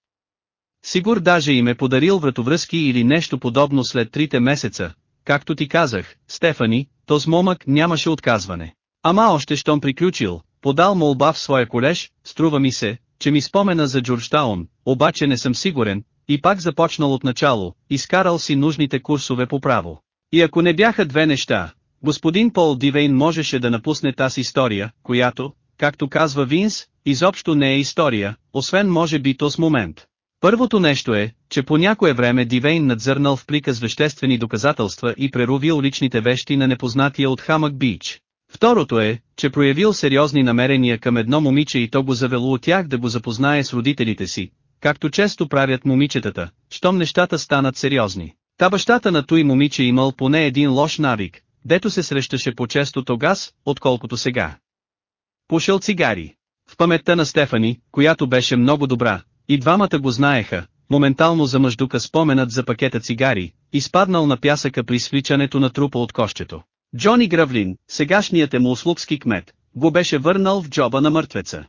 Сигур даже им е подарил вратовръзки или нещо подобно след трите месеца, както ти казах, Стефани, то с момък нямаше отказване. Ама още щом приключил, подал молба в своя колеж, струва ми се, че ми спомена за Джорджтаун, обаче не съм сигурен, и пак започнал от начало, изкарал си нужните курсове по право. И ако не бяха две неща, господин Пол Дивейн можеше да напусне тази история, която, както казва Винс, изобщо не е история, освен може би то с момент. Първото нещо е, че по някое време Дивейн надзърнал в плика с веществени доказателства и прерувил личните вещи на непознатия от Хамък Бич. Второто е, че проявил сериозни намерения към едно момиче и то го завело от тях да го запознае с родителите си, както често правят момичетата, щом нещата станат сериозни. Та бащата на той момиче имал поне един лош навик, дето се срещаше по-често тогас, отколкото сега. Пушил цигари. В паметта на Стефани, която беше много добра, и двамата го знаеха, моментално замъждука споменът за пакета цигари, изпаднал на пясъка при свличането на трупа от кощето. Джони Гравлин, сегашният е услугски кмет, го беше върнал в джоба на мъртвеца.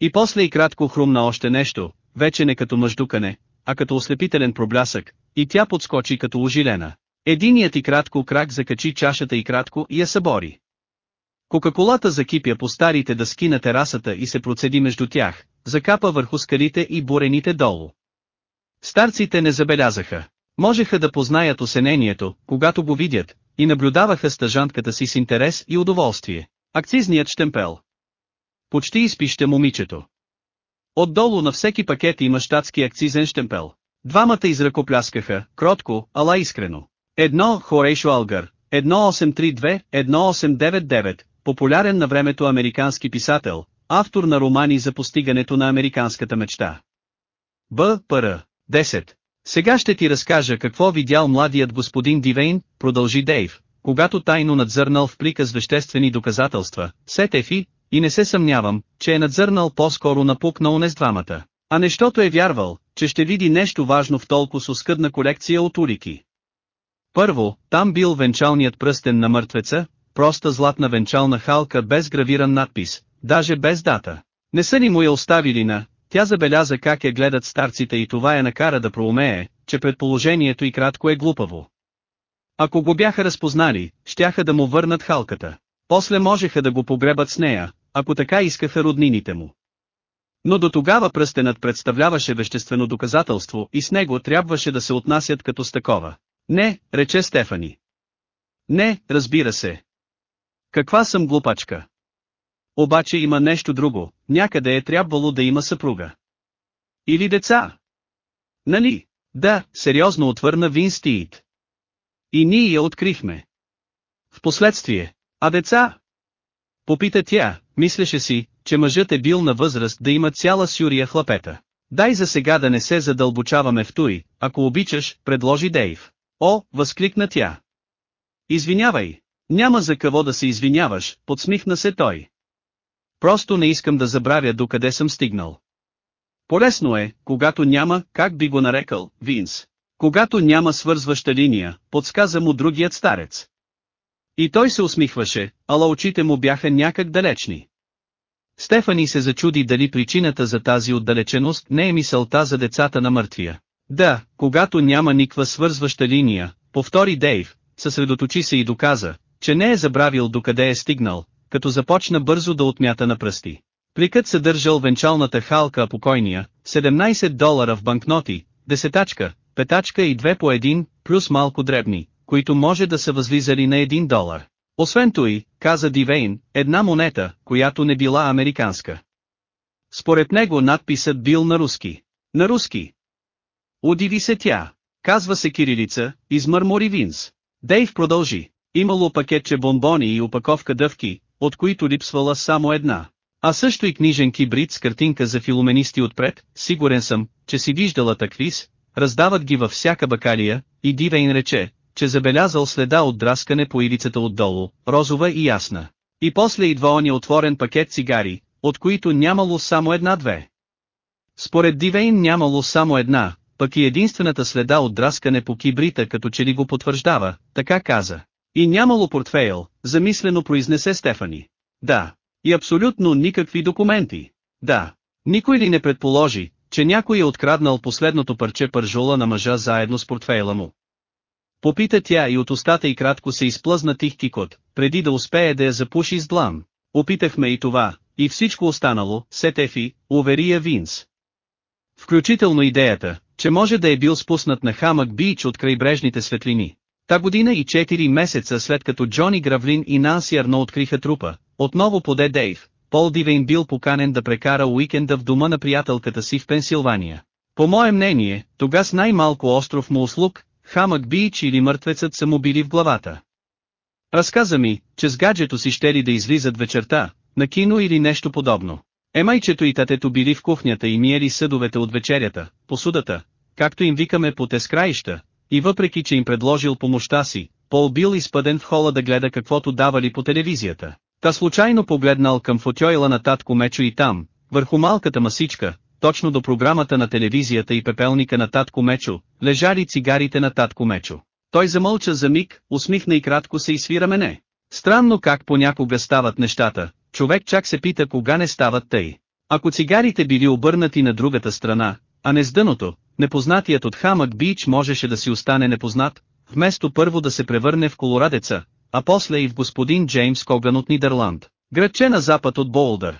И после и кратко хрумна още нещо, вече не като мъждукане, а като ослепителен проблясък, и тя подскочи като ожилена. Единият и кратко крак закачи чашата и кратко и я събори. Кока-колата закипя по старите дъски на терасата и се процеди между тях, закапа върху скалите и бурените долу. Старците не забелязаха. Можеха да познаят осенението, когато го видят, и наблюдаваха стъжантката си с интерес и удоволствие. Акцизният штемпел. Почти изпища момичето. Отдолу на всеки пакет има щатски акцизен штемпел. Двамата изръкопляскаха, кротко, ала искрено. Едно Хорейшо Алгър, 1832, 1899, популярен на времето американски писател, автор на романи за постигането на американската мечта. Б. Р. 10. Сега ще ти разкажа какво видял младият господин Дивейн, продължи Дейв, когато тайно надзърнал в плика с веществени доказателства, сетефи, и не се съмнявам, че е надзърнал по-скоро на пук на унес двамата, а нещото е вярвал, че ще види нещо важно в толкова оскъдна колекция от улики. Първо, там бил венчалният пръстен на мъртвеца, проста златна венчална халка без гравиран надпис, даже без дата. Не са ни му я оставили на, тя забеляза как я гледат старците и това я накара да проумее, че предположението и кратко е глупаво. Ако го бяха разпознали, щяха да му върнат халката. После можеха да го погребат с нея, ако така искаха роднините му. Но до тогава пръстенът представляваше веществено доказателство и с него трябваше да се отнасят като с такова. Не, рече Стефани. Не, разбира се. Каква съм глупачка. Обаче има нещо друго, някъде е трябвало да има съпруга. Или деца. Нали? Да, сериозно отвърна Винстиит. И ние я открихме. Впоследствие, а деца? Попита тя, мислеше си, че мъжът е бил на възраст да има цяла сюрия хлапета. Дай за сега да не се задълбочаваме в той, ако обичаш, предложи Дейв. О, възкликна тя. Извинявай. Няма за какво да се извиняваш, подсмихна се той. Просто не искам да забравя докъде съм стигнал. Полесно е, когато няма, как би го нарекал, Винс. Когато няма свързваща линия, подсказа му другият старец. И той се усмихваше, ала очите му бяха някак далечни. Стефани се зачуди дали причината за тази отдалеченост не е мисълта за децата на мъртвия. Да, когато няма никаква свързваща линия, повтори Дейв, съсредоточи се и доказа, че не е забравил докъде е стигнал, като започна бързо да отмята на пръсти. Пликът съдържал венчалната халка покойния, 17 долара в банкноти, десетачка, петачка и две по един, плюс малко дребни, които може да са възлизали на 1 долар. Освен той, каза Дивейн, една монета, която не била американска. Според него надписът бил на руски. На руски. Удиви се тя. Казва се кирилица, измърмори Винс. Дейв продължи. Имало пакетче бомбони и опаковка дъвки, от които липсвала само една. А също и книжен кибрид с картинка за филоменисти отпред, сигурен съм, че си виждала таквис, раздават ги във всяка бакалия, и Дивейн рече, че забелязал следа от драскане по илицата отдолу, розова и ясна. И после идва оня отворен пакет цигари, от които нямало само една-две. Според Дивейн нямало само една, пък и единствената следа от драскане по кибрита като че ли го потвърждава, така каза. И нямало портфейл, замислено произнесе Стефани. Да. И абсолютно никакви документи. Да. Никой ли не предположи, че някой е откраднал последното парче пържола на мъжа заедно с портфейла му? Попита тя и от устата и кратко се изплъзна тих кикот, преди да успее да я запуши с длан. Опитахме и това, и всичко останало, Сетефи, увери я Винс. Включително идеята, че може да е бил спуснат на Хамък Бич от крайбрежните светлини. Та година и 4 месеца след като Джони Гравлин и Нанси Арно откриха трупа, отново поде Дейв, Пол Дивейн бил поканен да прекара уикенда в дома на приятелката си в Пенсилвания. По мое мнение, тогас най-малко остров му услуг, Хамък Бич или мъртвецът са му били в главата. Разказа ми, че с гаджето си щели да излизат вечерта, на кино или нещо подобно. Емайчето и татето били в кухнята и миели съдовете от вечерята, посудата, както им викаме по тескраища, и въпреки че им предложил помощта си, Пол бил изпъден в хола да гледа каквото давали по телевизията. Та случайно погледнал към фотойла на татко Мечо и там, върху малката масичка, точно до програмата на телевизията и пепелника на татко Мечо, лежали цигарите на татко Мечо. Той замълча за миг, усмихна и кратко се изсвира мене. Странно как понякога стават нещата, човек чак се пита кога не стават тъй. Ако цигарите били обърнати на другата страна, а не с дъното, непознатият от Хамък Бич можеше да си остане непознат, вместо първо да се превърне в колорадеца, а после и в господин Джеймс Коган от Нидерланд, градче на запад от Болдър.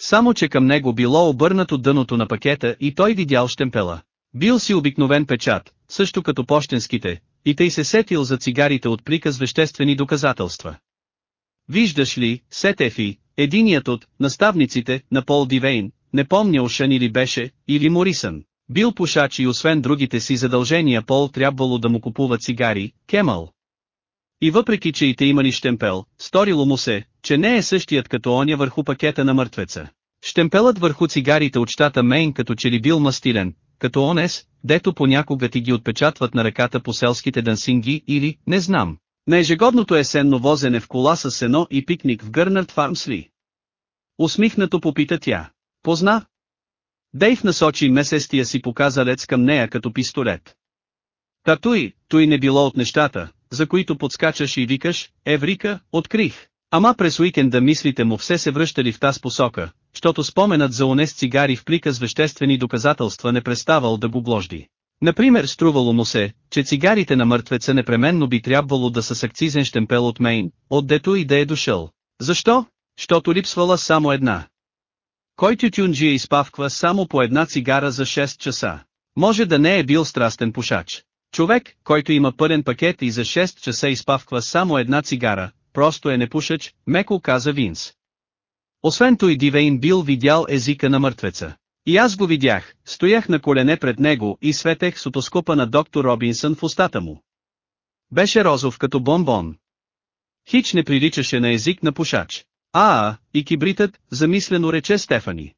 Само че към него било обърнато дъното на пакета и той видял щемпела. Бил си обикновен печат, също като почтенските, и тъй се сетил за цигарите от приказ веществени доказателства. Виждаш ли, Сетефи, единият от наставниците на Пол Дивейн, не помня Ошан или беше, или Морисън. Бил пушач и освен другите си задължения Пол трябвало да му купува цигари, Кемъл. И въпреки че и те имали щемпел, сторило му се, че не е същият като оня върху пакета на мъртвеца. Щемпелът върху цигарите от щата Мейн като че ли бил мастилен, като онес, дето понякога ти ги отпечатват на ръката по селските дансинги или, не знам, на ежегодното есенно возене в кола с сено и пикник в Гърнард Фармс ли? Усмихнато попита тя. Позна? Дейв насочи месестия си показалец към нея като пистолет. Та той, той не било от нещата, за които подскачаш и викаш, Еврика, открих. Ама през уикенда мислите му все се връщали в таз посока, защото споменът за онес цигари в плика с веществени доказателства не преставал да го бложди. Например струвало му се, че цигарите на мъртвеца непременно би трябвало да са с акцизен щемпел от Мейн, отдето и да е дошъл. Защо? Щото липсвала само една. Кой тютюнджия изпавква само по една цигара за 6 часа? Може да не е бил страстен пушач. Човек, който има пълен пакет и за 6 часа изпавква само една цигара, просто е непушач, меко каза Винс. Освен той Дивейн бил видял езика на мъртвеца. И аз го видях, стоях на колене пред него и светех с на доктор Робинсън в устата му. Беше розов като бомбон. Хич не приличаше на език на пушач. А, и кибритът, замислено рече Стефани.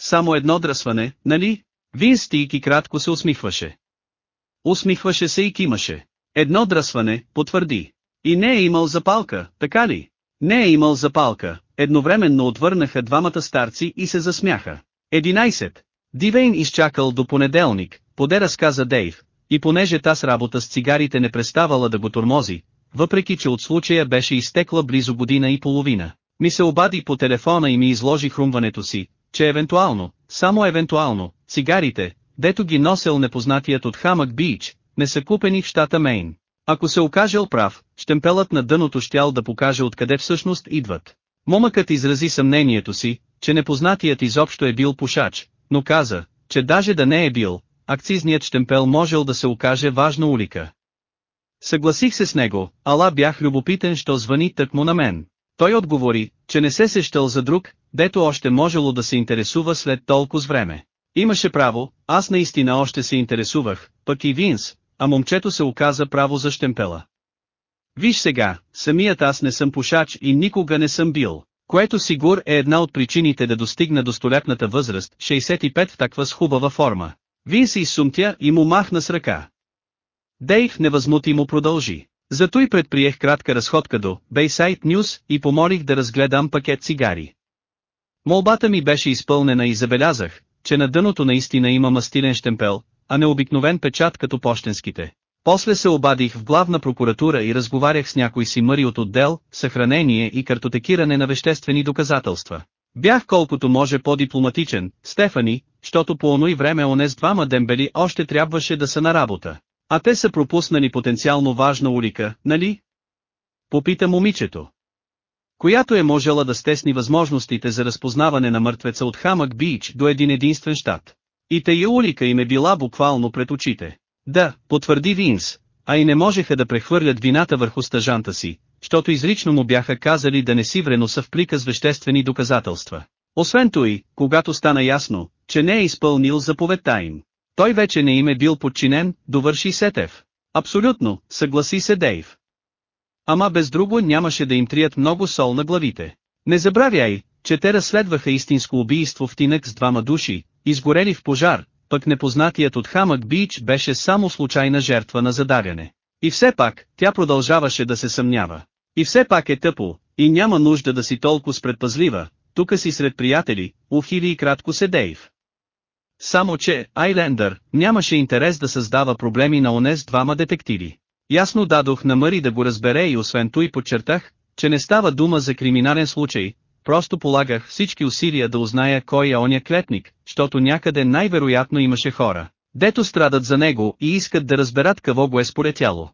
Само едно дръсване, нали? Винс Тики кратко се усмихваше. Усмихваше се и кимаше. Едно дръсване, потвърди. И не е имал запалка, така ли? Не е имал запалка, едновременно отвърнаха двамата старци и се засмяха. 11. Дивейн изчакал до понеделник, поде разказа Дейв, и понеже таз работа с цигарите не преставала да го тормози, въпреки че от случая беше изтекла близо година и половина, ми се обади по телефона и ми изложи хрумването си, че евентуално, само евентуално, цигарите, дето ги носел непознатият от Хамък Бич, не са купени в щата Мейн. Ако се окажел прав, щемпелът на дъното щял да покаже откъде всъщност идват. Момъкът изрази съмнението си, че непознатият изобщо е бил пушач, но каза, че даже да не е бил, акцизният щемпел можел да се окаже важна улика. Съгласих се с него, ала бях любопитен, що звъни тъкмо на мен. Той отговори, че не се сещал за друг, дето още можело да се интересува след толкова време. Имаше право, аз наистина още се интересувах, пък и Винс, а момчето се оказа право за щемпела. Виж сега, самият аз не съм пушач и никога не съм бил, което сигур е една от причините да достигна до столетната възраст, 65 в таква с хубава форма. Вин се изсумтя и му махна с ръка. Дейв невъзмутимо продължи. Зато и предприех кратка разходка до Bayside News и помолих да разгледам пакет цигари. Молбата ми беше изпълнена и забелязах, че на дъното наистина има мастилен щемпел, а не обикновен печат като почтенските. После се обадих в главна прокуратура и разговарях с някой си мъри от отдел, съхранение и картотекиране на веществени доказателства. Бях колкото може по-дипломатичен, Стефани, защото по оно и време онез двама дембели още трябваше да са на работа. А те са пропуснали потенциално важна улика, нали? Попита момичето. Която е можела да стесни възможностите за разпознаване на мъртвеца от Хамък Бич до един единствен щат. И тая улика им е била буквално пред очите. Да, потвърди Винс, а и не можеха да прехвърлят вината върху стъжанта си, защото изрично му бяха казали да не си вреноса в плика с веществени доказателства. Освен той, когато стана ясно, че не е изпълнил заповедта им. Той вече не им е бил подчинен, довърши Сетев. Абсолютно, съгласи се Дейв. Ама без друго нямаше да им трият много сол на главите. Не забравяй, че те разследваха истинско убийство в Тинък с двама души, изгорели в пожар, пък непознатият от Хамък Бич беше само случайна жертва на задавяне. И все пак, тя продължаваше да се съмнява. И все пак е тъпо, и няма нужда да си толкова спредпазлива, тука си сред приятели, ухили и кратко се Дейв. Само че, Айлендър, нямаше интерес да създава проблеми на онез двама детективи. Ясно дадох на Мъри да го разбере и освен той подчертах, че не става дума за криминален случай, просто полагах всички усилия да узная кой е оня клетник, защото някъде най-вероятно имаше хора, дето страдат за него и искат да разберат какво го е сполетяло.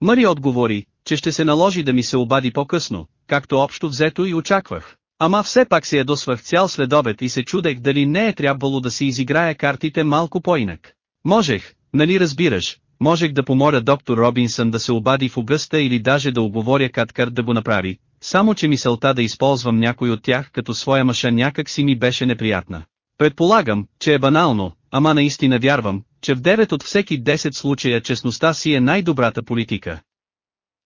Мъри отговори, че ще се наложи да ми се обади по-късно, както общо взето и очаквах. Ама все пак се ядосвах цял следобед и се чудех дали не е трябвало да си изиграя картите малко по-инак. Можех, нали разбираш, можех да помоля доктор Робинсън да се обади в областта или даже да оговоря Каткар да го направи, само че мисълта да използвам някой от тях като своя маша някак си ми беше неприятна. Предполагам, че е банално, ама наистина вярвам, че в 9 от всеки 10 случая честността си е най-добрата политика.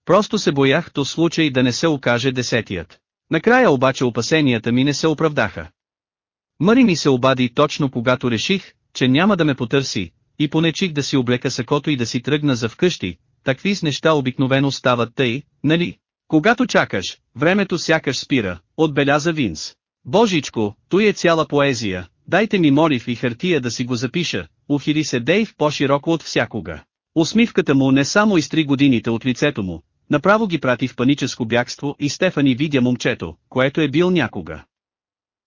Просто се боях то случай да не се окаже десетият. Накрая обаче опасенията ми не се оправдаха. Мари ми се обади точно когато реших, че няма да ме потърси, и понечих да си облека сакото и да си тръгна за вкъщи, такви с неща обикновено стават тъй, нали? Когато чакаш, времето сякаш спира, отбеляза Винс. Божичко, той е цяла поезия, дайте ми молив и хартия да си го запиша, ухили се Дейв по-широко от всякога. Усмивката му не само изтри годините от лицето му, направо ги прати в паническо бягство и Стефани видя момчето, което е бил някога.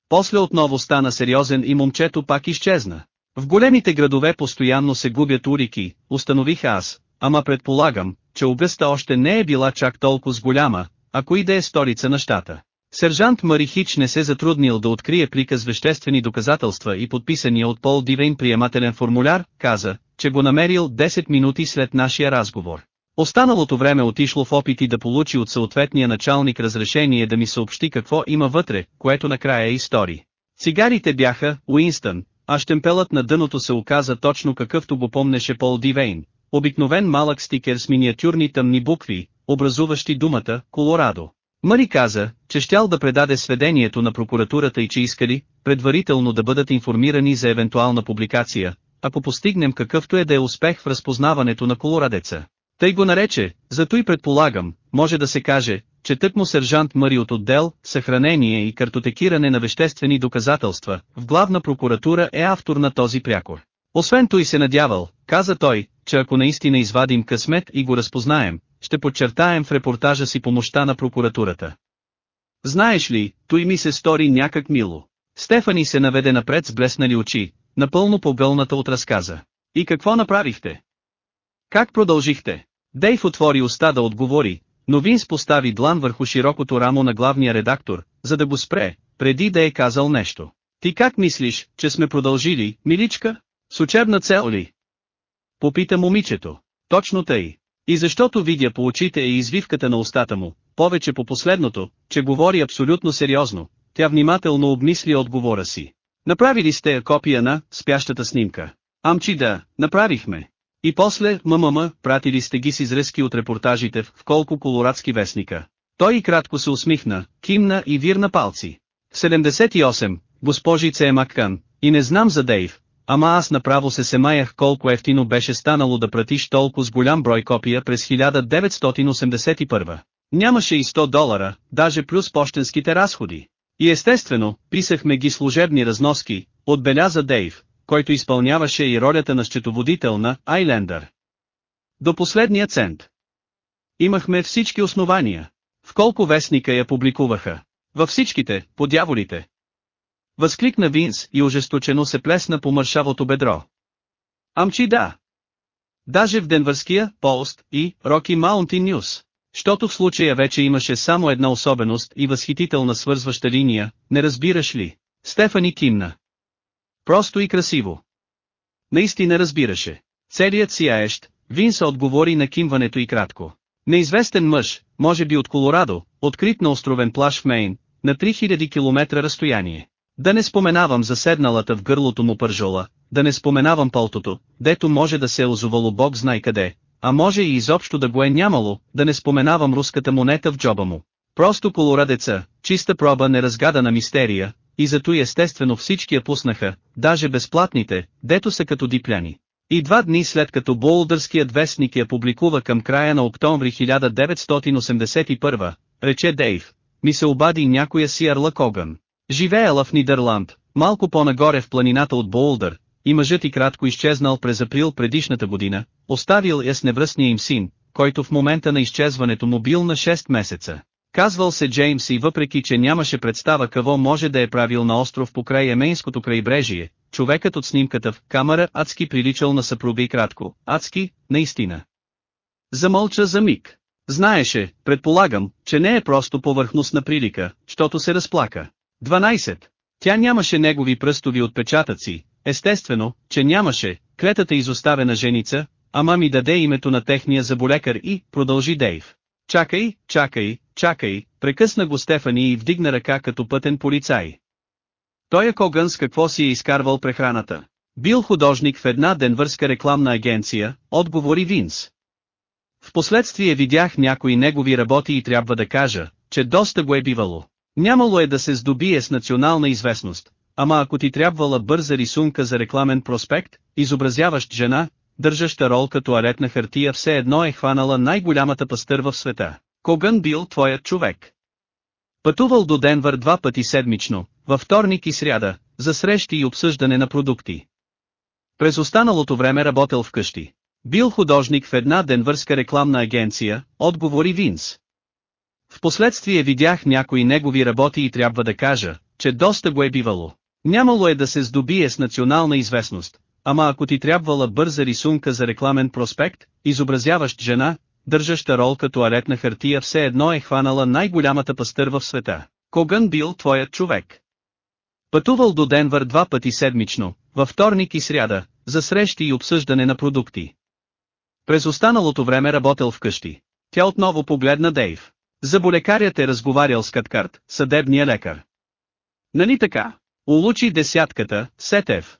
После отново стана сериозен и момчето пак изчезна. В големите градове постоянно се губят урики, установих аз, ама предполагам, че Огъста още не е била чак толкова с голяма, ако и да е столица на щата. Сержант Мари Хич не се затруднил да открие приказ веществени доказателства и подписания от Пол Дивейн приемателен формуляр, каза, че го намерил 10 минути след нашия разговор. Останалото време отишло в опити да получи от съответния началник разрешение да ми съобщи какво има вътре, което накрая е истории. Цигарите бяха Уинстън, а щемпелът на дъното се оказа точно какъвто го помнеше Пол Дивейн, обикновен малък стикер с миниатюрни тъмни букви, образуващи думата «Колорадо». Мари каза, че щял да предаде сведението на прокуратурата и че искали, предварително да бъдат информирани за евентуална публикация, ако постигнем какъвто е да е успех в разпознаването на колорадеца. Тъй го нарече, зато и предполагам, може да се каже, че тъкмо сержант Мари от отдел, съхранение и картотекиране на веществени доказателства, в главна прокуратура е автор на този прякор. Освен той се надявал, каза той, че ако наистина извадим късмет и го разпознаем, ще подчертаем в репортажа си помощта на прокуратурата. Знаеш ли, той ми се стори някак мило. Стефани се наведе напред с блеснали очи, напълно погълната от разказа. И какво направихте? Как продължихте? Дейв отвори уста да отговори, но Винс постави длан върху широкото рамо на главния редактор, за да го спре, преди да е казал нещо. Ти как мислиш, че сме продължили, миличка? С учебна цел ли? Попита момичето. Точно тъй. И защото видя по очите и извивката на устата му, повече по последното, че говори абсолютно сериозно, тя внимателно обмисли отговора си. Направили сте копия на спящата снимка. Амчи да, направихме. И после, ммм, пратили сте ги с изрезки от репортажите в колко колорадски вестника. Той и кратко се усмихна, кимна и вирна палци. 78, госпожице Емаккан, и не знам за Дейв, ама аз направо се семаях колко ефтино беше станало да пратиш толкова с голям брой копия през 1981. Нямаше и 100 долара, даже плюс почтенските разходи. И естествено, писахме ги служебни разноски, отбеляза Дейв, който изпълняваше и ролята на счетоводител на Айлендър. До последния цент. Имахме всички основания. В колко вестника я публикуваха? Във всичките, по дяволите. Възкликна Винс и ожесточено се плесна по мършавото бедро. Амчи да. Даже в Денвърския, Пост и Роки Маунтин Нюс. Щото в случая вече имаше само една особеност и възхитителна свързваща линия, не разбираш ли? Стефани кимна. Просто и красиво. Наистина разбираше. Целият сияещ, Винс отговори на кимването и кратко. Неизвестен мъж, може би от Колорадо, открит на островен плаж в Мейн, на 3000 км разстояние. Да не споменавам за седналата в гърлото му пържола, да не споменавам палтото, дето може да се е озовало бог знай къде, а може и изобщо да го е нямало, да не споменавам руската монета в джоба му. Просто колорадеца, чиста проба неразгадана мистерия, и зато естествено всички я пуснаха, даже безплатните, дето са като дипляни. И два дни след като Болдърският вестник я публикува към края на октомври 1981, рече Дейв, ми се обади някоя си Арла Коган. Живеела в Нидерланд, малко по-нагоре в планината от Болдър, и мъжът и кратко изчезнал през април предишната година, оставил я с невръстния им син, който в момента на изчезването му бил на 6 месеца. Казвал се Джеймс и въпреки че нямаше представа какво може да е правил на остров покрай Емейнското крайбрежие, човекът от снимката в камера адски приличал на съпруга и кратко, адски, наистина. Замълча за миг. Знаеше, предполагам, че не е просто повърхностна прилика, щото се разплака. 12. Тя нямаше негови пръстови отпечатъци, естествено, че нямаше, клетата изоставена женица, ама ми даде името на техния заболекар и, продължи Дейв. Чакай, чакай, чакай, прекъсна го Стефани и вдигна ръка като пътен полицай. Той е Коган с какво си е изкарвал прехраната. Бил художник в една денвърска рекламна агенция, отговори Винс. Впоследствие видях някои негови работи и трябва да кажа, че доста го е бивало. Нямало е да се здобие с национална известност, ама ако ти трябвала бърза рисунка за рекламен проспект, изобразяващ жена, държаща ролка туалетна хартия все едно е хванала най-голямата пастърва в света. Когън бил твоят човек? Пътувал до Денвър два пъти седмично, във вторник и сряда, за срещи и обсъждане на продукти. През останалото време работел вкъщи. Бил художник в една денвърска рекламна агенция, отговори Винс. Впоследствие видях някои негови работи и трябва да кажа, че доста го е бивало. Нямало е да се здобие с национална известност, ама ако ти трябвала бърза рисунка за рекламен проспект, изобразяващ жена, държаща ролка туалетна хартия все едно е хванала най-голямата пастърва в света. Когън бил твоят човек? Пътувал до Денвър два пъти седмично, във вторник и сряда, за срещи и обсъждане на продукти. През останалото време работел вкъщи. Тя отново погледна Дейв. Заболекарят е разговарял с Каткарт, съдебния лекар. Нали така? Улучи десятката, Сетев.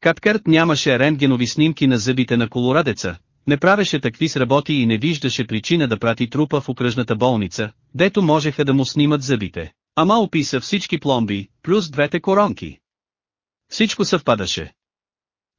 Каткарт нямаше рентгенови снимки на зъбите на колорадеца, не правеше такви сработи и не виждаше причина да прати трупа в окръжната болница, дето можеха да му снимат зъбите. Ама описа всички пломби, плюс двете коронки. Всичко съвпадаше.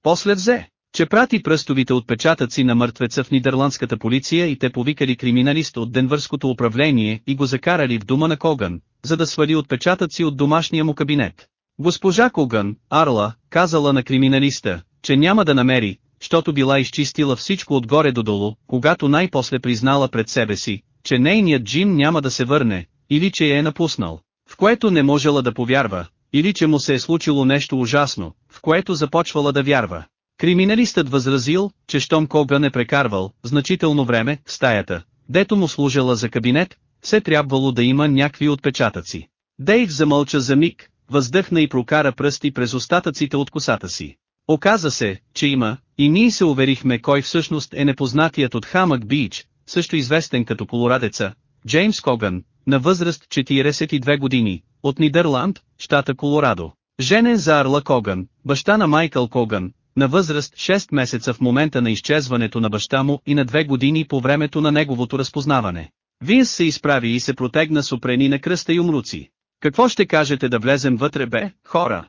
После взе, че прати пръстовите отпечатъци на мъртвеца в нидерландската полиция и те повикали криминалист от Денвърското управление и го закарали в дома на Коган, за да свали отпечатъци от домашния му кабинет. Госпожа Коган, Арла, казала на криминалиста, че няма да намери, щото била изчистила всичко отгоре до долу, когато най-после признала пред себе си, че нейният Джим няма да се върне, или че я е напуснал, в което не можела да повярва, или че му се е случило нещо ужасно, в което започвала да вярва. Криминалистът възразил, че щом Коган е прекарвал значително време в стаята, дето му служила за кабинет, все трябвало да има някакви отпечатъци. Дейв замълча за миг, въздъхна и прокара пръсти през остатъците от косата си. Оказа се, че има, и ние се уверихме кой всъщност е непознатият от Хамък Бич, също известен като колорадеца, Джеймс Коган, на възраст 42 години, от Нидерланд, щата Колорадо. Женен за Арла Коган, баща на Майкъл Коган, на възраст 6 месеца в момента на изчезването на баща му и на 2 години по времето на неговото разпознаване. Винс се изправи и се протегна с опрени на кръста и умруци. Какво ще кажете да влезем вътре бе, хора?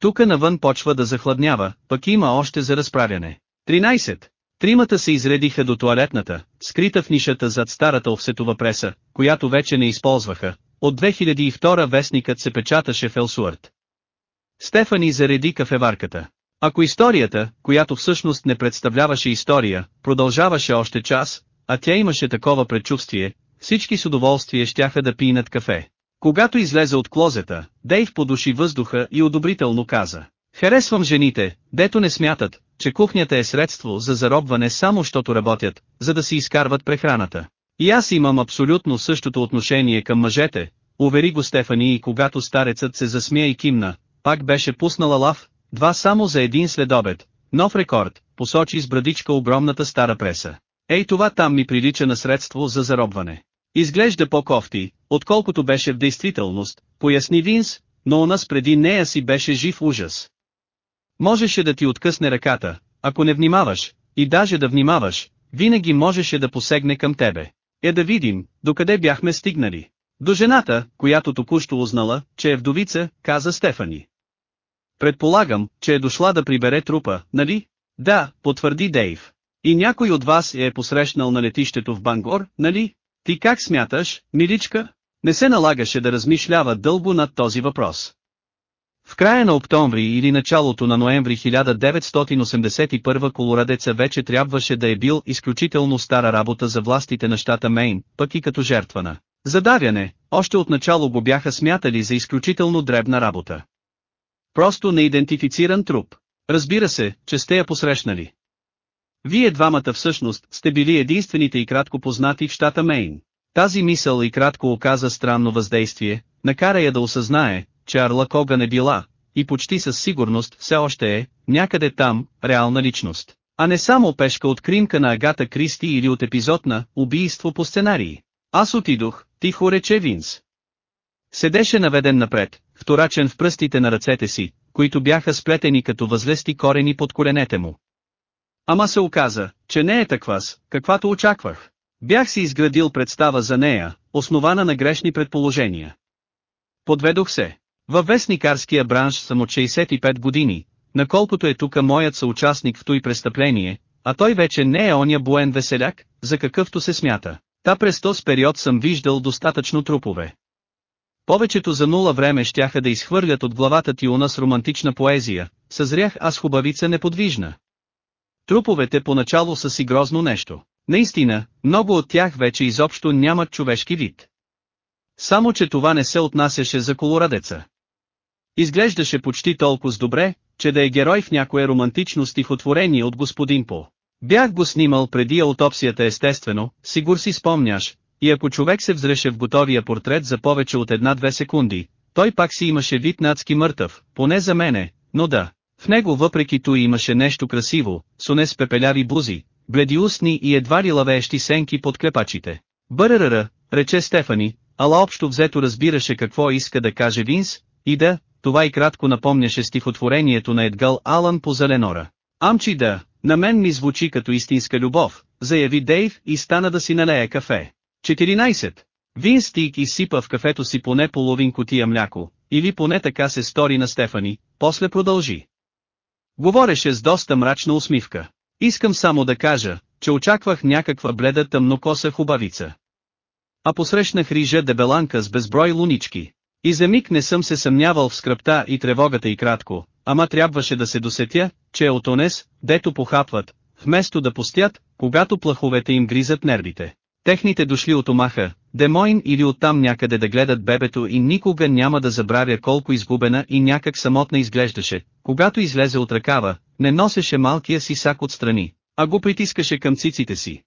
Тука навън почва да захладнява, пък има още за разправяне. 13. Тримата се изредиха до туалетната, скрита в нишата зад старата офсетова преса, която вече не използваха. От 2002 вестникът се печаташе в Елсуърт. Стефани зареди кафеварката. Ако историята, която всъщност не представляваше история, продължаваше още час, а тя имаше такова предчувствие, всички с удоволствие щяха да пинат кафе. Когато излезе от клозета, Дейв подуши въздуха и одобрително каза. Харесвам жените, дето не смятат, че кухнята е средство за заробване само щото работят, за да си изкарват прехраната. И аз имам абсолютно същото отношение към мъжете, увери го Стефани и когато старецът се засмя и кимна, пак беше пуснала лав, два само за един следобед, нов рекорд, посочи с брадичка огромната стара преса. Ей това там ми прилича на средство за заробване. Изглежда по-кофти, отколкото беше в действителност, поясни Винс, но у нас преди нея си беше жив ужас. Можеше да ти откъсне ръката, ако не внимаваш, и даже да внимаваш, винаги можеше да посегне към тебе. Е да видим, докъде бяхме стигнали. До жената, която току-що узнала, че е вдовица, каза Стефани. Предполагам, че е дошла да прибере трупа, нали? Да, потвърди Дейв. И някой от вас е посрещнал на летището в Бангор, нали? Ти как смяташ, миличка? Не се налагаше да размишлява дълго над този въпрос. В края на октомври или началото на ноември 1981 колорадеца вече трябваше да е бил изключително стара работа за властите на щата Мейн, пък и като жертвана. Задавяне, още от начало го бяха смятали за изключително дребна работа. Просто неидентифициран труп. Разбира се, че сте я посрещнали. Вие двамата всъщност сте били единствените и кратко познати в щата Мейн. Тази мисъл и кратко оказа странно въздействие, накара я да осъзнае, че Арла Кога не била, и почти със сигурност все още е, някъде там, реална личност. А не само пешка от кримка на Агата Кристи или от епизод на «Убийство по сценарии». Аз отидох, тихо рече Винс. Седеше наведен напред, вторачен в пръстите на ръцете си, които бяха сплетени като възлести корени под коленете му. Ама се оказа, че не е таквас, каквато очаквах. Бях си изградил представа за нея, основана на грешни предположения. Подведох се. Във вестникарския бранш съм от 65 години, наколкото е тука моят съучастник в той престъпление, а той вече не е оня буен веселяк, за какъвто се смята. Та през този период съм виждал достатъчно трупове. Повечето за нула време щяха да изхвърлят от главата ти уна с романтична поезия, съзрях аз хубавица неподвижна. Труповете поначало са си грозно нещо. Наистина, много от тях вече изобщо нямат човешки вид. Само че това не се отнасяше за колорадеца. Изглеждаше почти толкова добре, че да е герой в някое романтично стихотворение от господин По. Бях го снимал преди аутопсията естествено, сигур си спомняш, и ако човек се взреше в готовия портрет за повече от една-две секунди, той пак си имаше вид надски мъртъв, поне за мене, но да. В него въпреки то имаше нещо красиво, соне с пепеляви бузи, бледи устни и едва ли лавеещи сенки под клепачите. Бъръръра, рече Стефани, ала общо взето разбираше какво иска да каже Винс, и да, това и кратко напомняше стихотворението на Едгал Алън по Зеленора. Амчи да, на мен ми звучи като истинска любов, заяви Дейв и стана да си налее кафе. 14. Вин стик изсипа в кафето си поне половин котия мляко, или поне така се стори на Стефани, после продължи. Говореше с доста мрачна усмивка. Искам само да кажа, че очаквах някаква бледа тъмнокоса хубавица. А посрещнах рижа дебеланка с безброй лунички. И за миг не съм се съмнявал в скръпта и тревогата и кратко, ама трябваше да се досетя, че е от онес, дето похапват, вместо да постят, когато плаховете им гризат нервите. Техните дошли от омаха, Демойн или оттам някъде да гледат бебето и никога няма да забравя колко изгубена и някак самотна изглеждаше, когато излезе от ръкава, не носеше малкия си сак отстрани, а го притискаше към циците си.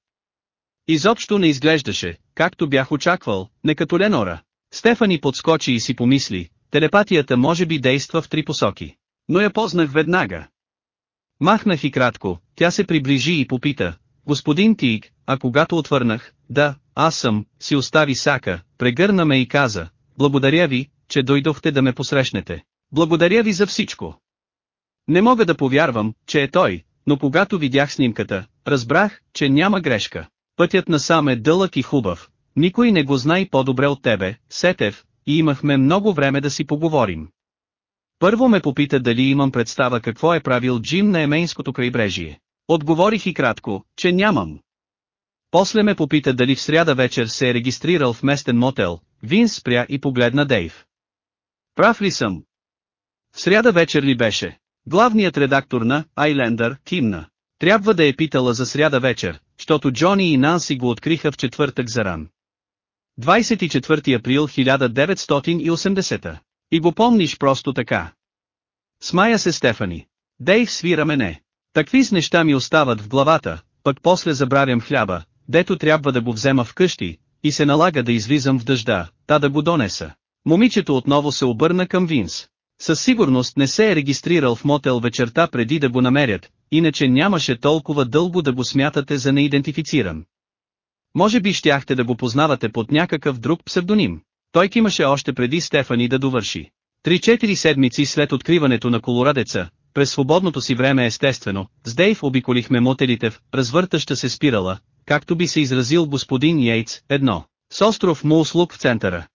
Изобщо не изглеждаше, както бях очаквал, не като Ленора. Стефани подскочи и си помисли, телепатията може би действа в три посоки. Но я познах веднага. Махнах и кратко, тя се приближи и попита, господин Тиг, а когато отвърнах, да, аз съм, си остави сака, прегърна ме и каза, благодаря ви, че дойдохте да ме посрещнете. Благодаря ви за всичко. Не мога да повярвам, че е той, но когато видях снимката, разбрах, че няма грешка. Пътят насам е дълъг и хубав. Никой не го знае по-добре от тебе, Сетев, и имахме много време да си поговорим. Първо ме попита дали имам представа какво е правил Джим на Емейнското крайбрежие. Отговорих и кратко, че нямам. После ме попита дали в сряда вечер се е регистрирал в местен мотел, Винс спря и погледна Дейв. Прав ли съм? В сряда вечер ли беше? Главният редактор на Айлендър кимна. Трябва да е питала за сряда вечер, защото Джони и Нанси го откриха в четвъртък заран. 24 април 1980. И го помниш просто така. Смая се Стефани. Дейв свира мене. Такви с неща ми остават в главата, пък после забравям хляба, дето трябва да го взема вкъщи, и се налага да излизам в дъжда, та да го донеса. Момичето отново се обърна към Винс. Със сигурност не се е регистрирал в мотел вечерта преди да го намерят, иначе нямаше толкова дълго да го смятате за неидентифициран. Може би щяхте да го познавате под някакъв друг псевдоним. Той имаше още преди Стефани да довърши. Три-четири седмици след откриването на колорадеца, през свободното си време естествено, с Дейв обиколихме мотелите в развъртаща се спирала, както би се изразил господин Йейтс, едно, с остров Мулслук в центъра.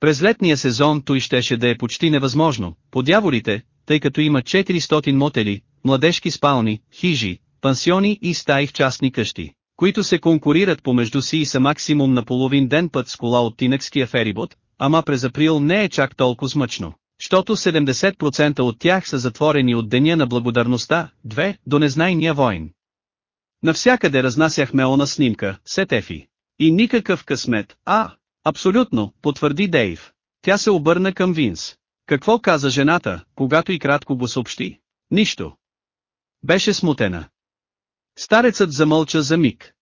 През летния сезон той щеше да е почти невъзможно, по дяволите, тъй като има 400 мотели, младежки спални, хижи, пансиони и стаи в частни къщи, които се конкурират помежду си и са максимум на половин ден път с кола от Тинекския ферибот, ама през април не е чак толкова смъчно, щото 70% от тях са затворени от Деня на благодарността, 2, до незнайния войн. Навсякъде разнасяхме она снимка, Сетефи. И никакъв късмет, а, абсолютно, потвърди Дейв. Тя се обърна към Винс. Какво каза жената, когато и кратко го съобщи? Нищо. Беше смутена. Старецът замълча за миг.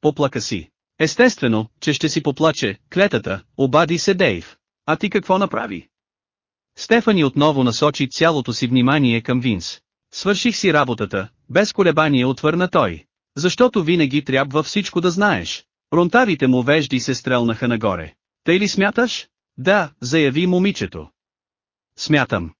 Поплака си. Естествено, че ще си поплаче, клетата, обади се Дейв. А ти какво направи? Стефани отново насочи цялото си внимание към Винс. Свърших си работата, без колебание отвърна той. Защото винаги трябва всичко да знаеш. Ронтавите му вежди се стрелнаха нагоре. Тъй ли смяташ? Да, заяви момичето. Смятам.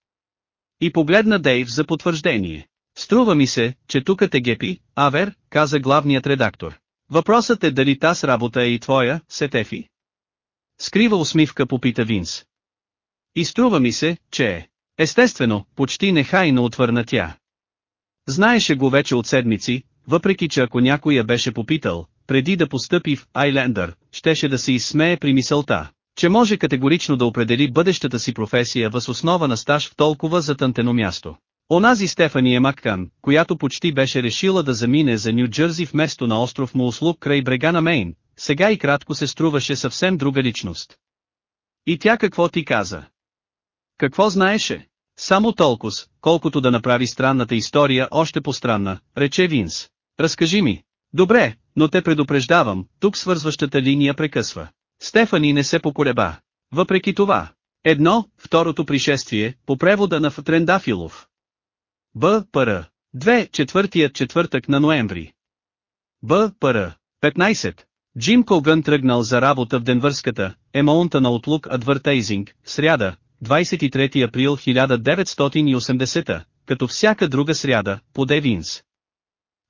И погледна Дейв за потвърждение. Струва ми се, че тук те гепи, Авер, каза главният редактор. Въпросът е дали таз работа е и твоя, Сетефи. Скрива усмивка попита Винс. И струва ми се, че е. Естествено, почти нехайно отвърна тя. Знаеше го вече от седмици, въпреки че ако някой я беше попитал, преди да постъпи в Айлендър, щеше да се изсмее при мисълта, че може категорично да определи бъдещата си професия въз основа на стаж в толкова затънтено място. Онази Стефания Маккан, която почти беше решила да замине за Нью Джързи вместо на остров Мулслук край брега на Мейн, сега и кратко се струваше съвсем друга личност. И тя какво ти каза? Какво знаеше? Само толкова, колкото да направи странната история още по-странна, рече Винс. Разкажи ми. Добре, но те предупреждавам, тук свързващата линия прекъсва. Стефани не се поколеба. Въпреки това. Едно, второто пришествие, по превода на Трендафилов. Б. Пр. 2. Четвъртият четвъртък на ноември. Б. Пр. 15. Джим Когън тръгнал за работа в Денвърската, Емаунта на Outlook Advertising, сряда, 23 април 1980, като всяка друга сряда, по Девинс.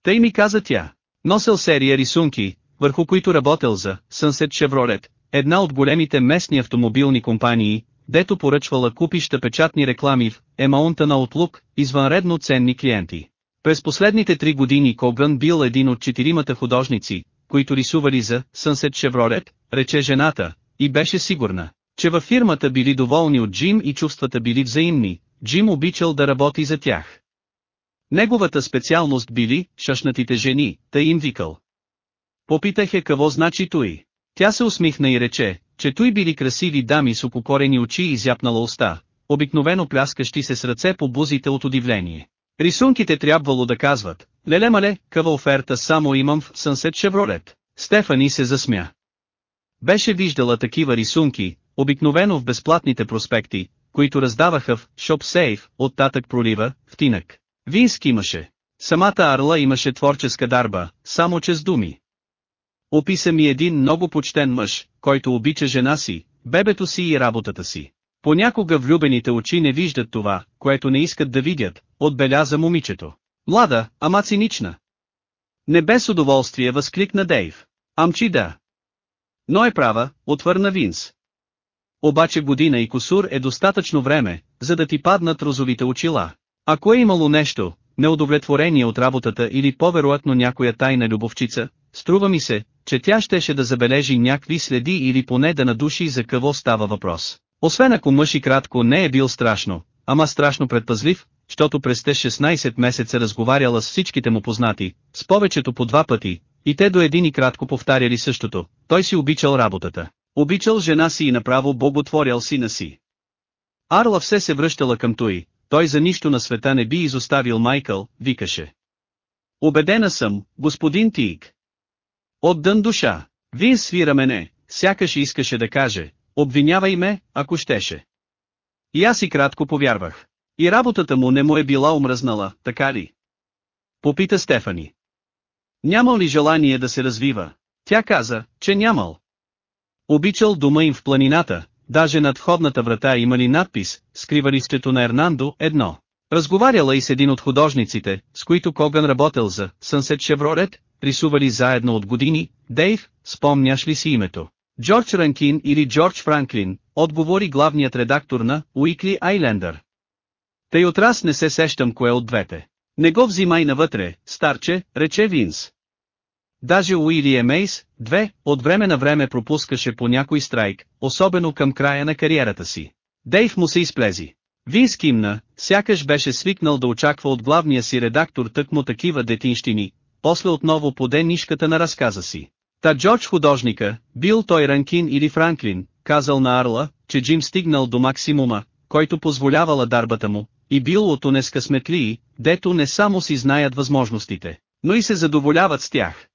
Тъй ми каза тя. Носел серия рисунки, върху които работел за Sunset Chevrolet, една от големите местни автомобилни компании, дето поръчвала купища печатни реклами в емаунта на Outlook, извънредно ценни клиенти. През последните три години Коган бил един от четиримата художници, които рисували за Sunset Chevrolet, рече жената, и беше сигурна, че във фирмата били доволни от Джим и чувствата били взаимни, Джим обичал да работи за тях. Неговата специалност били шашнатите жени, тъй им викал. Попитах е какво значи той. Тя се усмихна и рече, че той били красиви дами с опокорени очи и зяпнала уста, обикновено пляскащи се с ръце по бузите от удивление. Рисунките трябвало да казват, леле мале, къва оферта само имам в Сънсет Шевролет. Стефани се засмя. Беше виждала такива рисунки, обикновено в безплатните проспекти, които раздаваха в Шоп Сейф, оттатък пролива, в Тинък. Вински имаше. Самата Арла имаше творческа дарба, само че с думи. Описа ми един много почтен мъж, който обича жена си, бебето си и работата си. Понякога влюбените очи не виждат това, което не искат да видят, отбеляза момичето. Млада, ама цинична. Не без удоволствие възкликна Дейв. Амчи да. Но е права, отвърна Винс. Обаче година и косур е достатъчно време, за да ти паднат розовите очила. Ако е имало нещо, неудовлетворение от работата или по-вероятно някоя тайна любовчица, струва ми се, че тя щеше да забележи някакви следи или поне да надуши за какво става въпрос. Освен ако мъж и кратко не е бил страшно, ама страшно предпазлив, защото през те 16 месеца разговаряла с всичките му познати, с повечето по два пъти, и те до един и кратко повтаряли същото, той си обичал работата. Обичал жена си и направо боготворял сина си. Арла все се връщала към той, той за нищо на света не би изоставил Майкъл, викаше. Обедена съм, господин Тик. От дън душа, Вин свира мене, сякаш искаше да каже, обвинявай ме, ако щеше. И аз и кратко повярвах. И работата му не му е била омръзнала, така ли? Попита Стефани. Нямал ли желание да се развива? Тя каза, че нямал. Обичал дома им в планината, даже над входната врата имали надпис, скривалището на Ернандо, едно. Разговаряла и с един от художниците, с които Коган работел за Сънсет Шевролет, рисували заедно от години, Дейв, спомняш ли си името? Джордж Ранкин или Джордж Франклин, отговори главният редактор на Уикли Айлендър. Тъй от раз не се сещам кое от двете. Не го взимай навътре, старче, рече Винс. Даже Уили Емейс, две, от време на време пропускаше по някой страйк, особено към края на кариерата си. Дейв му се изплези. Винс кимна, сякаш беше свикнал да очаква от главния си редактор тъкмо такива детинщини, после отново поде нишката на разказа си. Та Джордж художника, бил той Ранкин или Франклин, казал на Арла, че Джим стигнал до максимума, който позволявала дарбата му, и бил от онес късметлии, дето не само си знаят възможностите, но и се задоволяват с тях.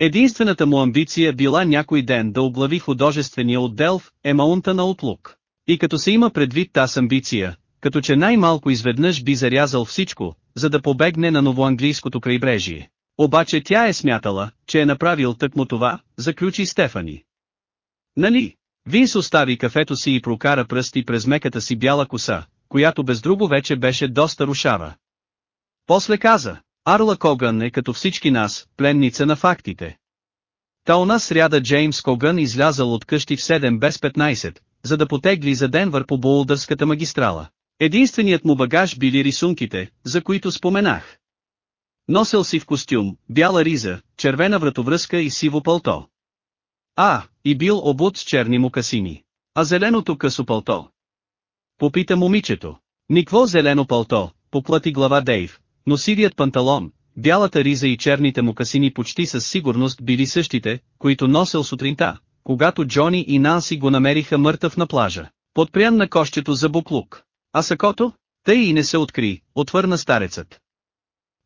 Единствената му амбиция била някой ден да облави художествения отдел в Емаунта на Отлук. И като се има предвид таз амбиция, като че най-малко изведнъж би зарязал всичко, за да побегне на новоанглийското крайбрежие. Обаче тя е смятала, че е направил тъкмо това, заключи Стефани. Нали? Винс остави кафето си и прокара пръсти през меката си бяла коса, която без друго вече беше доста рушава. После каза, Арла Коган е като всички нас, пленница на фактите. Та она сряда Джеймс Коган излязал от къщи в 7 без 15, за да потегли за Денвър по Болдърската магистрала. Единственият му багаж били рисунките, за които споменах. Носел си в костюм, бяла риза, червена вратовръзка и сиво пълто. А, и бил обут с черни мукасини. А зеленото късо пълто. Попита момичето. Никво зелено пълто, поплати глава Дейв, но сивият панталон, бялата риза и черните мукасини почти със сигурност били същите, които носел сутринта, когато Джони и Нанси го намериха мъртъв на плажа, подпрян на кощето за буклук. А сакото? Тъй и не се откри, отвърна старецът.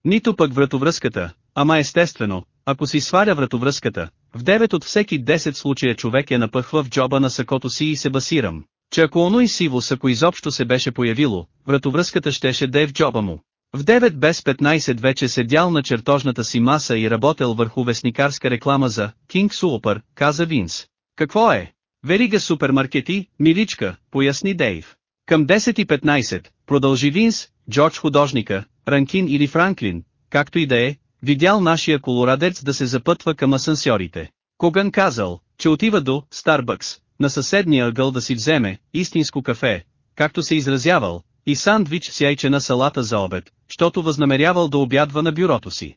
Нито пък вратовръзката, ама естествено, ако си сваля вратовръзката, в 9 от всеки 10 случая човек я напъхва в джоба на сакото си и се басирам, че ако оно и сиво сако изобщо се беше появило, вратовръзката щеше да е в джоба му. В 9 без 15 вече седял на чертожната си маса и работел върху вестникарска реклама за King Super, каза Винс. Какво е? Верига супермаркети, миличка, поясни Дейв. Към 10.15, продължи Винс, Джордж художника, Ранкин или Франклин, както и да е, видял нашия колорадец да се запътва към асансьорите. Коган казал, че отива до Старбъкс, на съседния ъгъл да си вземе истинско кафе, както се изразявал, и сандвич с яйчена салата за обед, щото възнамерявал да обядва на бюрото си.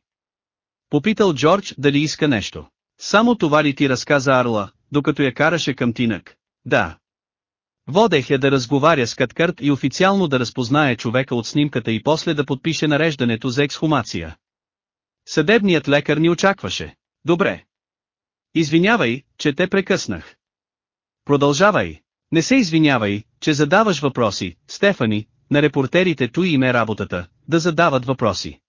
Попитал Джордж дали иска нещо. Само това ли ти разказа Арла, докато я караше към Тинък? Да. Водех я да разговаря с Каткърт и официално да разпознае човека от снимката и после да подпише нареждането за ексхумация. Съдебният лекар ни очакваше. Добре. Извинявай, че те прекъснах. Продължавай. Не се извинявай, че задаваш въпроси, Стефани, на репортерите ту им е работата, да задават въпроси.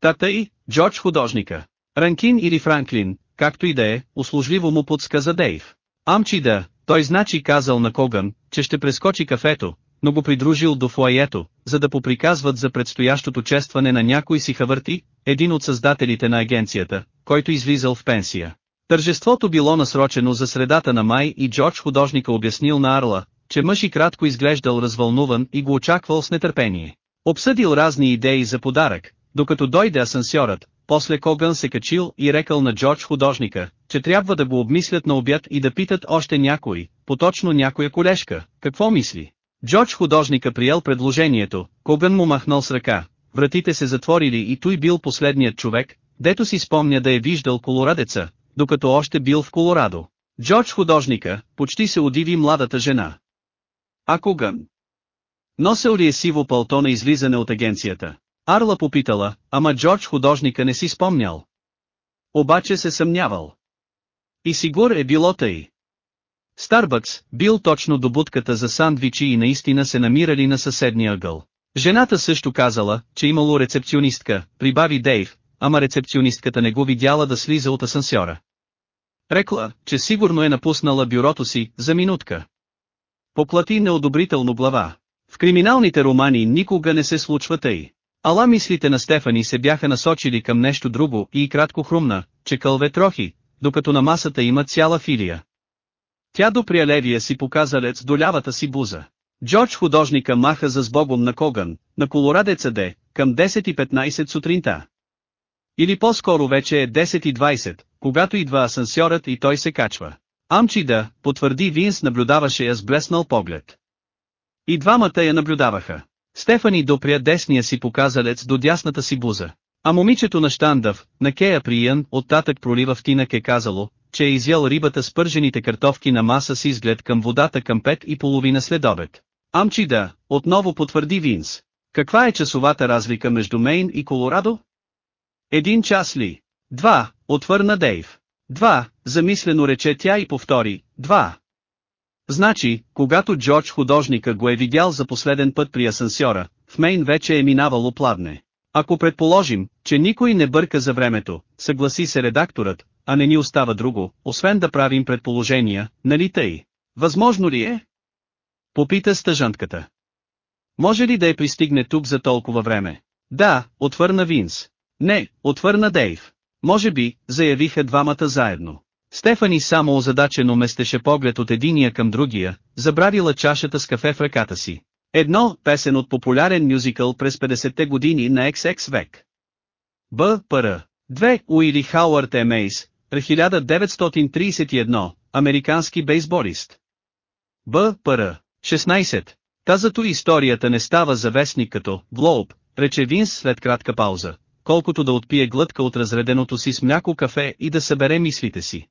Тата и, Джордж художника. Ранкин или Франклин, както и да е, услужливо му подсказа Дейв. Амчи да, той значи казал на Коган, че ще прескочи кафето, но го придружил до фуаето, за да поприказват за предстоящото честване на някой си хавърти, един от създателите на агенцията, който излизал в пенсия. Тържеството било насрочено за средата на май и Джордж художника обяснил на Арла, че мъж и кратко изглеждал развълнуван и го очаквал с нетърпение. Обсъдил разни идеи за подарък, докато дойде асансьорът, после Коган се качил и рекал на Джордж художника, че трябва да го обмислят на обяд и да питат още някой, поточно някоя колешка, какво мисли. Джордж художника приел предложението, Коган му махнал с ръка, вратите се затворили и той бил последният човек, дето си спомня да е виждал колорадеца, докато още бил в Колорадо. Джордж художника, почти се удиви младата жена. А Коган? Носел ли е сиво пълто на излизане от агенцията? Арла попитала, ама Джордж художника не си спомнял. Обаче се съмнявал. И Сигур е било тъй. Старбъкс, бил точно до будката за сандвичи и наистина се намирали на съседния ъгъл. Жената също казала, че имало рецепционистка, прибави Дейв, ама рецепционистката не го видяла да слиза от асансьора. Рекла, че сигурно е напуснала бюрото си, за минутка. Поплати неодобрително глава. В криминалните романи никога не се случва тъй. Ала мислите на Стефани се бяха насочили към нещо друго и кратко хрумна, че кълве трохи, докато на масата има цяла филия. Тя допря левия си показалец до лявата си буза. Джордж художника маха за сбогом на Коган, на колорадеца Д, към 10.15 сутринта. Или по-скоро вече е 10.20, когато идва асансьорът и той се качва. Амчи да, потвърди Винс наблюдаваше я с блеснал поглед. И двамата я наблюдаваха. Стефани допря десния си показалец до дясната си буза. А момичето на Штандъв, на Кея Приян, оттатък пролива в тинък е казало, че е изял рибата с пържените картофки на маса с изглед към водата към пет и половина след обед. Амчи да, отново потвърди Винс. Каква е часовата разлика между Мейн и Колорадо? Един час ли? Два, отвърна Дейв. Два, замислено рече тя и повтори, два. Значи, когато Джордж художника го е видял за последен път при асансьора, в Мейн вече е минавало пладне. Ако предположим, че никой не бърка за времето, съгласи се редакторът, а не ни остава друго, освен да правим предположения, нали тъй? Възможно ли е? Попита стъжантката. Може ли да е пристигне тук за толкова време? Да, отвърна Винс. Не, отвърна Дейв. Може би, заявиха двамата заедно. Стефани само озадачено местеше поглед от единия към другия, забравила чашата с кафе в ръката си. Едно, песен от популярен мюзикъл през 50-те години на XX век. Б. Р. 2. Уили Хауърд Е. Мейс, 1931, американски бейсболист. Б. Р. 16. Та зато историята не става за вестник като «Глоуб», рече Винс след кратка пауза, колкото да отпие глътка от разреденото си с мляко кафе и да събере мислите си.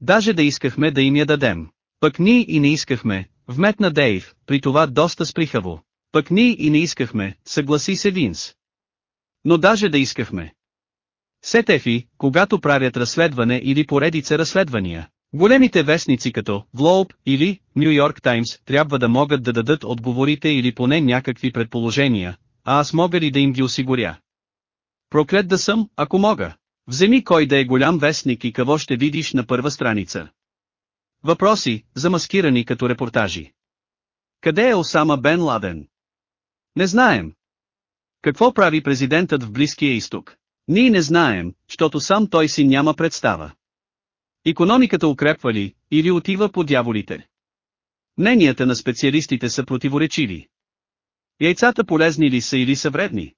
Даже да искахме да им я дадем. Пък ние и не искахме, вметна Дейв, при това доста сприхаво. Пък ние и не искахме, съгласи се Винс. Но даже да искахме. Сетефи, когато правят разследване или поредица разследвания, големите вестници като Globe или New York Times трябва да могат да дадат отговорите или поне някакви предположения, а аз мога ли да им ги осигуря? Проклет да съм, ако мога. Вземи кой да е голям вестник и какво ще видиш на първа страница. Въпроси, замаскирани като репортажи. Къде е Осама Бен Ладен? Не знаем. Какво прави президентът в Близкия изток? Ние не знаем, защото сам той си няма представа. Икономиката укрепва ли, или отива по дяволите? Мненията на специалистите са противоречиви. Яйцата полезни ли са или са вредни?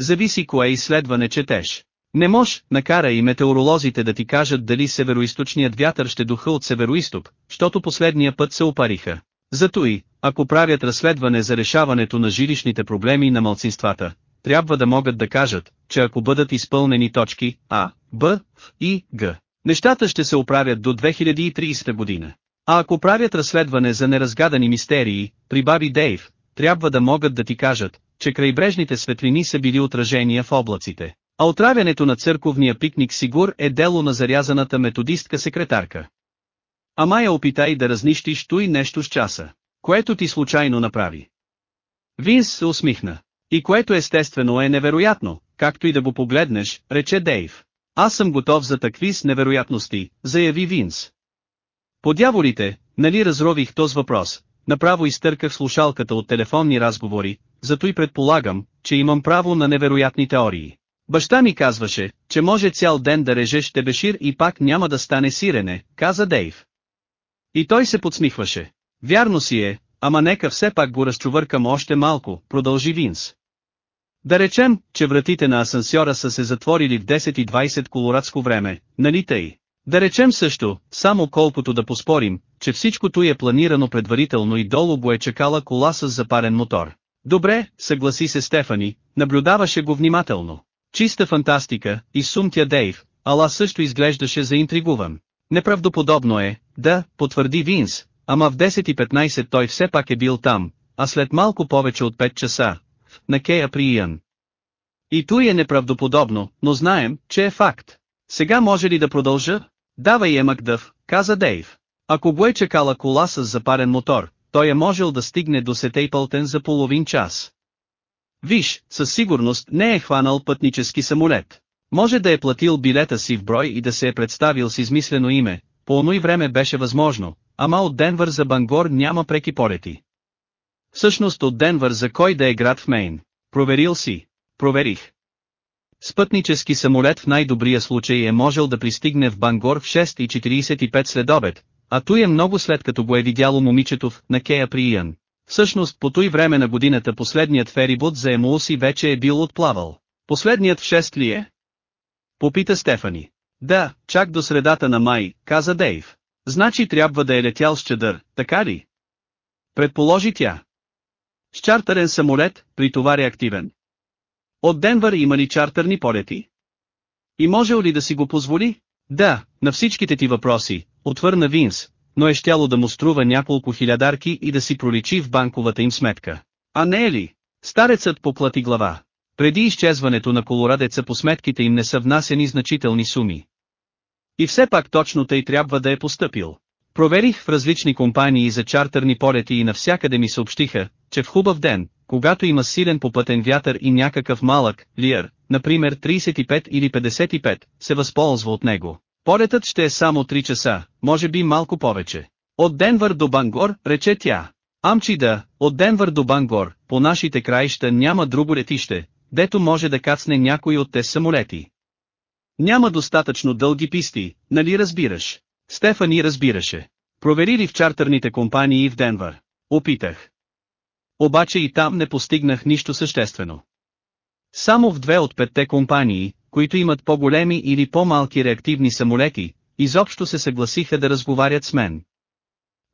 Зависи кое изследване четеш. Не мож, накара и метеоролозите да ти кажат дали североисточният вятър ще духа от североисток, защото последния път се опариха. Зато и, ако правят разследване за решаването на жилищните проблеми на малцинствата, трябва да могат да кажат, че ако бъдат изпълнени точки А, Б, и Г, нещата ще се оправят до 2030 година. А ако правят разследване за неразгадани мистерии, прибави Дейв, трябва да могат да ти кажат, че крайбрежните светлини са били отражения в облаците, А отравянето на църковния пикник Сигур е дело на зарязаната методистка секретарка. Ама я опитай да разнищиш той нещо с часа, което ти случайно направи. Винс се усмихна. И което естествено е невероятно, както и да го погледнеш, рече Дейв. Аз съм готов за такви с невероятности, заяви Винс. По дяволите, нали разрових този въпрос, направо изтърках слушалката от телефонни разговори, зато и предполагам, че имам право на невероятни теории. Баща ми казваше, че може цял ден да режеш тебешир и пак няма да стане сирене, каза Дейв. И той се подсмихваше. Вярно си е, ама нека все пак го разчувъркам още малко, продължи Винс. Да речем, че вратите на асансьора са се затворили в 10 колорадско време, нали тъй? Да речем също, само колкото да поспорим, че всичкото е планирано предварително и долу го е чекала кола с запарен мотор. Добре, съгласи се Стефани, наблюдаваше го внимателно. Чиста фантастика, и сумтя Дейв, ала също изглеждаше заинтригуван. Неправдоподобно е, да, потвърди Винс, ама в 10.15 той все пак е бил там, а след малко повече от 5 часа, на Кея при Иан. И той е неправдоподобно, но знаем, че е факт. Сега може ли да продължа? Давай е Макдъв, каза Дейв. Ако го е чекала кола с запарен мотор, той е можел да стигне до Сетейпълтен за половин час. Виж, със сигурност не е хванал пътнически самолет. Може да е платил билета си в брой и да се е представил с измислено име, по оно и време беше възможно, ама от Денвър за Бангор няма преки полети. Всъщност от Денвър за кой да е град в Мейн. Проверил си. Проверих. Спътнически самолет в най-добрия случай е можел да пристигне в Бангор в 6.45 след обед, а той е много след като го е видяло момичето в на Кея при Иан. Всъщност по той време на годината последният ферибот за Емулси вече е бил отплавал. Последният в 6 ли е? Попита Стефани. Да, чак до средата на май, каза Дейв. Значи трябва да е летял с чадър, така ли? Предположи тя. С чартърен самолет, при това реактивен. От Денвър има ли чартърни полети? И можел ли да си го позволи? Да, на всичките ти въпроси, отвърна Винс, но е щяло да му струва няколко хилядарки и да си проличи в банковата им сметка. А не е ли? Старецът поплати глава. Преди изчезването на колорадеца по сметките им не са внасени значителни суми. И все пак точно тъй трябва да е поступил. Проверих в различни компании за чартърни полети и навсякъде ми съобщиха, че в хубав ден, когато има силен попътен вятър и някакъв малък, лиер, например 35 или 55, се възползва от него. Полетът ще е само 3 часа, може би малко повече. От Денвър до Бангор, рече тя. Амчи да, от Денвър до Бангор, по нашите краища няма друго летище, дето може да кацне някой от те самолети. Няма достатъчно дълги писти, нали разбираш? Стефани разбираше. Проверили в чартърните компании в Денвър. Опитах. Обаче и там не постигнах нищо съществено. Само в две от петте компании, които имат по-големи или по-малки реактивни самолети, изобщо се съгласиха да разговарят с мен.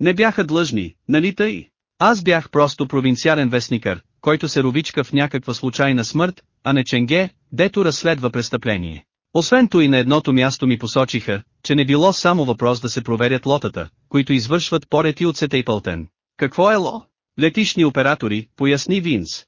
Не бяха длъжни, нали тъй? Аз бях просто провинциален вестникър, който се ровичка в някаква случайна смърт, а не ченге, дето разследва престъпление. Освен и на едното място ми посочиха, че не било само въпрос да се проверят лотата, които извършват порети от Сетейпълтен. Какво е ло? Летишни оператори, поясни Винс.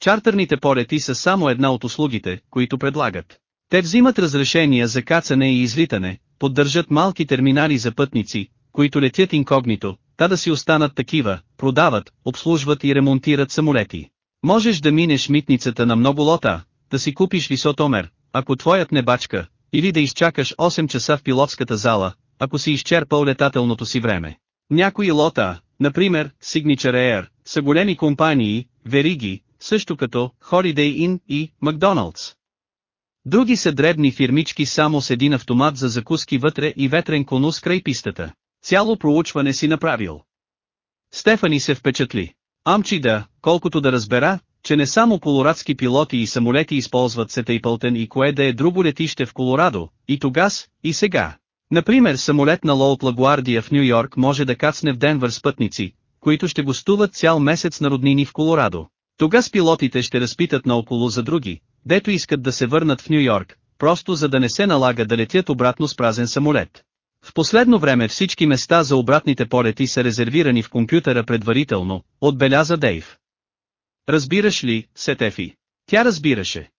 Чартърните полети са само една от услугите, които предлагат. Те взимат разрешения за кацане и излитане, поддържат малки терминали за пътници, които летят инкогнито, та да си останат такива, продават, обслужват и ремонтират самолети. Можеш да минеш митницата на много лота, да си купиш висотомер, ако твоят не бачка, или да изчакаш 8 часа в пилотската зала, ако си изчерпал летателното си време. Някои лота, например, Signature Air, са големи компании, вериги, също като Holiday Inn и McDonald's. Други са дребни фирмички само с един автомат за закуски вътре и ветрен конус край пистата. Цяло проучване си направил. Стефани се впечатли. Амчи да, колкото да разбера, че не само колорадски пилоти и самолети използват Сетейпълтен и кое да е друго летище в Колорадо, и тогас, и сега. Например самолет на Лоут Лагуардия в Нью Йорк може да кацне в Денвър с пътници, които ще гостуват цял месец на роднини в Колорадо. Тогас пилотите ще разпитат наоколо за други, дето искат да се върнат в Нью Йорк, просто за да не се налага да летят обратно с празен самолет. В последно време всички места за обратните полети са резервирани в компютъра предварително, отбеляза Дейв. Разбираш ли, Сетефи? Тя разбираше.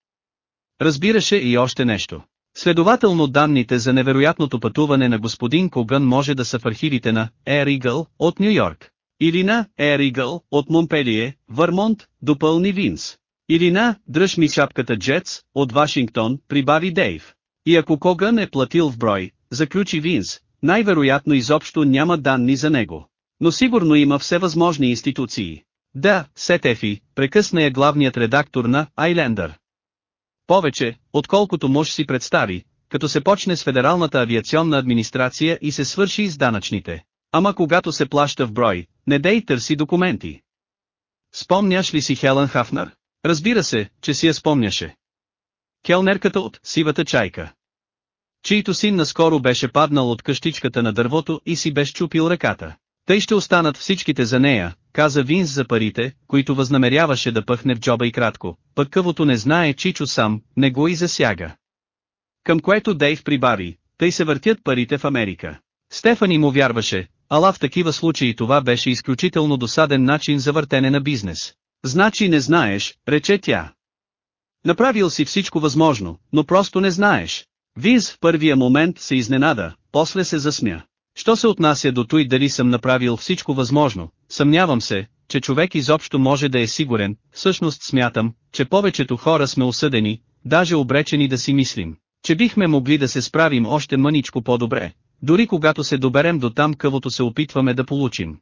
Разбираше и още нещо. Следователно данните за невероятното пътуване на господин Когън може да са в архивите на Air Eagle от Нью Йорк. Или на Air Eagle от Монпелие, Върмонт, допълни Винс. Или на Дръж ми шапката Джетс от Вашингтон, прибави Дейв. И ако Когън е платил в брой, заключи Винс, най-вероятно изобщо няма данни за него. Но сигурно има всевъзможни институции. Да, Сетефи, прекъсна я главният редактор на Айлендър. Повече, отколкото може си представи, като се почне с Федералната авиационна администрация и се свърши с данъчните. Ама когато се плаща в брой, не дей търси документи. Спомняш ли си Хелън Хафнер? Разбира се, че си я спомняше. Келнерката от «Сивата чайка». Чийто син наскоро беше паднал от къщичката на дървото и си беше чупил ръката. Тъй ще останат всичките за нея, каза Винс за парите, които възнамеряваше да пъхне в джоба и кратко, пък къвото не знае Чичо сам, не го и засяга. Към което Дейв прибави, тъй се въртят парите в Америка. Стефани му вярваше, ала в такива случаи това беше изключително досаден начин за въртене на бизнес. Значи не знаеш, рече тя. Направил си всичко възможно, но просто не знаеш. Винс в първия момент се изненада, после се засмя. Що се отнася до той дали съм направил всичко възможно, съмнявам се, че човек изобщо може да е сигурен, всъщност смятам, че повечето хора сме осъдени, даже обречени да си мислим, че бихме могли да се справим още мъничко по-добре, дори когато се доберем до там къвото се опитваме да получим.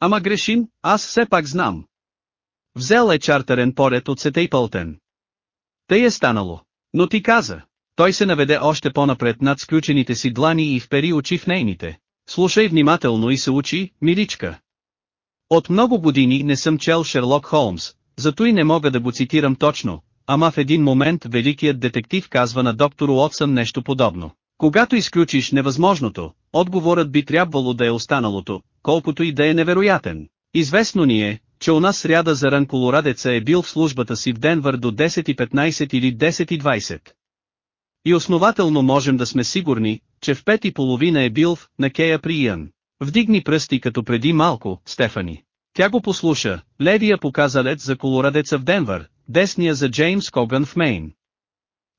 Ама грешим, аз все пак знам. Взел е чартерен поред от Сетейпълтен. Тъй е станало. Но ти каза. Той се наведе още по-напред над сключените си длани и впери очи в нейните. Слушай внимателно и се учи, миличка. От много години не съм чел Шерлок Холмс, зато и не мога да го цитирам точно, ама в един момент великият детектив казва на доктор Уотсън нещо подобно. Когато изключиш невъзможното, отговорът би трябвало да е останалото, колкото и да е невероятен. Известно ни е, че у нас сряда за ран колорадеца е бил в службата си в Денвър до 10.15 или 10.20. И основателно можем да сме сигурни, че в пет и половина е бил в Накея при Иан. Вдигни пръсти като преди малко, Стефани. Тя го послуша, левия показалец за колорадеца в Денвър, десния за Джеймс Коган в Мейн.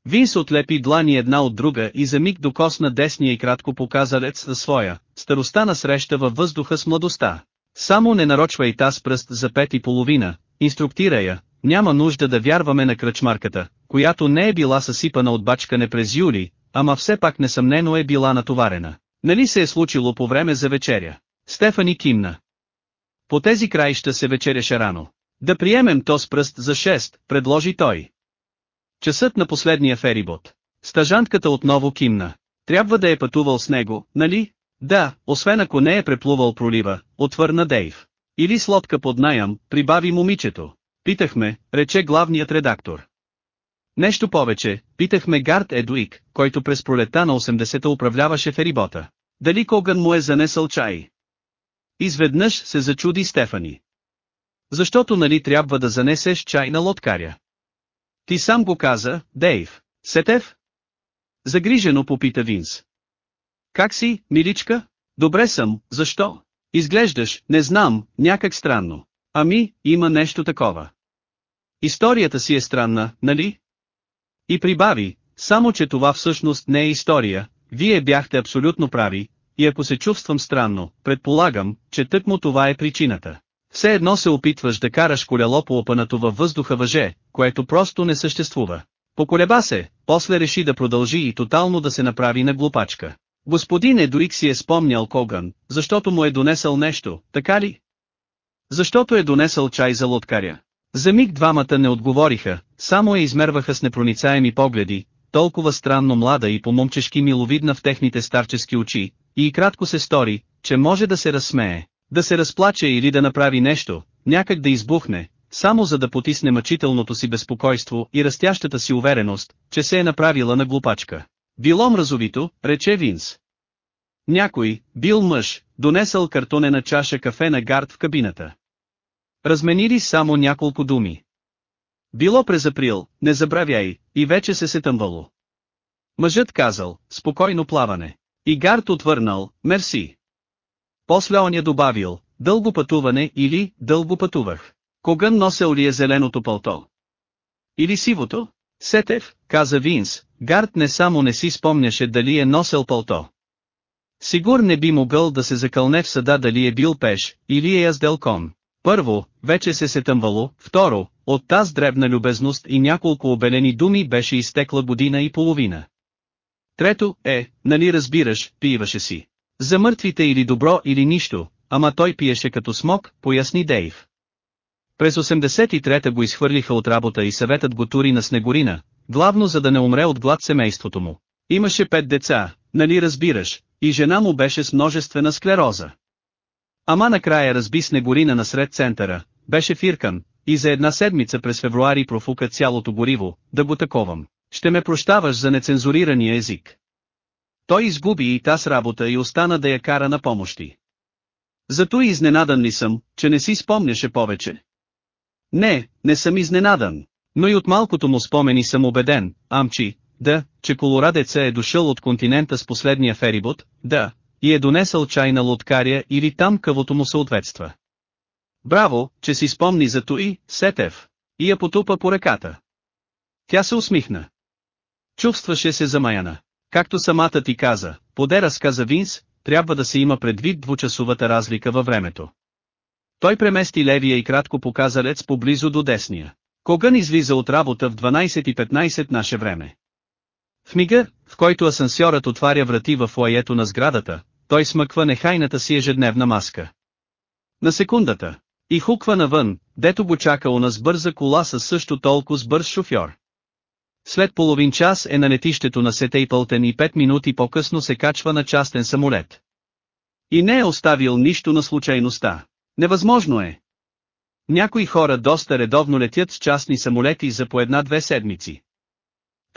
Винс отлепи длани една от друга и за миг докосна десния и кратко показалец за своя, староста на среща във въздуха с младостта. Само не нарочвай таз пръст за пет и половина, инструктира я, няма нужда да вярваме на кръчмарката, която не е била съсипана от бачкане през юли, ама все пак несъмнено е била натоварена. Нали се е случило по време за вечеря? Стефани кимна. По тези краища се вечеряше рано. Да приемем то с пръст за 6, предложи той. Часът на последния ферибот. Стажантката отново кимна. Трябва да е пътувал с него, нали? Да, освен ако не е преплувал пролива, отвърна Дейв. Или с лодка под наям, прибави момичето. Питахме, рече главният редактор. Нещо повече, питахме Гард Едуик, който през пролета на 80-та управляваше ферибота. Дали Коган му е занесъл чай? Изведнъж се зачуди Стефани. Защото нали трябва да занесеш чай на лодкаря? Ти сам го каза, Дейв. Сетев? Загрижено попита Винс. Как си, миличка? Добре съм, защо? Изглеждаш, не знам, някак странно. Ами, има нещо такова. Историята си е странна, нали? И прибави, само че това всъщност не е история, вие бяхте абсолютно прави, и ако се чувствам странно, предполагам, че тъкмо това е причината. Все едно се опитваш да караш колело по опънато във въздуха въже, което просто не съществува. Поколеба се, после реши да продължи и тотално да се направи на глупачка. Господин Едуик си е спомнял Коган, защото му е донесъл нещо, така ли? Защото е донесъл чай за лодкаря. За миг двамата не отговориха, само я измерваха с непроницаеми погледи, толкова странно млада и по-момчешки миловидна в техните старчески очи, и кратко се стори, че може да се разсмее, да се разплаче или да направи нещо, някак да избухне, само за да потисне мъчителното си безпокойство и растящата си увереност, че се е направила на глупачка. Било мразовито, рече Винс. Някой, бил мъж, донесъл картонена чаша кафе на гард в кабината. Разменили само няколко думи. Било през април, не забравяй, и вече се сетъмвало. Мъжът казал, спокойно плаване. И Гард отвърнал, мерси. После он я добавил, дълго пътуване или дълго пътувах. Когън носел ли е зеленото пълто? Или сивото? Сетев, каза Винс, Гард не само не си спомняше дали е носел пълто. Сигур не би могъл да се закълне в съда дали е бил пеш, или е яздел кон. Първо, вече се се тъмвало, второ, от тази дребна любезност и няколко обелени думи беше изтекла година и половина. Трето, е, нали разбираш, пиваше си. За мъртвите или добро или нищо, ама той пиеше като смок, поясни Дейв. През 83-та го изхвърлиха от работа и съветът го тури на Снегорина, главно за да не умре от глад семейството му. Имаше пет деца, нали разбираш, и жена му беше с множествена склероза. Ама накрая разби Снегорина насред центъра, беше фиркан, и за една седмица през февруари профука цялото гориво, да го таковам. Ще ме прощаваш за нецензурирания език. Той изгуби и таз работа и остана да я кара на помощи. Зато и изненадан ли съм, че не си спомняше повече. Не, не съм изненадан, но и от малкото му спомени съм убеден, амчи, да, че колорадеца е дошъл от континента с последния ферибот, да, и е донесъл чай на лодкаря или там къвото му съответства. Браво, че си спомни за Туи, Сетев, и я потупа по реката. Тя се усмихна. Чувстваше се замаяна. Както самата ти каза, поде разказа Винс, трябва да се има предвид двучасовата разлика във времето. Той премести левия и кратко показалец поблизо до десния. Когън излиза от работа в 12.15 наше време. В мига, в който асансьорът отваря врати в лаето на сградата, той смъква нехайната си ежедневна маска. На секундата. И хуква навън, дето го чака у нас бърза кола с също толкова с бърз шофьор. След половин час е на летището на Сетейпълтен и 5 минути по-късно се качва на частен самолет. И не е оставил нищо на случайността. Невъзможно е. Някои хора доста редовно летят с частни самолети за по една-две седмици.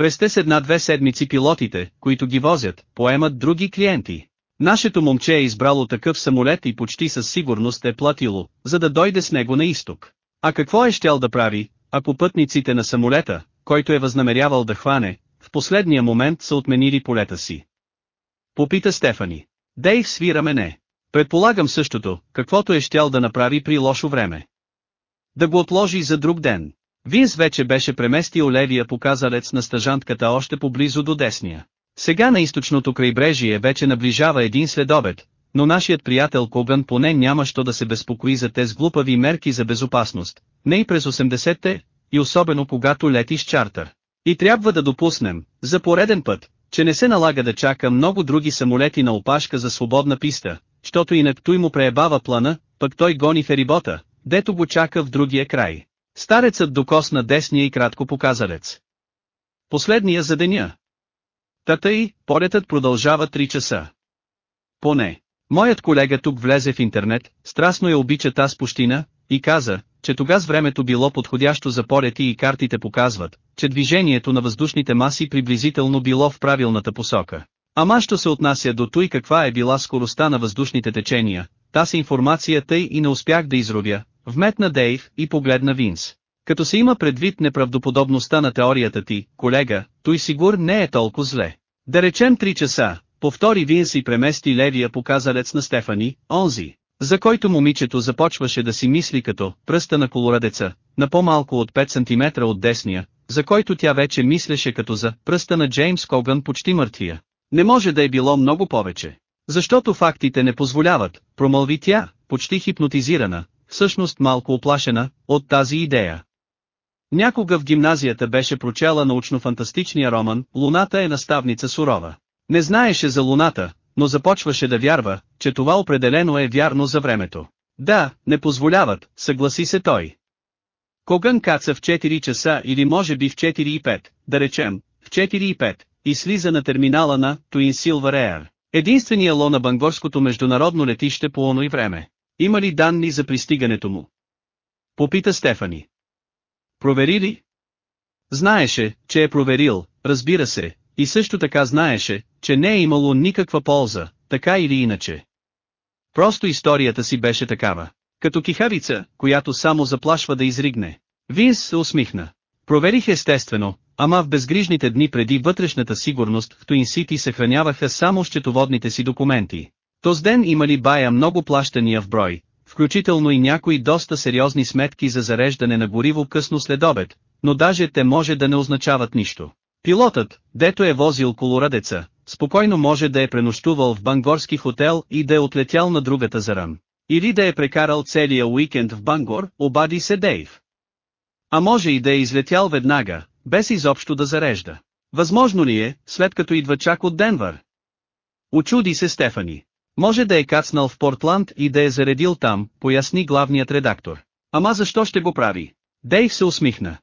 През те с една-две седмици пилотите, които ги возят, поемат други клиенти. Нашето момче е избрало такъв самолет и почти със сигурност е платило, за да дойде с него на изток. А какво е щял да прави, ако пътниците на самолета, който е възнамерявал да хване, в последния момент са отменили полета си? Попита Стефани. Дейв свира мене. Предполагам същото, каквото е щял да направи при лошо време. Да го отложи за друг ден. Винс вече беше преместил левия показалец на стъжантката още поблизо до десния. Сега на източното крайбрежие вече наближава един следобед, но нашият приятел Коган поне няма що да се безпокои за тези глупави мерки за безопасност, не и през 80-те, и особено когато лети с чартър. И трябва да допуснем, за пореден път, че не се налага да чака много други самолети на опашка за свободна писта, защото инак той му преебава плана, пък той гони ферибота, дето го чака в другия край. Старецът докосна десния и кратко показалец. Последния за деня. Тата и, полетът продължава 3 часа. Поне. Моят колега тук влезе в интернет, страстно я обича таз пущина, и каза, че тогас времето било подходящо за полети и картите показват, че движението на въздушните маси приблизително било в правилната посока. Ама що се отнася до той каква е била скоростта на въздушните течения, тази информация тъй и не успях да изровя, вметна Дейв и погледна Винс. Като се има предвид неправдоподобността на теорията ти, колега, той сигур не е толкова зле. Да речем 3 часа, повтори Винс и премести левия показалец на Стефани, онзи, за който момичето започваше да си мисли като пръста на колорадеца, на по-малко от 5 см от десния, за който тя вече мислеше като за пръста на Джеймс Коган почти мъртвия. Не може да е било много повече. Защото фактите не позволяват, промълви тя, почти хипнотизирана, всъщност малко оплашена, от тази идея. Някога в гимназията беше прочела научно-фантастичния роман «Луната е наставница сурова». Не знаеше за Луната, но започваше да вярва, че това определено е вярно за времето. Да, не позволяват, съгласи се той. Когън каца в 4 часа или може би в 4 и 5, да речем, в 4 и 5, и слиза на терминала на Twin Silver Air. Единствения ло на Бангорското международно летище по оно и време. Има ли данни за пристигането му? Попита Стефани. Провери ли? Знаеше, че е проверил, разбира се, и също така знаеше, че не е имало никаква полза, така или иначе. Просто историята си беше такава. Като кихавица, която само заплашва да изригне. Винс се усмихна. Проверих естествено, ама в безгрижните дни преди вътрешната сигурност в Туин Сити съхраняваха само счетоводните си документи. Тоз ден имали бая много плащания в брой, включително и някои доста сериозни сметки за зареждане на гориво късно след обед, но даже те може да не означават нищо. Пилотът, дето е возил колорадеца, спокойно може да е пренощувал в бангорски хотел и да е отлетял на другата заран. Или да е прекарал целия уикенд в Бангор, обади се Дейв. А може и да е излетял веднага, без изобщо да зарежда. Възможно ли е, след като идва чак от Денвър? Очуди се Стефани. Може да е кацнал в Портланд и да е заредил там, поясни главният редактор. Ама защо ще го прави? Дейв се усмихна.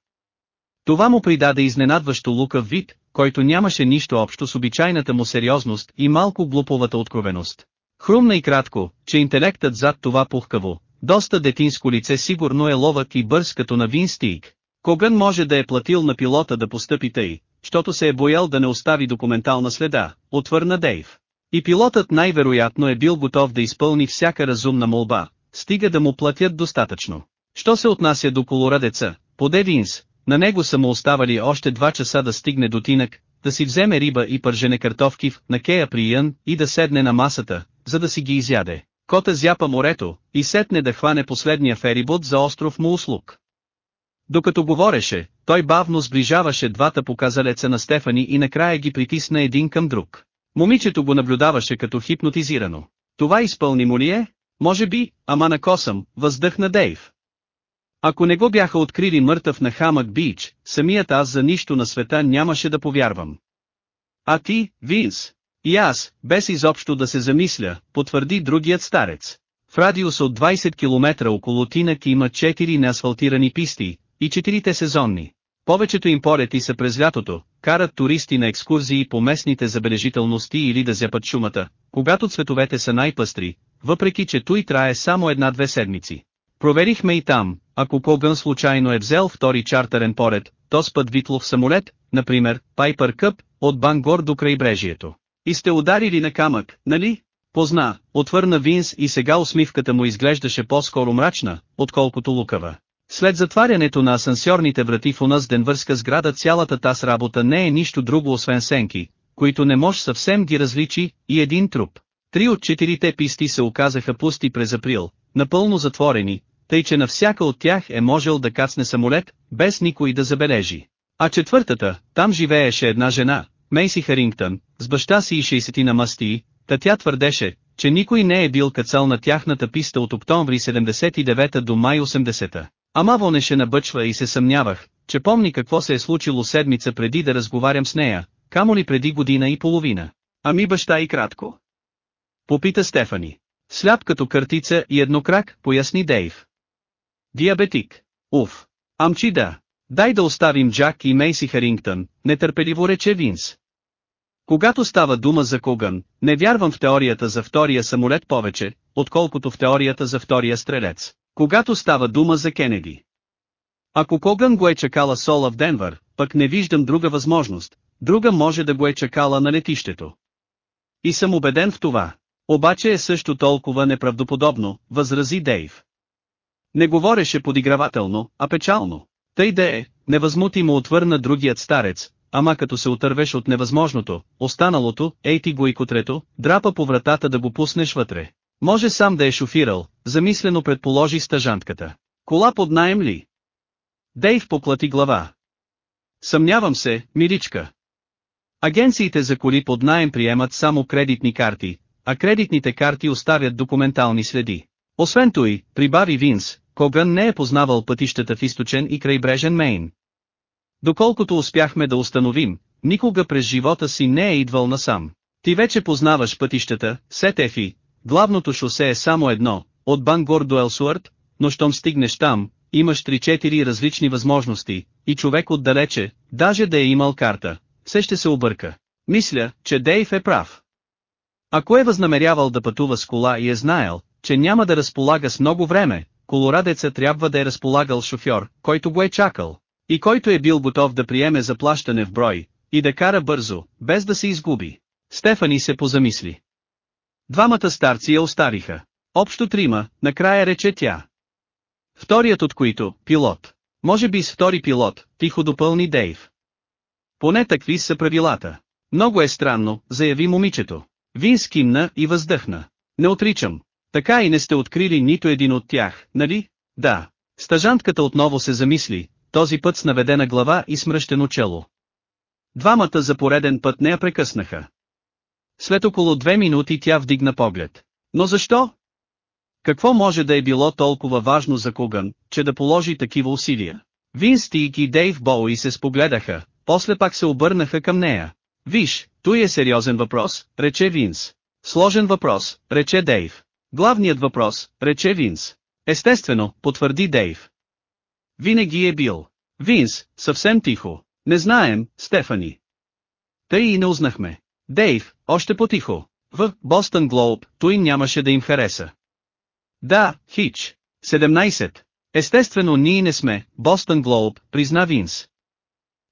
Това му придаде изненадващо лукав вид, който нямаше нищо общо с обичайната му сериозност и малко глуповата откровеност. Хрумна и кратко, че интелектът зад това пухкаво, доста детинско лице сигурно е ловък и бърз като на Вин Стиг. Когън може да е платил на пилота да постъпи тъй, защото се е боял да не остави документална следа, отвърна Дейв. И пилотът най-вероятно е бил готов да изпълни всяка разумна молба, стига да му платят достатъчно. Що се отнася до колорадеца, поде Винс, на него са му оставали още два часа да стигне до Тинък, да си вземе риба и пържене картофки в Накея при Ян и да седне на масата, за да си ги изяде. Кота зяпа морето, и сетне да хване последния ферибот за остров му услуг. Докато говореше, той бавно сближаваше двата показалеца на Стефани и накрая ги притисна един към друг. Момичето го наблюдаваше като хипнотизирано. Това изпълнимо ли е? Може би, ама на косъм, въздъхна Дейв. Ако не го бяха открили мъртъв на Хамък Бич, самият аз за нищо на света нямаше да повярвам. А ти, Винс? И аз, без изобщо да се замисля, потвърди другият старец. В радиус от 20 км около Тинък има 4 неасфалтирани писти, и четирите сезонни. Повечето им порети са през лятото, карат туристи на екскурзии по местните забележителности или да зяпат шумата, когато цветовете са най-пъстри, въпреки че той трае само една-две седмици. Проверихме и там, ако Когън случайно е взел втори чартерен поред, то с път Витлов самолет, например, Пайпер Къп, от Бангор до крайбрежието. И сте ударили на камък, нали? Позна, отвърна Винс и сега усмивката му изглеждаше по-скоро мрачна, отколкото лукава. След затварянето на асансьорните врати в унас денвърска сграда цялата таз работа не е нищо друго освен сенки, които не може съвсем ги различи, и един труп. Три от четирите писти се оказаха пусти през април, напълно затворени, тъй че на всяка от тях е можел да кацне самолет, без никой да забележи. А четвъртата, там живееше една жена, Мейси Харингтън, с баща си и 60 на мастии, та тя твърдеше, че никой не е бил кацал на тяхната писта от октомври 79 до май 80. Ама вонеше набъчва и се съмнявах, че помни какво се е случило седмица преди да разговарям с нея, камо ли преди година и половина. Ами баща и кратко. Попита Стефани. Сляп като картица и еднокрак, поясни Дейв. Диабетик. Уф. Амчи да. Дай да оставим Джак и Мейси Харингтън, нетърпеливо рече Винс. Когато става дума за Коган, не вярвам в теорията за втория самолет повече, отколкото в теорията за втория стрелец. Когато става дума за Кенеди. Ако Коган го е чакала Сола в Денвър, пък не виждам друга възможност, друга може да го е чакала на летището. И съм убеден в това. Обаче е също толкова неправдоподобно, възрази Дейв. Не говореше подигравателно, а печално. Тъй да е, невъзмутимо отвърна другият старец, ама като се отървеш от невъзможното, останалото, ей ти го и котрето, драпа по вратата да го пуснеш вътре. Може сам да е шофирал, замислено предположи стъжантката. Кола под найем ли? Дейв поклати глава. Съмнявам се, миричка. Агенциите за коли под найем приемат само кредитни карти, а кредитните карти оставят документални следи. Освен той, прибави Винс, Коган не е познавал пътищата в източен и крайбрежен Мейн. Доколкото успяхме да установим, никога през живота си не е идвал насам. Ти вече познаваш пътищата, Сетефи, главното шосе е само едно, от Бангор до Елсуърт, но щом стигнеш там, имаш 3-4 различни възможности, и човек отдалече, даже да е имал карта, все ще се обърка. Мисля, че Дейв е прав. Ако е възнамерявал да пътува с кола и е знаел, че няма да разполага с много време, колорадеца трябва да е разполагал шофьор, който го е чакал, и който е бил готов да приеме заплащане в брой, и да кара бързо, без да се изгуби. Стефани се позамисли. Двамата старци я оставиха. Общо трима, накрая рече тя. Вторият от които, пилот. Може би с втори пилот, тихо допълни Дейв. Поне такви са правилата. Много е странно, заяви момичето. Вин скимна и въздъхна. Не отричам. Така и не сте открили нито един от тях, нали? Да. Стажантката отново се замисли, този път с наведена глава и смръщено чело. Двамата за пореден път не я прекъснаха. След около две минути тя вдигна поглед. Но защо? Какво може да е било толкова важно за Коган, че да положи такива усилия? Вин Стик и Дейв Боуи се спогледаха, после пак се обърнаха към нея. Виж, той е сериозен въпрос, рече Винс. Сложен въпрос, рече Дейв. Главният въпрос, рече Винс. Естествено, потвърди Дейв. Винаги е бил. Винс, съвсем тихо. Не знаем, Стефани. Тъй и не узнахме. Дейв, още по-тихо. В Бостън Глоуб, той нямаше да им хареса. Да, Хич. 17. Естествено ние не сме, Бостън Глоуб, призна Винс.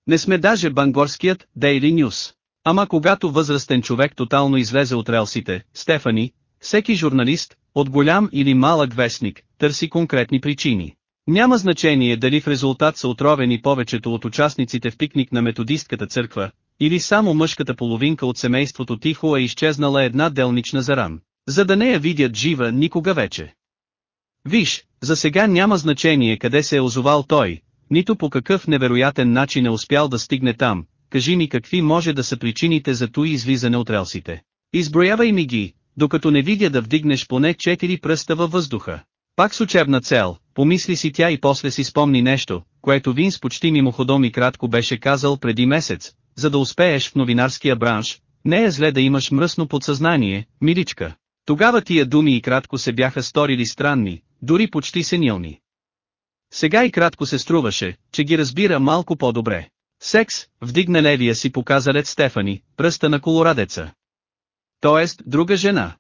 Не сме даже бангорският, Daily News. Ама когато възрастен човек тотално излезе от релсите, Стефани, всеки журналист, от голям или малък вестник, търси конкретни причини. Няма значение дали в резултат са отровени повечето от участниците в пикник на методистката църква, или само мъжката половинка от семейството тихо е изчезнала една делнична заран, за да не я видят жива никога вече. Виж, за сега няма значение къде се е озовал той, нито по какъв невероятен начин е успял да стигне там, кажи ми какви може да са причините за той излизане от релсите. Изброявай ми ги, докато не видя да вдигнеш поне четири пръста във въздуха. Пак с учебна цел, помисли си тя и после си спомни нещо, което Винс почти мимоходом и кратко беше казал преди месец, за да успееш в новинарския бранш, не е зле да имаш мръсно подсъзнание, миличка. Тогава тия думи и кратко се бяха сторили странни, дори почти сенилни. Сега и кратко се струваше, че ги разбира малко по-добре. Секс, вдигна левия си показа ред Стефани, пръста на колорадеца. Тоест, друга жена.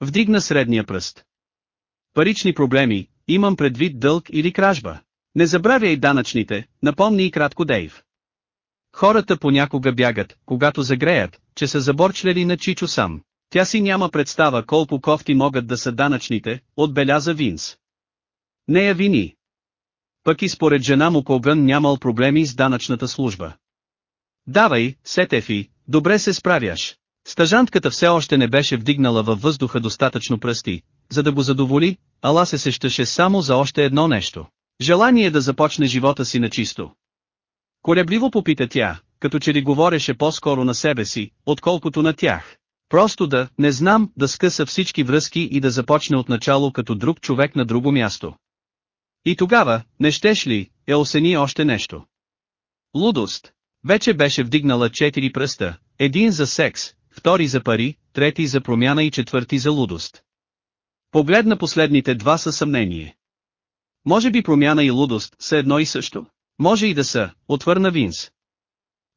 Вдигна средния пръст. Парични проблеми, имам предвид дълг или кражба. Не забравяй данъчните, напомни и кратко Дейв. Хората понякога бягат, когато загреят, че са заборчляли на Чичо сам. Тя си няма представа колко кофти могат да са данъчните, отбеляза Винс. Не я вини. Пък и според жена му Когън нямал проблеми с данъчната служба. Давай, Сетефи, добре се справяш. Стажантката все още не беше вдигнала във въздуха достатъчно пръсти, за да го задоволи, ала се сещаше само за още едно нещо. Желание да започне живота си на чисто. Колебливо попита тя, като че ли говореше по-скоро на себе си, отколкото на тях. Просто да, не знам, да скъса всички връзки и да започне от начало като друг човек на друго място. И тогава, не щеш ли, е осени още нещо. Лудост. Вече беше вдигнала четири пръста, един за секс, втори за пари, трети за промяна и четвърти за лудост. Погледна последните два със съмнение. Може би промяна и лудост са едно и също. Може и да са, отвърна Винс.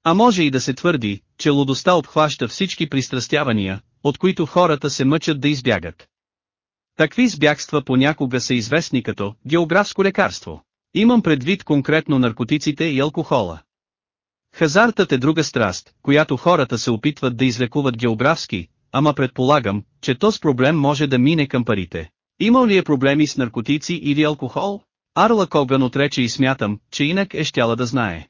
А може и да се твърди, че лудостта обхваща всички пристрастявания, от които хората се мъчат да избягат. Такви избягства понякога са известни като географско лекарство. Имам предвид конкретно наркотиците и алкохола. Хазартът е друга страст, която хората се опитват да излекуват географски, ама предполагам, че този проблем може да мине към парите. Имал ли е проблеми с наркотици или алкохол? Арла Коган отрече и смятам, че инак е щяла да знае.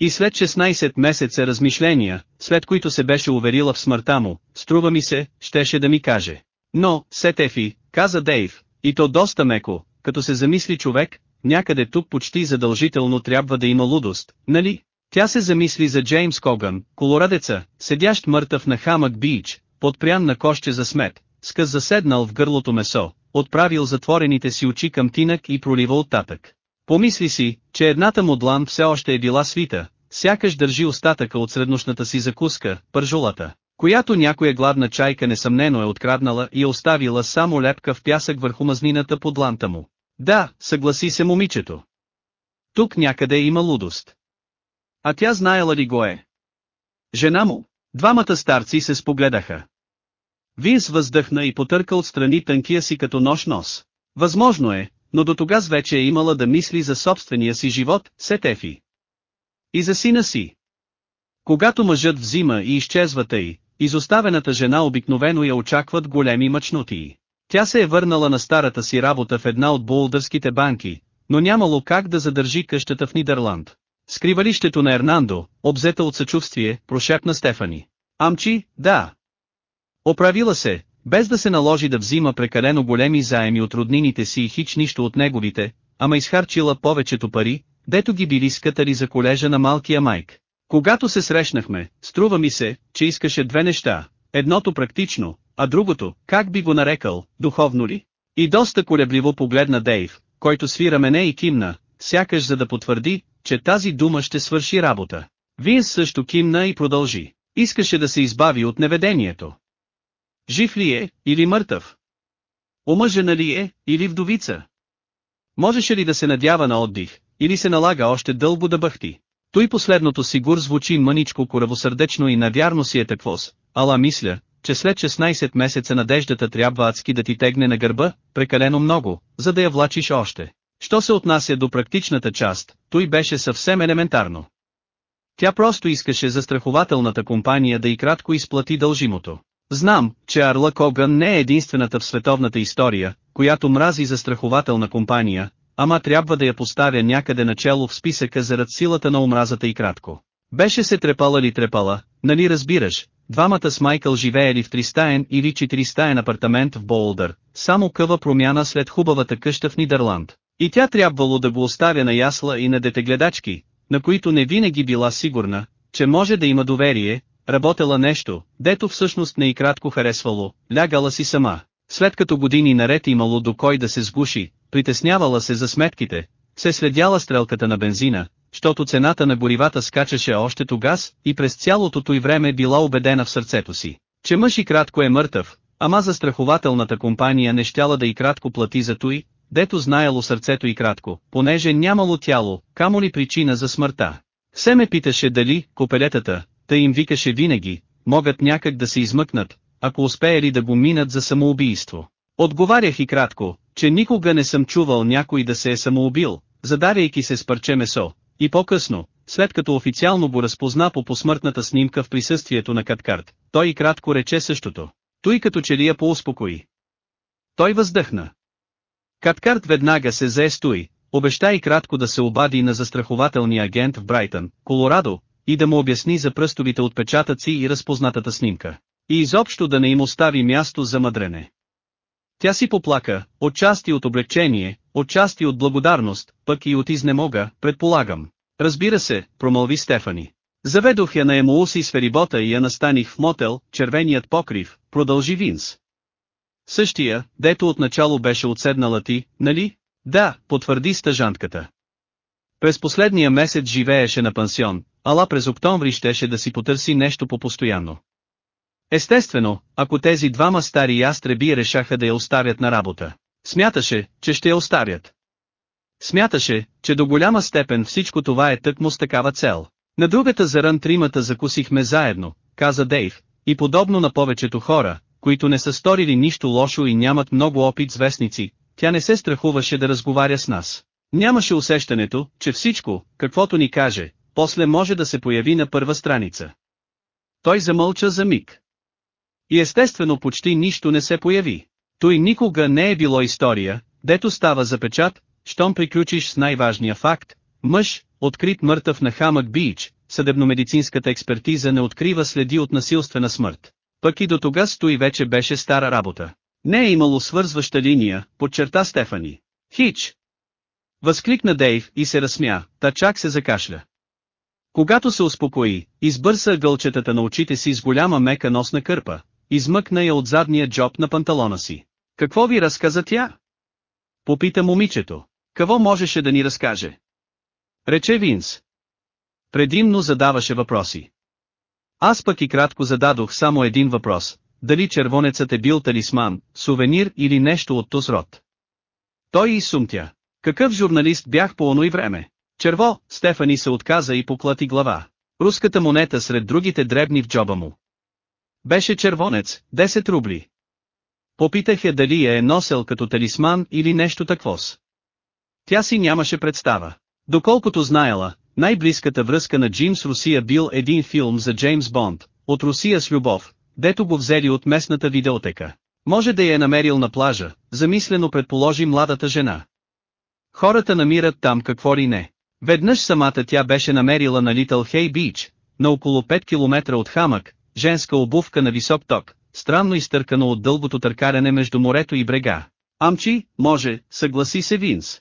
И след 16 месеца размишления, след които се беше уверила в смъртта му, струва ми се, щеше да ми каже. Но, Сетефи, каза Дейв, и то доста меко, като се замисли човек, някъде тук почти задължително трябва да има лудост, нали? Тя се замисли за Джеймс Коган, колорадеца, седящ мъртъв на Хамък Бич, подпрян на коще за смет, скъс заседнал в гърлото месо, отправил затворените си очи към тинък и пролива оттатък. Помисли си, че едната му длан все още е била свита, сякаш държи остатъка от среднощната си закуска, пържулата, която някоя гладна чайка несъмнено е откраднала и е оставила само лепка в пясък върху мазнината под дланта му. Да, съгласи се момичето. Тук някъде има лудост. А тя знаела ли го е? Жена му. Двамата старци се спогледаха. Винс въздъхна и потърка отстрани тънкия си като нож нос. Възможно е, но до тогаз вече е имала да мисли за собствения си живот, Сетефи. И за сина си. Когато мъжът взима и изчезва тъй, изоставената жена обикновено я очакват големи мъчнотии. Тя се е върнала на старата си работа в една от болдърските банки, но нямало как да задържи къщата в Нидерланд. Скривалището на Ернандо, обзета от съчувствие, прошепна Стефани. Амчи, да. Оправила се, без да се наложи да взима прекалено големи заеми от роднините си и хич нищо от неговите, ама изхарчила повечето пари, дето ги били скатали за колежа на малкия майк. Когато се срещнахме, струва ми се, че искаше две неща, едното практично, а другото, как би го нарекал, духовно ли? И доста колебливо погледна Дейв, който свира мене и кимна, сякаш за да потвърди, че тази дума ще свърши работа. Винс също кимна и продължи. Искаше да се избави от неведението. Жив ли е, или мъртъв? Омъжена ли е, или вдовица? Можеше ли да се надява на отдих, или се налага още дълго да бъхти? Той последното сигур звучи мъничко коравосърдечно и навярно си е таквос, ала мисля, че след 16 месеца надеждата трябва адски да ти тегне на гърба, прекалено много, за да я влачиш още. Що се отнася до практичната част, той беше съвсем елементарно. Тя просто искаше застрахователната компания да и кратко изплати дължимото. Знам, че Арла Коган не е единствената в световната история, която мрази застрахователна компания, ама трябва да я поставя някъде начало в списъка зарад силата на омразата и кратко. Беше се трепала ли трепала, нали разбираш, двамата с Майкъл живеели в тристаен или четиристаен апартамент в Болдър, само къва промяна след хубавата къща в Нидерланд. И тя трябвало да го оставя на ясла и на детегледачки, на които не винаги била сигурна, че може да има доверие, работела нещо, дето всъщност не и кратко харесвало, лягала си сама. След като години наред имало до кой да се сгуши, притеснявала се за сметките, се следяла стрелката на бензина, щото цената на горивата скачаше още тогас, и през цялото той време била убедена в сърцето си, че мъж и кратко е мъртъв, ама застрахователната компания не щяла да и кратко плати за той, дето знаело сърцето и кратко, понеже нямало тяло, камо ли причина за смъртта. Се ме питаше дали, копелетата, тъй им викаше винаги, могат някак да се измъкнат, ако успеели да го минат за самоубийство. Отговарях и кратко, че никога не съм чувал някой да се е самоубил, задаряйки се с парче месо, и по-късно, след като официално го разпозна по посмъртната снимка в присъствието на Каткарт, той и кратко рече същото. Той като че ли я поуспокои. Той въздъхна. Каткарт веднага се зае стои, обеща и кратко да се обади на застрахователния агент в Брайтън, Колорадо, и да му обясни за пръстовите отпечатъци и разпознатата снимка. И изобщо да не им остави място за мъдрене. Тя си поплака, отчасти от облегчение, отчасти от благодарност, пък и от изнемога, предполагам. Разбира се, промълви Стефани. Заведох я на Емоуси с ферибота и я настаних в мотел, червеният покрив, продължи Винс. Същия, дето отначало беше отседнала ти, нали? Да, потвърди стъжантката. През последния месец живееше на пансион, ала през октомври щеше да си потърси нещо по-постоянно. Естествено, ако тези двама стари ястреби решаха да я оставят на работа, смяташе, че ще я оставят. Смяташе, че до голяма степен всичко това е тъкмо с такава цел. На другата заран тримата закусихме заедно, каза Дейв, и подобно на повечето хора, които не са сторили нищо лошо и нямат много опит с вестници, тя не се страхуваше да разговаря с нас. Нямаше усещането, че всичко, каквото ни каже, после може да се появи на първа страница. Той замълча за миг. И естествено почти нищо не се появи. Той никога не е било история, дето става за печат, щом приключиш с най-важния факт, мъж, открит мъртъв на Хамък Бич, съдебномедицинската експертиза не открива следи от насилствена смърт. Пък и до тога стои вече беше стара работа. Не е имало свързваща линия, подчерта Стефани. Хич! Възкликна Дейв и се разсмя, та чак се закашля. Когато се успокои, избърса гълчетата на очите си с голяма мека носна кърпа, измъкна я от задния джоб на панталона си. Какво ви разказа тя? Попита момичето. Какво можеше да ни разкаже? Рече Винс. Предимно задаваше въпроси. Аз пък и кратко зададох само един въпрос, дали червонецът е бил талисман, сувенир или нещо от този род. Той и сумтя. Какъв журналист бях по оно и време? Черво, Стефани се отказа и поклати глава. Руската монета сред другите дребни в джоба му. Беше червонец, 10 рубли. Попитах я дали я е носел като талисман или нещо таквос. Тя си нямаше представа. Доколкото знаела, най-близката връзка на Джим с Русия бил един филм за Джеймс Бонд, от Русия с любов, дето го взели от местната видеотека. Може да я е намерил на плажа, замислено предположи младата жена. Хората намират там какво ли не. Веднъж самата тя беше намерила на Литъл Хей Бич, на около 5 км от Хамък, женска обувка на висок ток, странно изтъркано от дългото търкарене между морето и брега. Амчи, може, съгласи се Винс.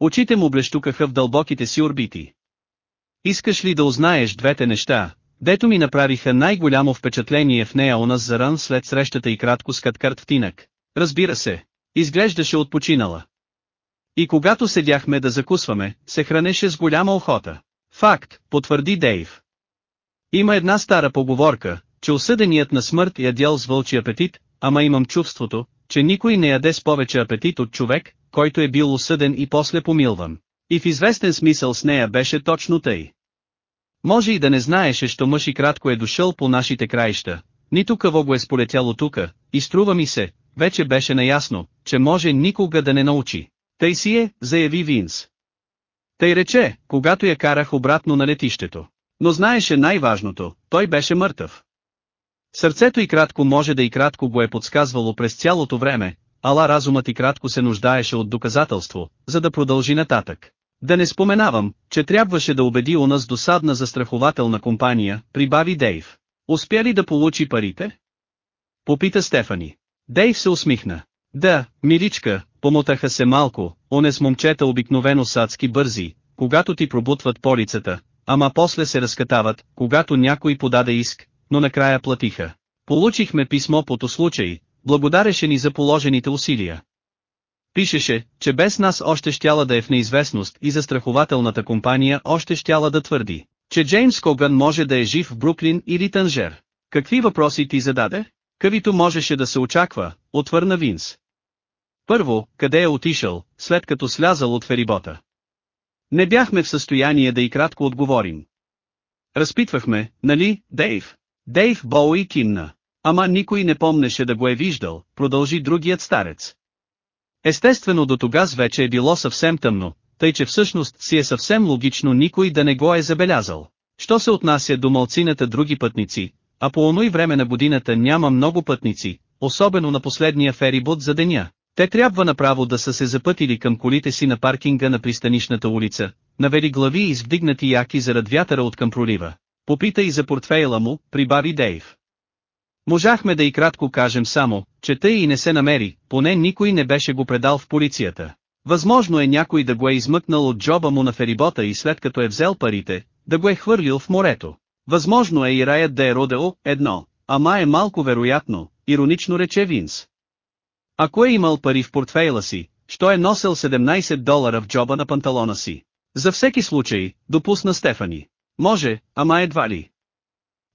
Очите му блещукаха в дълбоките си орбити. Искаш ли да узнаеш двете неща, дето ми направиха най-голямо впечатление в нея оназ заран след срещата и кратко с Каткарт в Тинък? Разбира се. Изглеждаше отпочинала. И когато седяхме да закусваме, се хранеше с голяма охота. Факт, потвърди Дейв. Има една стара поговорка, че осъденият на смърт ядял с вълчи апетит, ама имам чувството, че никой не яде с повече апетит от човек, който е бил осъден и после помилван. И в известен смисъл с нея беше точно тъй. Може и да не знаеше, що мъж и кратко е дошъл по нашите краища, нито какво го е сполетяло тука, и струва ми се, вече беше наясно, че може никога да не научи. Тъй си е, заяви Винс. Тъй рече, когато я карах обратно на летището. Но знаеше най-важното, той беше мъртъв. Сърцето и кратко може да и кратко го е подсказвало през цялото време, ала разумът и кратко се нуждаеше от доказателство, за да продължи нататък. Да не споменавам, че трябваше да убеди у нас досадна застрахователна компания, прибави Дейв. Успя ли да получи парите? Попита Стефани. Дейв се усмихна. Да, миличка, помотаха се малко, оне с момчета обикновено садски бързи, когато ти пробутват полицата, ама после се разкатават, когато някой подаде иск, но накрая платиха. Получихме писмо по случай, благодареше ни за положените усилия. Пишеше, че без нас още щяла да е в неизвестност и застрахователната компания още щяла да твърди, че Джеймс Коган може да е жив в Бруклин или Танжер. Какви въпроси ти зададе? Кавито можеше да се очаква, отвърна Винс. Първо, къде е отишъл, след като слязал от ферибота. Не бяхме в състояние да и кратко отговорим. Разпитвахме, нали, Дейв? Дейв Боуи кимна. Ама никой не помнеше да го е виждал, продължи другият старец. Естествено до тогаз вече е било съвсем тъмно, тъй че всъщност си е съвсем логично никой да не го е забелязал. Що се отнася до малцината други пътници, а по оно и време на годината няма много пътници, особено на последния ферибот за деня. Те трябва направо да са се запътили към колите си на паркинга на пристанишната улица, навели глави и с вдигнати яки зарад вятъра от към пролива. Попита и за портфейла му, прибави Дейв. Можахме да и кратко кажем само, че тъй и не се намери, поне никой не беше го предал в полицията. Възможно е някой да го е измъкнал от джоба му на ферибота и след като е взел парите, да го е хвърлил в морето. Възможно е и раят да е родео, едно, ама е малко вероятно, иронично рече Винс. Ако е имал пари в портфейла си, що е носил 17 долара в джоба на панталона си. За всеки случай, допусна Стефани. Може, ама едва ли.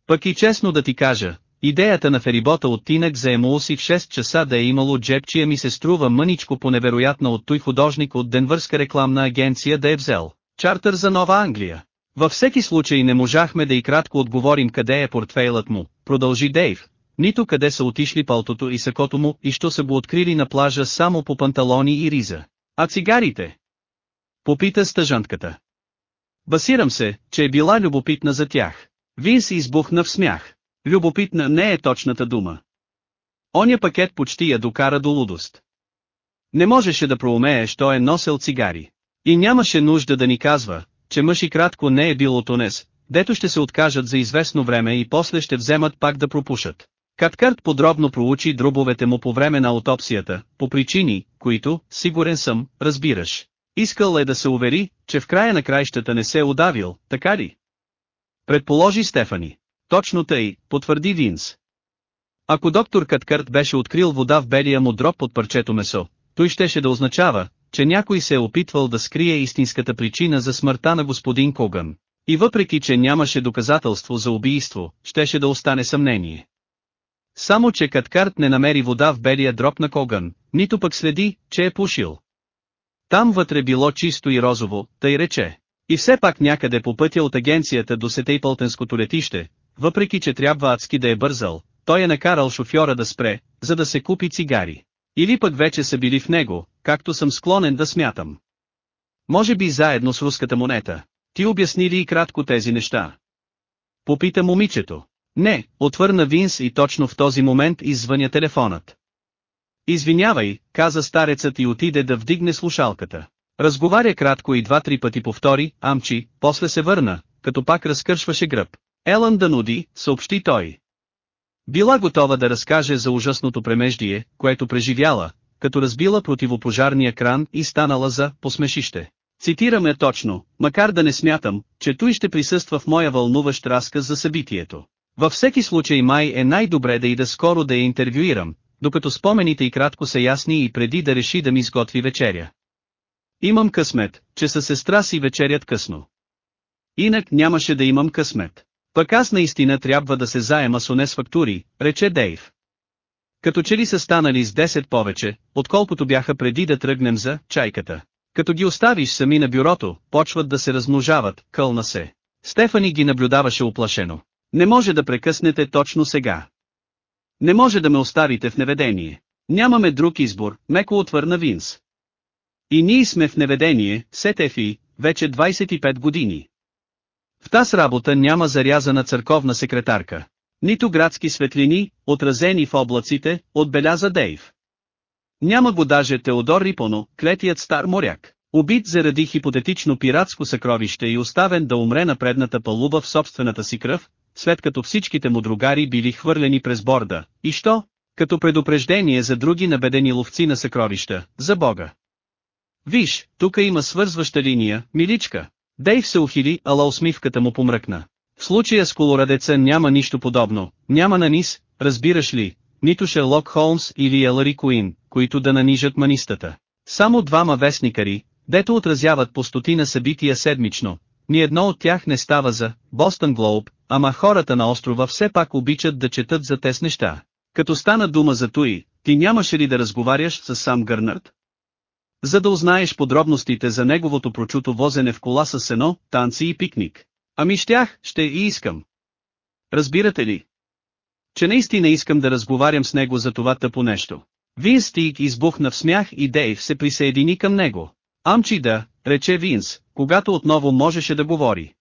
Пък и честно да ти кажа, идеята на ферибота от Тинък за Емулси в 6 часа да е имало джепчия ми се струва мъничко по-невероятно от той художник от Денвърска рекламна агенция да е взел. Чартър за Нова Англия. Във всеки случай не можахме да и кратко отговорим къде е портфейлът му, продължи Дейв, нито къде са отишли палтото и сакото му и що са го открили на плажа само по панталони и риза. А цигарите? Попита стъжантката. Басирам се, че е била любопитна за тях. Винс избухна в смях. Любопитна не е точната дума. Оня пакет почти я докара до лудост. Не можеше да проумее, що е носел цигари. И нямаше нужда да ни казва, че мъж и кратко не е бил от дето ще се откажат за известно време и после ще вземат пак да пропушат. Каткарт подробно проучи дробовете му по време на аутопсията, по причини, които, сигурен съм, разбираш. Искал е да се увери, че в края на краищата не се е удавил, така ли? Предположи Стефани. Точно тъй, потвърди Винс. Ако доктор Каткарт беше открил вода в белия му дроб под парчето месо, той щеше да означава, че някой се е опитвал да скрие истинската причина за смъртта на господин Коган. И въпреки че нямаше доказателство за убийство, щеше да остане съмнение. Само че Каткарт не намери вода в белия дроб на Коган, нито пък следи, че е пушил. Там вътре било чисто и розово, тъй рече. И все пак някъде по пътя от агенцията до Сетейпълтенското летище, въпреки че трябва адски да е бързал, той е накарал шофьора да спре, за да се купи цигари. Или пък вече са били в него, както съм склонен да смятам. Може би заедно с руската монета. Ти обясни ли и кратко тези неща? Попита момичето. Не, отвърна Винс и точно в този момент извъня телефонът. Извинявай, каза старецът и отиде да вдигне слушалката. Разговаря кратко и два-три пъти повтори, амчи, после се върна, като пак разкършваше гръб. Елън да нуди, съобщи той. Била готова да разкаже за ужасното премеждие, което преживяла, като разбила противопожарния кран и станала за посмешище. Цитираме точно, макар да не смятам, че той ще присъства в моя вълнуващ разказ за събитието. Във всеки случай май е най-добре да и да скоро да я интервюирам, докато спомените и кратко са ясни и преди да реши да ми сготви вечеря. Имам късмет, че със сестра си вечерят късно. Инак нямаше да имам късмет. Пък аз наистина трябва да се заема с онес фактури, рече Дейв. Като че ли са станали с 10 повече, отколкото бяха преди да тръгнем за чайката. Като ги оставиш сами на бюрото, почват да се размножават, кълна се. Стефани ги наблюдаваше оплашено. Не може да прекъснете точно сега. Не може да ме оставите в неведение. Нямаме друг избор, меко отвърна Винс. И ние сме в неведение, Сетефи, вече 25 години. В таз работа няма зарязана църковна секретарка. Нито градски светлини, отразени в облаците, отбеляза Дейв. Няма го даже Теодор Рипоно, клетият стар моряк, убит заради хипотетично пиратско съкровище и оставен да умре на предната палуба в собствената си кръв, след като всичките му другари били хвърлени през борда. И що? Като предупреждение за други набедени ловци на съкровища, за Бога. Виж, тука има свързваща линия, миличка. Дейв се ухили, ала усмивката му помръкна. В случая с колорадеца няма нищо подобно, няма на низ, разбираш ли, нито Шерлок Холмс или Елари Куин, които да нанижат манистата. Само двама вестникари, дето отразяват по стотина събития седмично, ни едно от тях не става за Бостън Глоуб, ама хората на острова все пак обичат да четат за тес неща. Като стана дума за Туи, ти нямаше ли да разговаряш с сам Гърнард? За да узнаеш подробностите за неговото прочуто возене в кола с сено, танци и пикник. Ами щях, ще и искам. Разбирате ли? Че наистина искам да разговарям с него за това тъпо нещо. Винс Стиг избухна в смях и Дейв се присъедини към него. Амчи да, рече Винс, когато отново можеше да говори.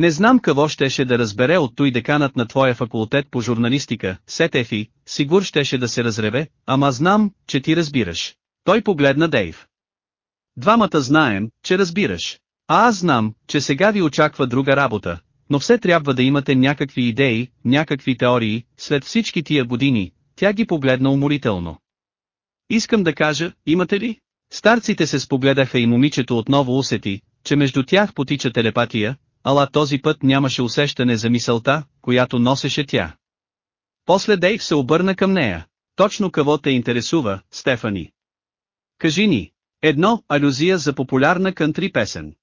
Не знам какво щеше да разбере от той деканът на твоя факултет по журналистика, Сетефи, сигур щеше да се разреве, ама знам, че ти разбираш. Той погледна Дейв. Двамата знаем, че разбираш. А аз знам, че сега ви очаква друга работа, но все трябва да имате някакви идеи, някакви теории, след всички тия години, тя ги погледна уморително. Искам да кажа, имате ли? Старците се спогледаха и момичето отново усети, че между тях потича телепатия, ала този път нямаше усещане за мисълта, която носеше тя. После Дейв се обърна към нея. Точно какво те интересува, Стефани? Кажи ни. Едно, алюзия за популярна кънтри песен.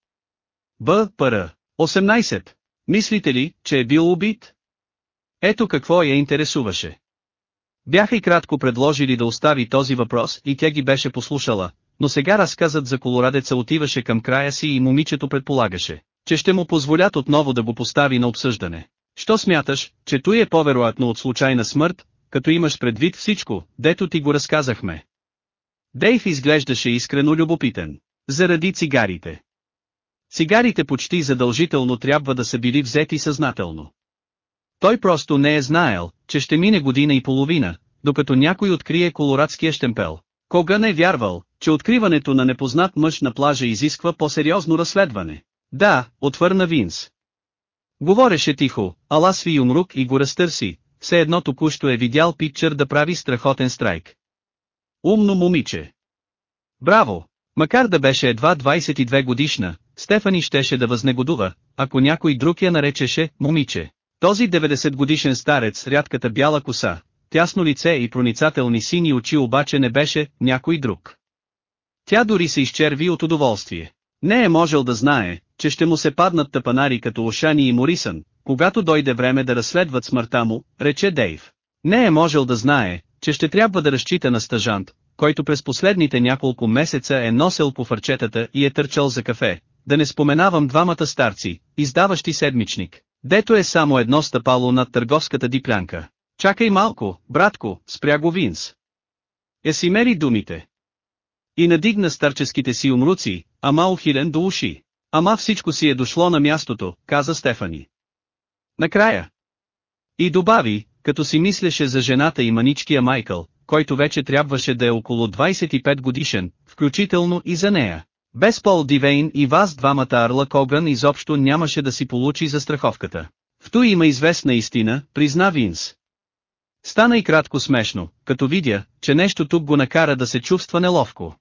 Б. Пр. 18. Мислите ли, че е бил убит? Ето какво я интересуваше. Бяха и кратко предложили да остави този въпрос и тя ги беше послушала, но сега разказът за колорадеца отиваше към края си и момичето предполагаше, че ще му позволят отново да го постави на обсъждане. Що смяташ, че той е по-вероятно от случайна смърт, като имаш предвид всичко, дето ти го разказахме? Дейв изглеждаше искрено любопитен. Заради цигарите. Цигарите почти задължително трябва да са били взети съзнателно. Той просто не е знаел, че ще мине година и половина, докато някой открие колорадския щемпел. Кога не е вярвал, че откриването на непознат мъж на плажа изисква по-сериозно разследване. Да, отвърна Винс. Говореше тихо, ала сви юмрук и го разтърси, все едно току-що е видял Питчър да прави страхотен страйк. Умно момиче. Браво! Макар да беше едва 22 годишна, Стефани щеше да възнегодува, ако някой друг я наречеше «момиче». Този 90 годишен старец рядката бяла коса, тясно лице и проницателни сини очи обаче не беше някой друг. Тя дори се изчерви от удоволствие. Не е можел да знае, че ще му се паднат тъпанари като Ошани и Морисън, когато дойде време да разследват смъртта му, рече Дейв. Не е можел да знае, че ще трябва да разчита на стъжант, който през последните няколко месеца е носел по фарчетата и е търчал за кафе, да не споменавам двамата старци, издаващи седмичник, дето е само едно стъпало над търговската диплянка. Чакай малко, братко, спря го Винс. Е си мери думите. И надигна старческите си умруци, ама ухилен до уши. Ама всичко си е дошло на мястото, каза Стефани. Накрая. И добави, като си мислеше за жената и маничкия Майкъл, който вече трябваше да е около 25 годишен, включително и за нея. Без Пол Дивейн и вас двамата Арла Коган изобщо нямаше да си получи застраховката. В той има известна истина, призна Винс. Стана и кратко смешно, като видя, че нещо тук го накара да се чувства неловко.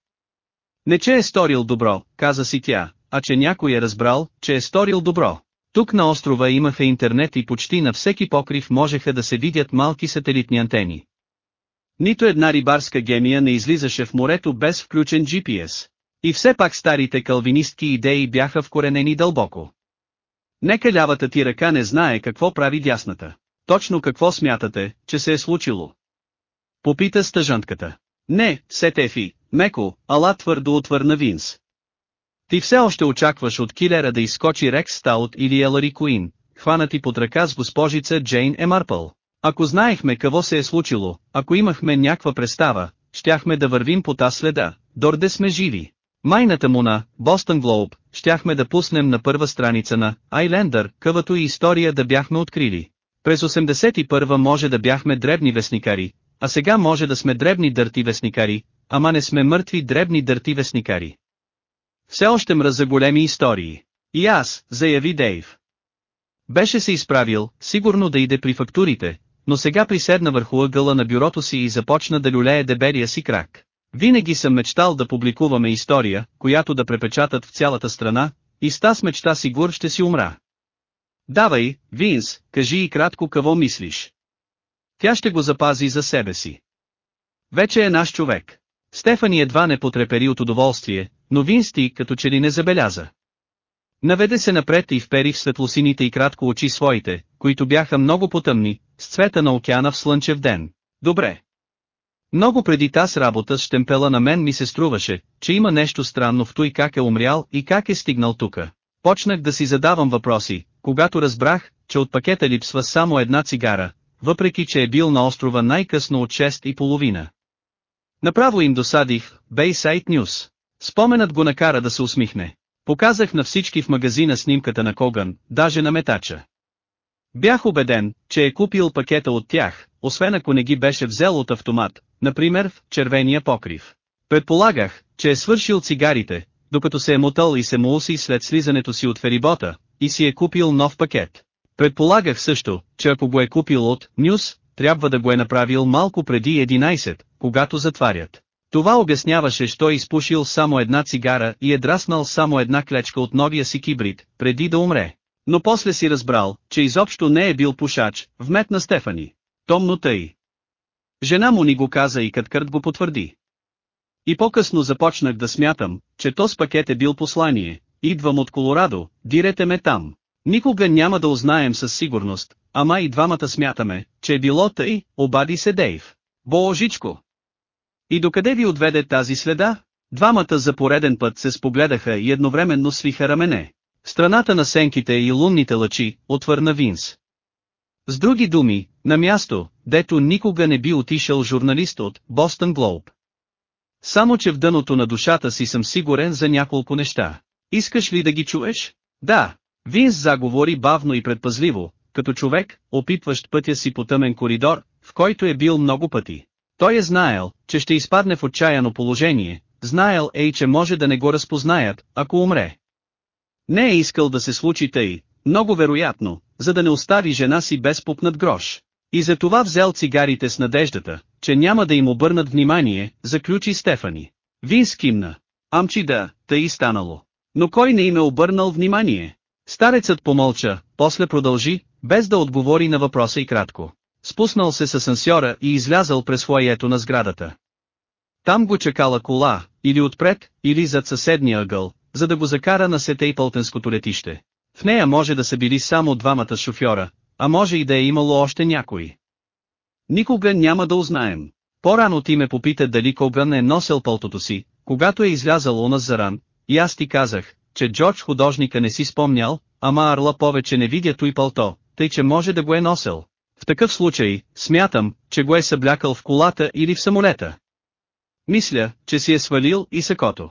Не че е сторил добро, каза си тя, а че някой е разбрал, че е сторил добро. Тук на острова имаха интернет и почти на всеки покрив можеха да се видят малки сателитни антени. Нито една рибарска гемия не излизаше в морето без включен GPS. И все пак старите калвинистки идеи бяха вкоренени дълбоко. Нека лявата ти ръка не знае какво прави дясната. Точно какво смятате, че се е случило? Попита стъжантката. Не, Сетефи, меко, ала твърдо отвърна Винс. Ти все още очакваш от килера да изскочи Рекс Стаут или Елари Куин, хванати под ръка с госпожица Джейн Емарпъл. Ако знаехме какво се е случило, ако имахме някаква представа, щяхме да вървим по та следа, дорде сме живи. Майната му на Бостън Глоуб, щяхме да пуснем на първа страница на Айлендър, къвато и история да бяхме открили. През 81 може да бяхме дребни вестникари, а сега може да сме дребни дърти вестникари, ама не сме мъртви дребни дърти вестникари. Все още мраза големи истории. И аз, заяви Дейв. Беше се изправил, сигурно да иде при фактурите, но сега приседна върху ъгъла на бюрото си и започна да люлее дебелия си крак. Винаги съм мечтал да публикуваме история, която да препечатат в цялата страна, и с таз мечта сигур ще си умра. Давай, Винс, кажи и кратко какво мислиш. Тя ще го запази за себе си. Вече е наш човек. Стефани едва не потрепери от удоволствие, но Винсти като че ли не забеляза. Наведе се напред и впери в светлосините и кратко очи своите, които бяха много потъмни, с цвета на океана в слънчев ден. Добре. Много преди таз работа с штемпела на мен ми се струваше, че има нещо странно в той как е умрял и как е стигнал тука. Почнах да си задавам въпроси, когато разбрах, че от пакета липсва само една цигара, въпреки че е бил на острова най-късно от 6 и половина. Направо им досадих, Bayside News. Споменът го накара да се усмихне. Показах на всички в магазина снимката на Коган, даже на метача. Бях убеден, че е купил пакета от тях, освен ако не ги беше взел от автомат, например в червения покрив. Предполагах, че е свършил цигарите, докато се е мотал и се мулси след слизането си от ферибота, и си е купил нов пакет. Предполагах също, че ако го е купил от Нюс, трябва да го е направил малко преди 11, когато затварят. Това обясняваше, що е изпушил само една цигара и е драснал само една клечка от новия си кибрид, преди да умре. Но после си разбрал, че изобщо не е бил пушач, вметна Стефани. Томно тъй. Жена му ни го каза и Каткърт го потвърди. И по-късно започнах да смятам, че този пакет е бил послание, идвам от Колорадо, дирете ме там. Никога няма да узнаем със сигурност, ама и двамата смятаме, че е било тъй, обади се Дейв. Божичко! И докъде ви отведе тази следа? Двамата за пореден път се спогледаха и едновременно свиха рамене. Страната на сенките и лунните лъчи, отвърна Винс. С други думи, на място, дето никога не би отишъл журналист от Бостън Глоуб. Само че в дъното на душата си съм сигурен за няколко неща. Искаш ли да ги чуеш? Да. Винс заговори бавно и предпазливо, като човек, опитващ пътя си по тъмен коридор, в който е бил много пъти. Той е знаел, че ще изпадне в отчаяно положение, знаел е и че може да не го разпознаят, ако умре. Не е искал да се случи тъй, много вероятно, за да не остави жена си без пупнат грош. И за това взел цигарите с надеждата, че няма да им обърнат внимание, заключи Стефани. Вин скимна. Амчи да, тъй станало. Но кой не им е обърнал внимание? Старецът помълча, после продължи, без да отговори на въпроса и кратко. Спуснал се с асансьора и излязал през фойето на сградата. Там го чекала кола, или отпред, или зад съседния ъгъл, за да го закара на Сетейпълтенското летище. В нея може да са били само двамата шофьора, а може и да е имало още някой. Никога няма да узнаем. По-рано ти ме попита дали Коган е носил пълтото си, когато е излязал у нас заран, и аз ти казах, че Джордж художника не си спомнял, ама Арла повече не видя той пълто, тъй че може да го е носил. В такъв случай, смятам, че го е съблякал в колата или в самолета. Мисля, че си е свалил и сакото.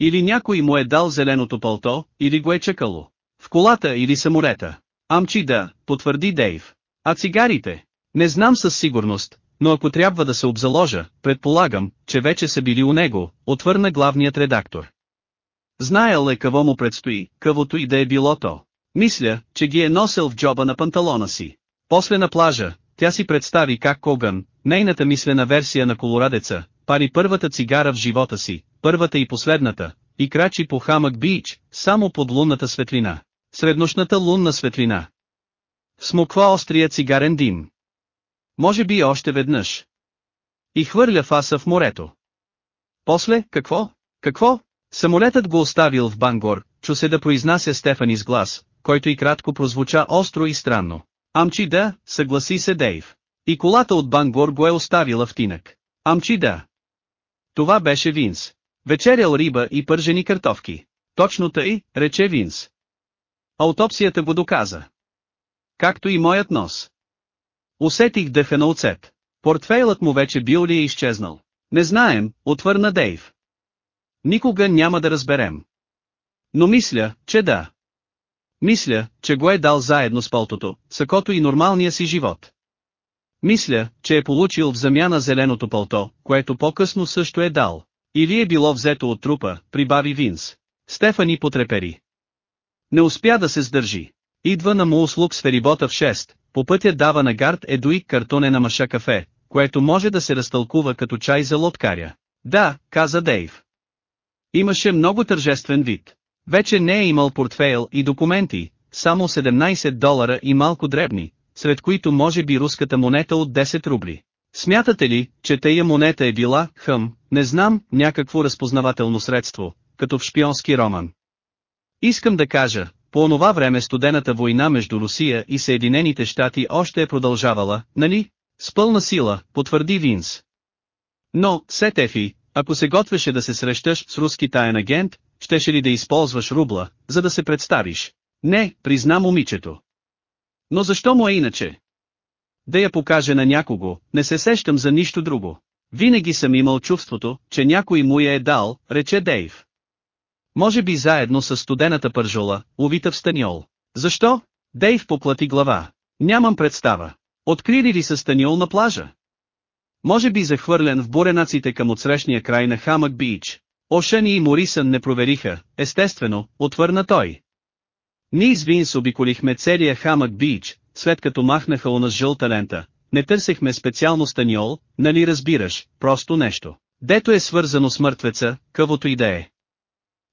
Или някой му е дал зеленото пълто, или го е чекало. В колата или самолета. Амчи да, потвърди Дейв. А цигарите? Не знам със сигурност, но ако трябва да се обзаложа, предполагам, че вече са били у него, отвърна главният редактор. Знаел е какво му предстои, каквото и да е било то. Мисля, че ги е носил в джоба на панталона си. После на плажа, тя си представи как Коган, нейната мислена версия на колорадеца, пари първата цигара в живота си, първата и последната, и крачи по Хамък Бич, само под лунната светлина. Среднощната лунна светлина. Смоква острия цигарен дим. Може би още веднъж. И хвърля фаса в морето. После, какво? Какво? Самолетът го оставил в Бангор, чу се да произнася Стефани с глас, който и кратко прозвуча остро и странно. Амчи да, съгласи се Дейв. И колата от Бангор го е оставила в тинък. Амчи да. Това беше Винс. Вечерял риба и пържени картофки. Точно тъй, рече Винс. Аутопсията го доказа. Както и моят нос. Усетих дъха оцет. Портфейлът му вече бил ли е изчезнал? Не знаем, отвърна Дейв. Никога няма да разберем. Но мисля, че да. Мисля, че го е дал заедно с пълтото, сакото и нормалния си живот. Мисля, че е получил в замяна зеленото пълто, което по-късно също е дал. Или е било взето от трупа, прибави Винс. Стефани потрепери. Не успя да се сдържи. Идва на му услуг с ферибота в 6, по пътя дава на гард Едуик картонена маша кафе, което може да се разтълкува като чай за лодкаря. Да, каза Дейв. Имаше много тържествен вид. Вече не е имал портфейл и документи, само 17 долара и малко дребни, сред които може би руската монета от 10 рубли. Смятате ли, че тая монета е била, хъм, не знам, някакво разпознавателно средство, като в шпионски роман? Искам да кажа, по онова време студената война между Русия и Съединените щати още е продължавала, нали? С пълна сила, потвърди Винс. Но, Сетефи, ако се готвеше да се срещаш с руски таен агент, щеше ли да използваш рубла, за да се представиш? Не, призна момичето. Но защо му е иначе? Да я покаже на някого, не се сещам за нищо друго. Винаги съм имал чувството, че някой му я е дал, рече Дейв. Може би заедно с студената пържола, увита в станиол. Защо? Дейв поплати глава. Нямам представа. Открили ли са станиол на плажа? Може би захвърлен в буренаците към отсрещния край на Хамък Бич. Ошани и Морисън не провериха, естествено, отвърна той. Ние с Винс обиколихме целия Хамък Бич, след като махнаха у нас жълта лента. Не търсехме специално станиол, нали разбираш, просто нещо. Дето е свързано с мъртвеца, къвото и да е.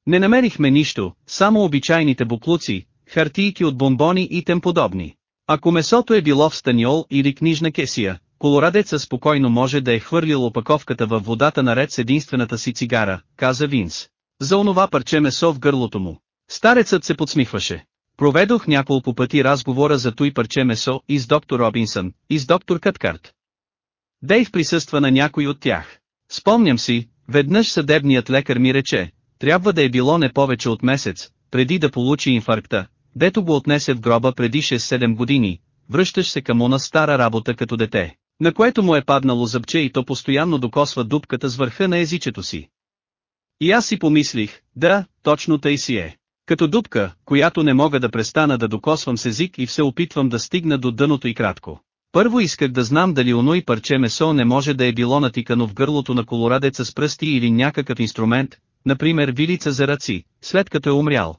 Не намерихме нищо, само обичайните буклуци, хартийки от бомбони и тем подобни. Ако месото е било в станиол или книжна кесия, колорадеца спокойно може да е хвърлил опаковката във водата наред с единствената си цигара, каза Винс. За онова парче месо в гърлото му. Старецът се подсмихваше. Проведох няколко пъти разговора за той парче месо и с доктор Робинсън, и с доктор Къткарт. Дейв присъства на някой от тях. Спомням си, веднъж съдебният лекар ми рече, трябва да е било не повече от месец, преди да получи инфаркта, дето го отнесе в гроба преди 6-7 години, връщаш се към она стара работа като дете, на което му е паднало зъбче и то постоянно докосва дупката с върха на езичето си. И аз си помислих, да, точно тъй си е. Като дупка, която не мога да престана да докосвам с език и все опитвам да стигна до дъното и кратко. Първо исках да знам дали оно и парче месо не може да е било натикано в гърлото на колорадеца с пръсти или някакъв инструмент, например вилица за ръци, след като е умрял.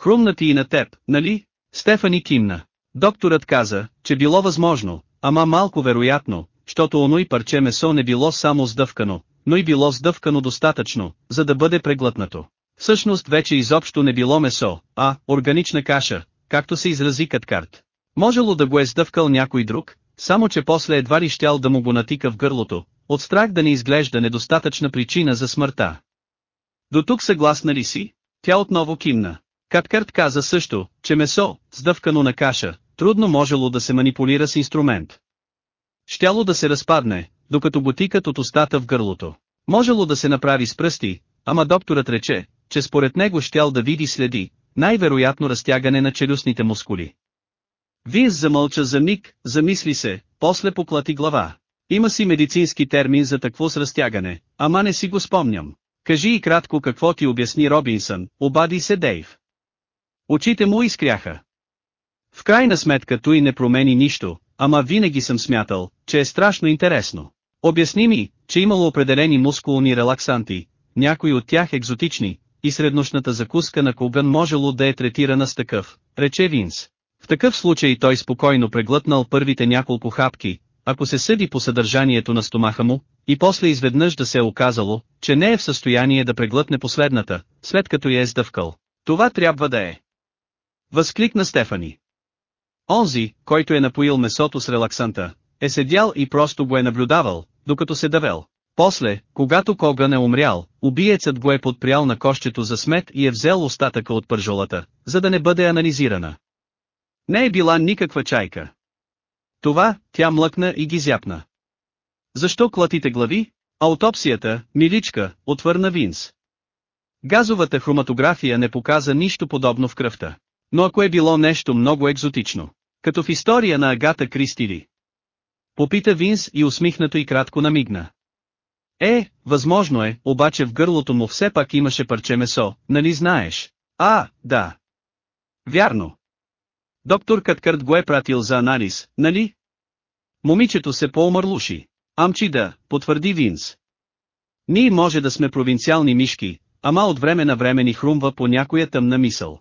Хрумна ти и на теб, нали? Стефани кимна. Докторът каза, че било възможно, ама малко вероятно, защото оно и парче месо не било само сдъвкано, но и било сдъвкано достатъчно, за да бъде преглътнато. Всъщност вече изобщо не било месо, а органична каша, както се изрази Каткарт. Можело да го е сдъвкал някой друг, само че после едва ли щял да му го натика в гърлото, от страх да не изглежда недостатъчна причина за смъртта. До тук съгласна ли си? Тя отново кимна. Каткарт каза също, че месо, сдъвкано на каша, трудно можело да се манипулира с инструмент. Щяло да се разпадне, докато го тикат от устата в гърлото. Можело да се направи с пръсти, ама докторът рече, че според него щял да види следи, най-вероятно разтягане на челюстните мускули. Винс замълча за миг, замисли се, после поклати глава. Има си медицински термин за такво с разтягане, ама не си го спомням. Кажи и кратко какво ти обясни Робинсън, обади се Дейв. Очите му изкряха. В крайна сметка той не промени нищо, ама винаги съм смятал, че е страшно интересно. Обясни ми, че имало определени мускулни релаксанти, някои от тях екзотични, и среднощната закуска на Коган можело да е третирана с такъв, рече Винс. В такъв случай той спокойно преглътнал първите няколко хапки, ако се съди по съдържанието на стомаха му, и после изведнъж да се е оказало, че не е в състояние да преглътне последната, след като я е сдъвкал. Това трябва да е. Възкликна Стефани. Онзи, който е напоил месото с релаксанта, е седял и просто го е наблюдавал, докато се давел. После, когато Коган е умрял, убиецът го е подпрял на кощето за смет и е взел остатъка от пържолата, за да не бъде анализирана. Не е била никаква чайка. Това, тя млъкна и ги зяпна. Защо клатите глави? Аутопсията, миличка, отвърна Винс. Газовата хроматография не показа нищо подобно в кръвта. Но ако е било нещо много екзотично, като в история на Агата Кристили. Попита Винс и усмихнато и кратко намигна. Е, възможно е, обаче в гърлото му все пак имаше парче месо, нали знаеш? А, да. Вярно. Доктор Каткърт го е пратил за анализ, нали? Момичето се по-омърлуши. Амчи да, потвърди Винс. Ние може да сме провинциални мишки, ама от време на време ни хрумва по някоя тъмна мисъл.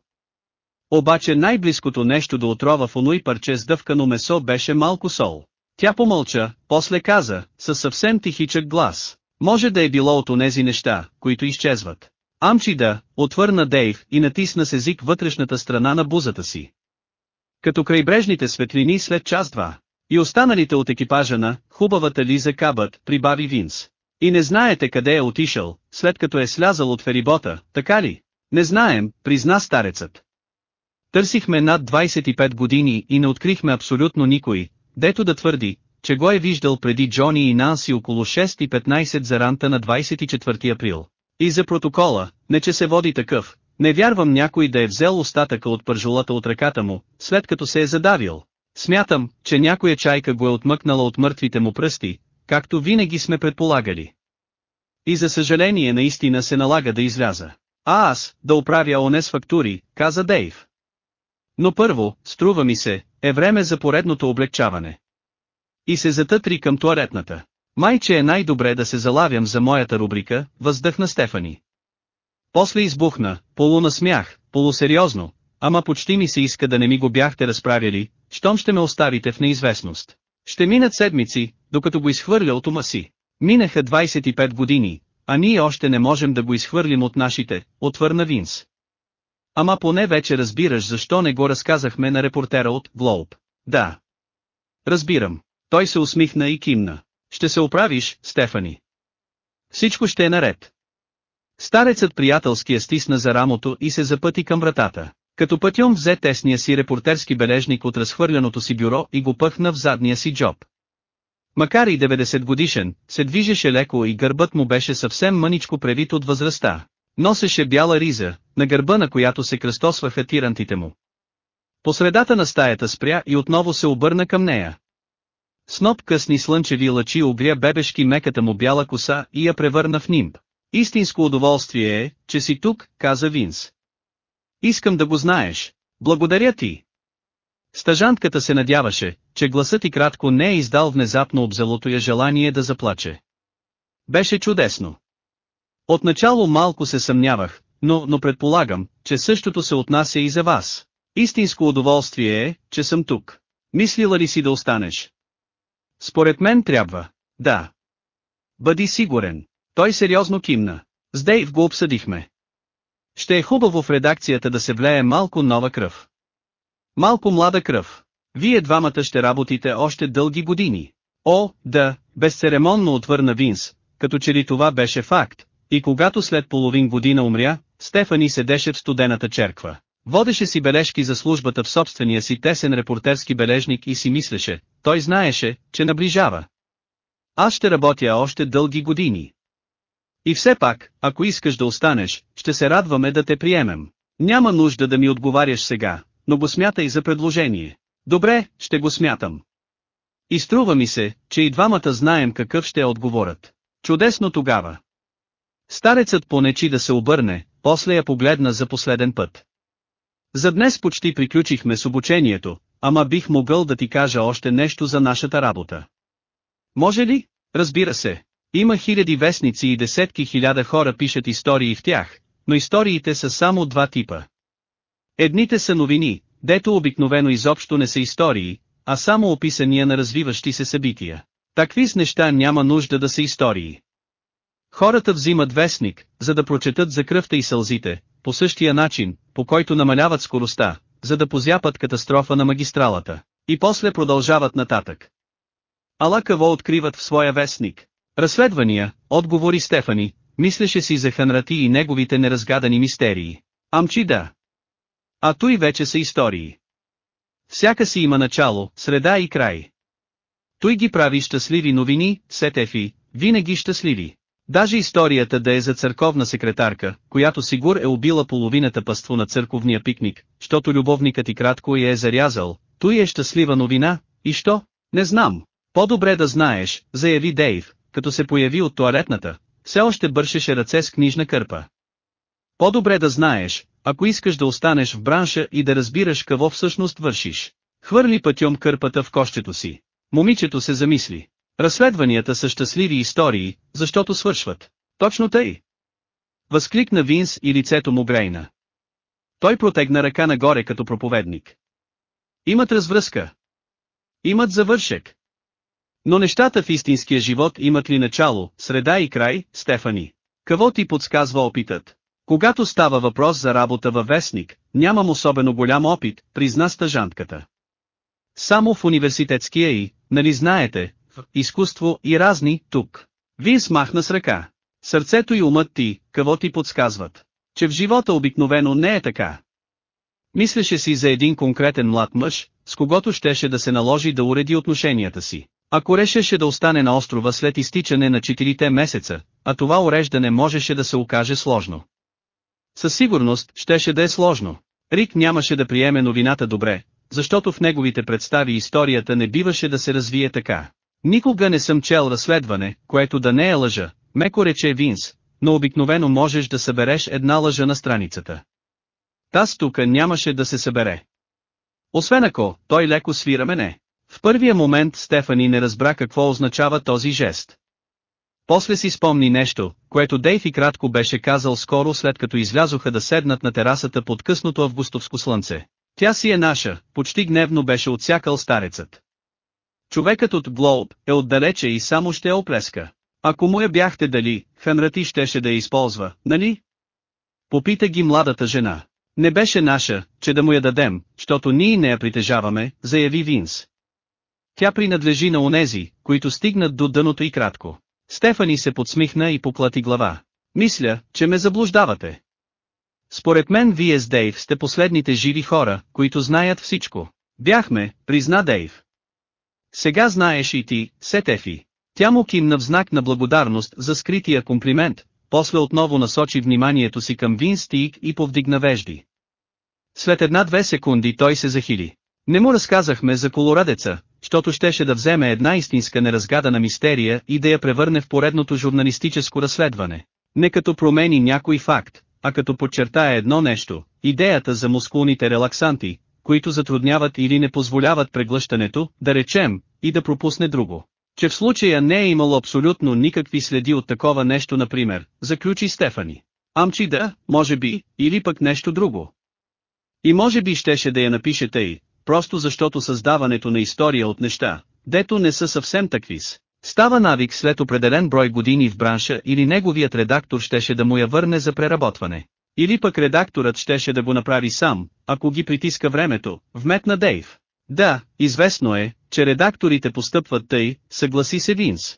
Обаче най-близкото нещо до отрова в онуй парче с дъвкано месо беше малко сол. Тя помълча, после каза, със съвсем тихичък глас. Може да е било от онези неща, които изчезват. Амчи да, отвърна Дейв и натисна с език вътрешната страна на бузата си. Като крайбрежните светлини след час-два. И останалите от екипажа на хубавата Лиза Кабът, прибави Винс. И не знаете къде е отишъл, след като е слязал от ферибота, така ли? Не знаем, призна старецът. Търсихме над 25 години и не открихме абсолютно никой, дето да твърди, че го е виждал преди Джони и Нанси около 6.15 за ранта на 24 април. И за протокола, не че се води такъв, не вярвам някой да е взел остатъка от пържолата от ръката му, след като се е задавил. Смятам, че някоя чайка го е отмъкнала от мъртвите му пръсти, както винаги сме предполагали. И за съжаление наистина се налага да изляза. А аз, да оправя оне с фактури, каза Дейв. Но първо, струва ми се, е време за поредното облегчаване. И се затътри към туаретната. Майче е най-добре да се залавям за моята рубрика, въздъхна Стефани. После избухна, полунасмях, полусериозно, ама почти ми се иска да не ми го бяхте разправили, щом ще ме оставите в неизвестност. Ще минат седмици, докато го изхвърля от ума си. Минаха 25 години, а ние още не можем да го изхвърлим от нашите, отвърна Винс. Ама поне вече разбираш защо не го разказахме на репортера от Глоуб. Да. Разбирам. Той се усмихна и кимна. Ще се оправиш, Стефани. Всичко ще е наред. Старецът приятелски я стисна за рамото и се запъти към вратата. Като пътюм взе тесния си репортерски бележник от разхвърляното си бюро и го пъхна в задния си джоб. Макар и 90 годишен, се движеше леко и гърбът му беше съвсем мъничко превит от възрастта. Носеше бяла риза, на гърба на която се кръстосваха тирантите му. По средата на стаята спря и отново се обърна към нея. Сноп късни слънчеви лъчи обря бебешки меката му бяла коса и я превърна в нимб. Истинско удоволствие е, че си тук, каза Винс. Искам да го знаеш. Благодаря ти. Стажантката се надяваше, че гласът и кратко не е издал внезапно обзелото я желание да заплаче. Беше чудесно. Отначало малко се съмнявах, но, но предполагам, че същото се отнася и за вас. Истинско удоволствие е, че съм тук. Мислила ли си да останеш? Според мен трябва. Да. Бъди сигурен. Той сериозно кимна. С Дейв го обсъдихме. Ще е хубаво в редакцията да се влее малко нова кръв. Малко млада кръв. Вие двамата ще работите още дълги години. О, да, безцеремонно отвърна Винс, като че ли това беше факт, и когато след половин година умря, Стефани седеше в студената черква. Водеше си бележки за службата в собствения си тесен репортерски бележник и си мислеше, той знаеше, че наближава. Аз ще работя още дълги години. И все пак, ако искаш да останеш, ще се радваме да те приемем. Няма нужда да ми отговаряш сега, но го смятай за предложение. Добре, ще го смятам. И струва ми се, че и двамата знаем какъв ще е отговорът. Чудесно тогава. Старецът понечи да се обърне, после я погледна за последен път. За днес почти приключихме с обучението, ама бих могъл да ти кажа още нещо за нашата работа. Може ли? Разбира се. Има хиляди вестници и десетки хиляда хора пишат истории в тях, но историите са само два типа. Едните са новини, дето обикновено изобщо не са истории, а само описания на развиващи се събития. Такви с неща няма нужда да са истории. Хората взимат вестник, за да прочетат за кръвта и сълзите, по същия начин, по който намаляват скоростта, за да позяпат катастрофа на магистралата, и после продължават нататък. Ала какво откриват в своя вестник? Разследвания, отговори Стефани, мислеше си за Ханрати и неговите неразгадани мистерии. Амчи да. А той вече са истории. Всяка си има начало, среда и край. Той ги прави щастливи новини, сетефи, винаги щастливи. Даже историята да е за църковна секретарка, която сигур е убила половината паство на църковния пикник, щото любовникът и кратко я е зарязал, той е щастлива новина, и що? Не знам. По-добре да знаеш, заяви Дейв, като се появи от туалетната, все още бършеше ръце с книжна кърпа. По-добре да знаеш, ако искаш да останеш в бранша и да разбираш какво всъщност вършиш. Хвърли пътьом кърпата в кощето си. Момичето се замисли. Разследванията са щастливи истории, защото свършват. Точно тъй. Възкликна Винс и лицето му грейна. Той протегна ръка нагоре като проповедник. Имат развръзка. Имат завършек. Но нещата в истинския живот имат ли начало, среда и край, Стефани? Какво ти подсказва опитът? Когато става въпрос за работа във вестник, нямам особено голям опит, призна стъжантката. Само в университетския и, нали знаете, изкуство и разни, тук. Вие смахна с ръка. Сърцето и умът ти, какво ти подсказват? Че в живота обикновено не е така. Мислеше си за един конкретен млад мъж, с когото щеше да се наложи да уреди отношенията си. Ако решеше да остане на острова след изтичане на четирите месеца, а това уреждане можеше да се окаже сложно. Със сигурност, щеше да е сложно. Рик нямаше да приеме новината добре, защото в неговите представи историята не биваше да се развие така. Никога не съм чел разследване, което да не е лъжа, меко рече Винс, но обикновено можеш да събереш една лъжа на страницата. Таз тука нямаше да се събере. Освен ако, той леко свира мене. В първия момент Стефани не разбра какво означава този жест. После си спомни нещо, което Дейв и кратко беше казал скоро след като излязоха да седнат на терасата под късното августовско слънце. Тя си е наша, почти гневно беше отсякал старецът. Човекът от Глоуб е отдалече и само ще оплеска. Ако му я бяхте дали, Ханрати щеше да я използва, нали? Попита ги младата жена. Не беше наша, че да му я дадем, защото ние не я притежаваме, заяви Винс. Тя принадлежи на онези, които стигнат до дъното и кратко. Стефани се подсмихна и поплати глава. Мисля, че ме заблуждавате. Според мен вие с Дейв сте последните живи хора, които знаят всичко. Бяхме, призна Дейв. Сега знаеш и ти, Сетефи. Тя му кимна в знак на благодарност за скрития комплимент, после отново насочи вниманието си към Вин Стик и повдигна вежди. След една-две секунди той се захили. Не му разказахме за колорадеца, защото щеше да вземе една истинска неразгадана мистерия и да я превърне в поредното журналистическо разследване. Не като промени някой факт, а като подчертая едно нещо, идеята за мускулните релаксанти, които затрудняват или не позволяват преглъщането, да речем, и да пропусне друго. Че в случая не е имало абсолютно никакви следи от такова нещо например, заключи Стефани. Амчи да, може би, или пък нещо друго. И може би щеше да я напише тъй, просто защото създаването на история от неща, дето не са съвсем таквис. Става навик след определен брой години в бранша или неговият редактор щеше да му я върне за преработване. Или пък редакторът щеше да го направи сам, ако ги притиска времето, вметна Дейв. Да, известно е, че редакторите постъпват тъй, съгласи се Винс.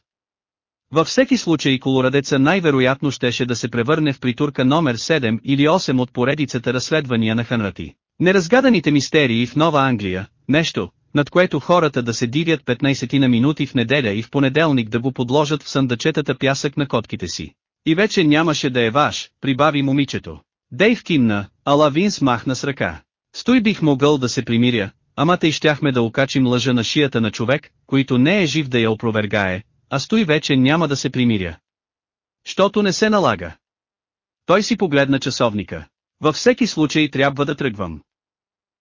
Във всеки случай колорадеца най-вероятно щеше да се превърне в притурка номер 7 или 8 от поредицата разследвания на Ханрати. Неразгаданите мистерии в Нова Англия, нещо, над което хората да се дивят 15 на минути в неделя и в понеделник да го подложат в съндъчетата пясък на котките си. И вече нямаше да е ваш, прибави момичето. Дейв кимна, ала Винс махна с ръка. Стой бих могъл да се примиря, ама тъй щяхме да окачим лъжа на шията на човек, който не е жив да я опровергае, а стой вече няма да се примиря. Щото не се налага. Той си погледна часовника. Във всеки случай трябва да тръгвам.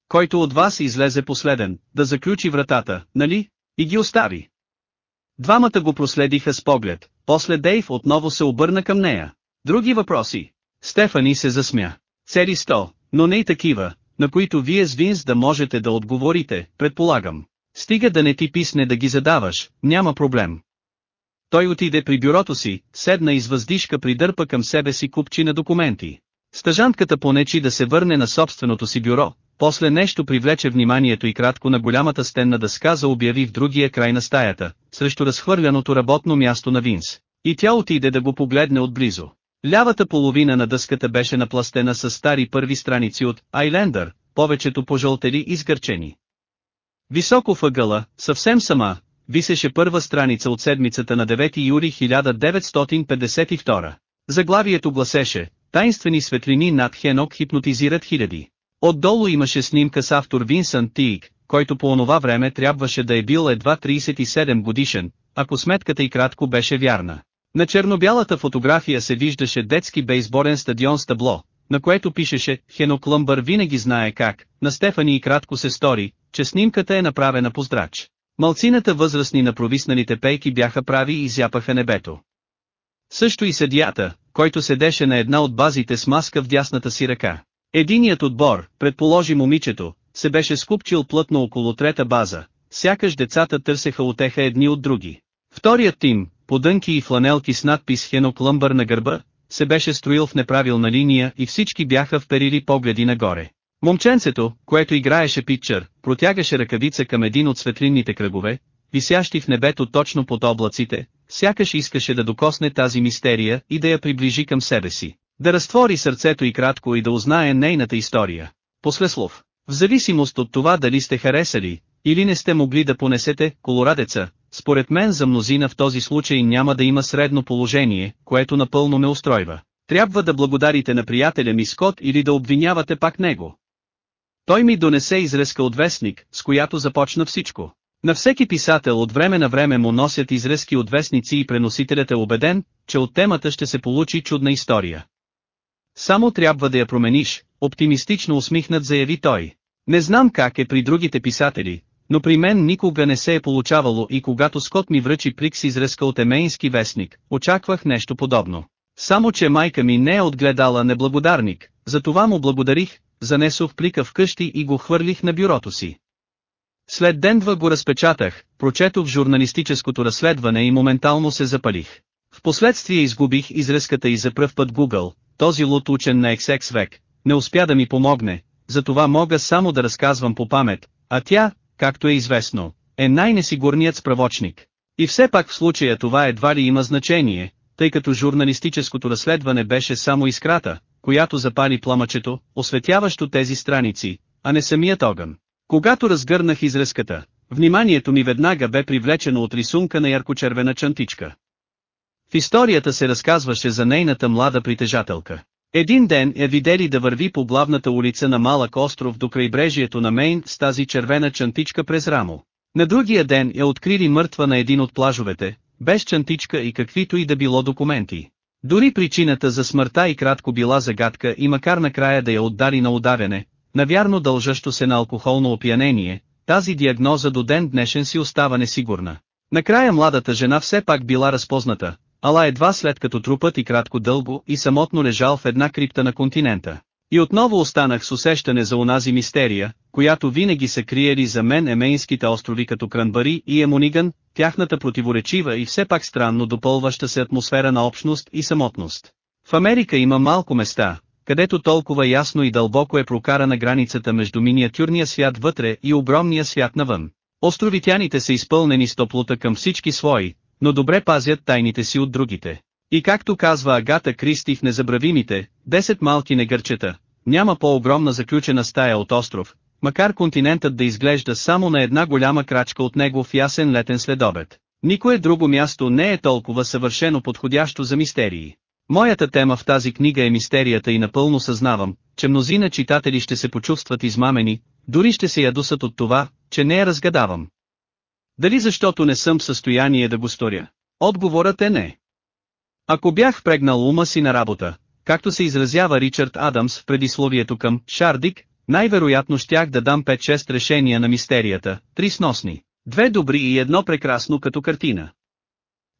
Който от вас излезе последен, да заключи вратата, нали? И ги остави. Двамата го проследиха с поглед, после Дейв отново се обърна към нея. Други въпроси? Стефани се засмя. Цели сто, но не и такива, на които вие с Винс да можете да отговорите, предполагам. Стига да не ти писне да ги задаваш, няма проблем. Той отиде при бюрото си, седна и въздишка придърпа към себе си купчи на документи. Стъжантката понечи да се върне на собственото си бюро, после нещо привлече вниманието и кратко на голямата стенна дъска за обяви в другия край на стаята, срещу разхвърляното работно място на Винс. И тя отиде да го погледне отблизо. Лявата половина на дъската беше напластена с стари първи страници от Айлендър, повечето пожълтели и сгърчени. Високо въгъла, съвсем сама, висеше първа страница от седмицата на 9 юли 1952. Заглавието гласеше, Тайнствени светлини над Хенок хипнотизират хиляди. Отдолу имаше снимка с автор Винсънт Тиг, който по онова време трябваше да е бил едва 37 годишен, ако сметката и кратко беше вярна. На чернобялата фотография се виждаше детски бейсболен стадион с табло, на което пишеше «Хенок Лъмбър винаги знае как», на Стефани и кратко се стори, че снимката е направена по здрач. Малцината възрастни на провисналите пейки бяха прави и зяпаха небето. Също и съдията, който седеше на една от базите с маска в дясната си ръка. Единият отбор, предположи момичето, се беше скупчил плътно около трета база, сякаш децата търсеха отеха едни от други. Вторият тим, подънки и фланелки с надпис Хенок Лъмбър на гърба, се беше строил в неправилна линия и всички бяха вперили погледи нагоре. Момченцето, което играеше питчър, протягаше ръкавица към един от светлинните кръгове, висящи в небето точно под облаците, сякаш искаше да докосне тази мистерия и да я приближи към себе си, да разтвори сърцето и кратко и да узнае нейната история. Послеслов. В зависимост от това дали сте харесали, или не сте могли да понесете колорадеца, според мен за мнозина в този случай няма да има средно положение, което напълно ме устройва. Трябва да благодарите на приятеля ми Скот или да обвинявате пак него. Той ми донесе изрезка от вестник, с която започна всичко. На всеки писател от време на време му носят изрезки от вестници и преносителят е убеден, че от темата ще се получи чудна история. Само трябва да я промениш, оптимистично усмихнат заяви той. Не знам как е при другите писатели, но при мен никога не се е получавало и когато Скот ми връчи плик с изрезка от емейнски вестник, очаквах нещо подобно. Само че майка ми не е отгледала неблагодарник, затова му благодарих, занесох плика вкъщи и го хвърлих на бюрото си. След ден-два го разпечатах, прочетох журналистическото разследване и моментално се запалих. Впоследствие изгубих изрезката и за пръв път Google, този лут учен на XX век, не успя да ми помогне, затова мога само да разказвам по памет, а тя, както е известно, е най-несигурният справочник. И все пак в случая това едва ли има значение, тъй като журналистическото разследване беше само искрата, която запали пламъчето, осветяващо тези страници, а не самият огън. Когато разгърнах изрезката, вниманието ми веднага бе привлечено от рисунка на яркочервена чантичка. В историята се разказваше за нейната млада притежателка. Един ден я видели да върви по главната улица на малък остров до крайбрежието на Мейн с тази червена чантичка през рамо. На другия ден я открили мъртва на един от плажовете, без чантичка и каквито и да било документи. Дори причината за смъртта и кратко била загадка и макар накрая да я отдали на ударяне, навярно дължащо се на алкохолно опиянение, тази диагноза до ден днешен си остава несигурна. Накрая младата жена все пак била разпозната, ала едва след като трупът и кратко дълго и самотно лежал в една крипта на континента. И отново останах с усещане за онази мистерия, която винаги са криели за мен емейнските острови като Кранбари и Емониган, тяхната противоречива и все пак странно допълваща се атмосфера на общност и самотност. В Америка има малко места, където толкова ясно и дълбоко е прокарана границата между миниатюрния свят вътре и огромния свят навън. Островитяните са изпълнени с топлота към всички свои, но добре пазят тайните си от другите. И както казва Агата Кристи в Незабравимите, 10 малки негърчета, няма по-огромна заключена стая от остров, макар континентът да изглежда само на една голяма крачка от него в ясен летен следобед. Никое друго място не е толкова съвършено подходящо за мистерии. Моята тема в тази книга е мистерията и напълно съзнавам, че мнозина читатели ще се почувстват измамени, дори ще се ядосат от това, че не я разгадавам. Дали защото не съм в състояние да го сторя? Отговорът е не. Ако бях впрегнал ума си на работа, както се изразява Ричард Адамс в предисловието към Шардик, най-вероятно щях да дам 5-6 решения на мистерията, три сносни, две добри и едно прекрасно като картина.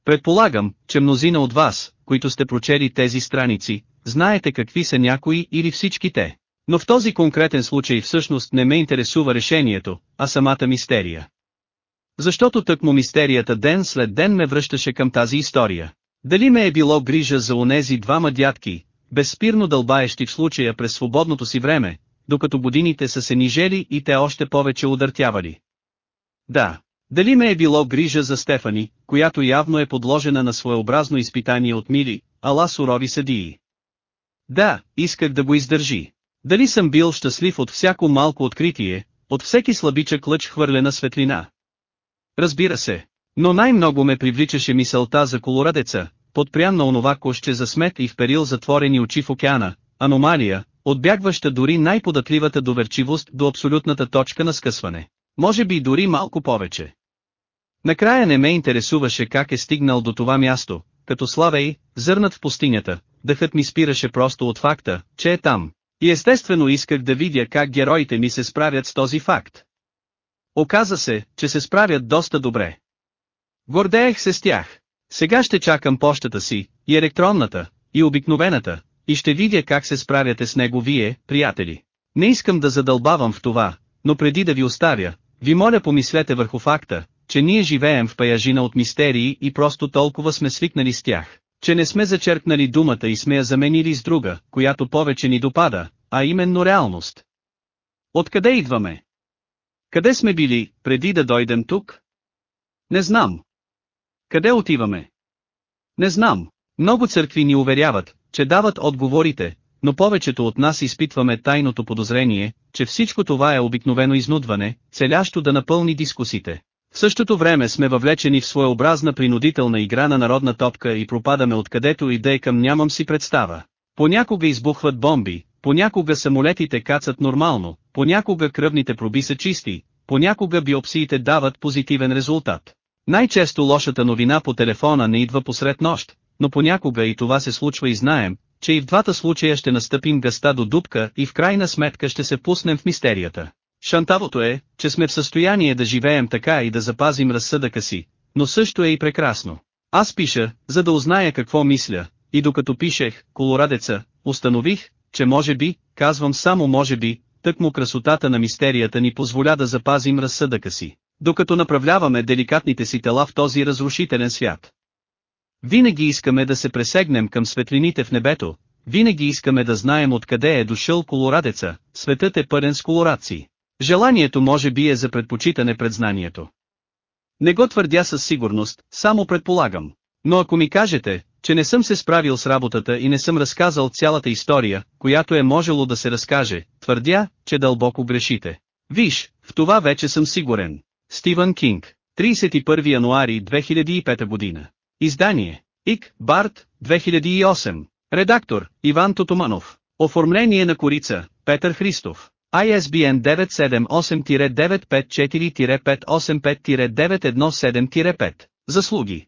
Предполагам, че мнозина от вас, които сте прочели тези страници, знаете какви са някои или всички те. Но в този конкретен случай всъщност не ме интересува решението, а самата мистерия. Защото тъкмо мистерията ден след ден ме връщаше към тази история. Дали ме е било грижа за онези двама дядки, безспирно дълбаещи в случая през свободното си време, докато годините са се нижели и те още повече удъртявали. Да, дали ме е било грижа за Стефани, която явно е подложена на своеобразно изпитание от мили, ала сурови съдии. Да, исках да го издържи. Дали съм бил щастлив от всяко малко откритие, от всеки слабичък лъч хвърлена светлина. Разбира се, но най-много ме привличаше мисълта за колорадеца, подпрян на онова коще за смет и вперил затворени очи в океана, аномалия, отбягваща дори най-податливата доверчивост до абсолютната точка на скъсване. Може би дори малко повече. Накрая не ме интересуваше как е стигнал до това място, като славей, зърнат в пустинята, дъхът ми спираше просто от факта, че е там. И естествено исках да видя как героите ми се справят с този факт. Оказа се, че се справят доста добре. Гордеех се с тях. Сега ще чакам почтата си, и електронната, и обикновената, и ще видя как се справяте с него вие, приятели. Не искам да задълбавам в това, но преди да ви оставя, ви моля помислете върху факта, че ние живеем в паяжина от мистерии и просто толкова сме свикнали с тях, че не сме зачеркнали думата и сме я заменили с друга, която повече ни допада, а именно реалност. Откъде идваме? Къде сме били, преди да дойдем тук? Не знам. Къде отиваме? Не знам. Много църкви ни уверяват, че дават отговорите, но повечето от нас изпитваме тайното подозрение, че всичко това е обикновено изнудване, целящо да напълни дискусите. В същото време сме въвлечени в своеобразна принудителна игра на народна топка и пропадаме откъдето и да е към нямам си представа. Понякога избухват бомби, понякога самолетите кацат нормално, понякога кръвните проби са чисти, понякога биопсиите дават позитивен резултат. Най-често лошата новина по телефона не идва посред нощ, но понякога и това се случва и знаем, че и в двата случая ще настъпим гъста до дупка и в крайна сметка ще се пуснем в мистерията. Шантавото е, че сме в състояние да живеем така и да запазим разсъдъка си, но също е и прекрасно. Аз пиша, за да узная какво мисля, и докато пишех, колорадеца, установих, че може би, казвам само може би, тъкмо красотата на мистерията ни позволя да запазим разсъдъка си, докато направляваме деликатните си тела в този разрушителен свят. Винаги искаме да се пресегнем към светлините в небето, винаги искаме да знаем откъде е дошъл колорадеца, светът е пълен с колорации. Желанието може би е за предпочитане пред знанието. Не го твърдя със сигурност, само предполагам. Но ако ми кажете, че не съм се справил с работата и не съм разказал цялата история, която е можело да се разкаже, твърдя, че дълбоко грешите. Виж, в това вече съм сигурен. Стивън Кинг, 31 януари 2005 година. Издание. ИК, Барт, 2008. Редактор, Иван Тотоманов. Оформление на корица, Петър Христов. ISBN 978-954-585-917-5. Заслуги.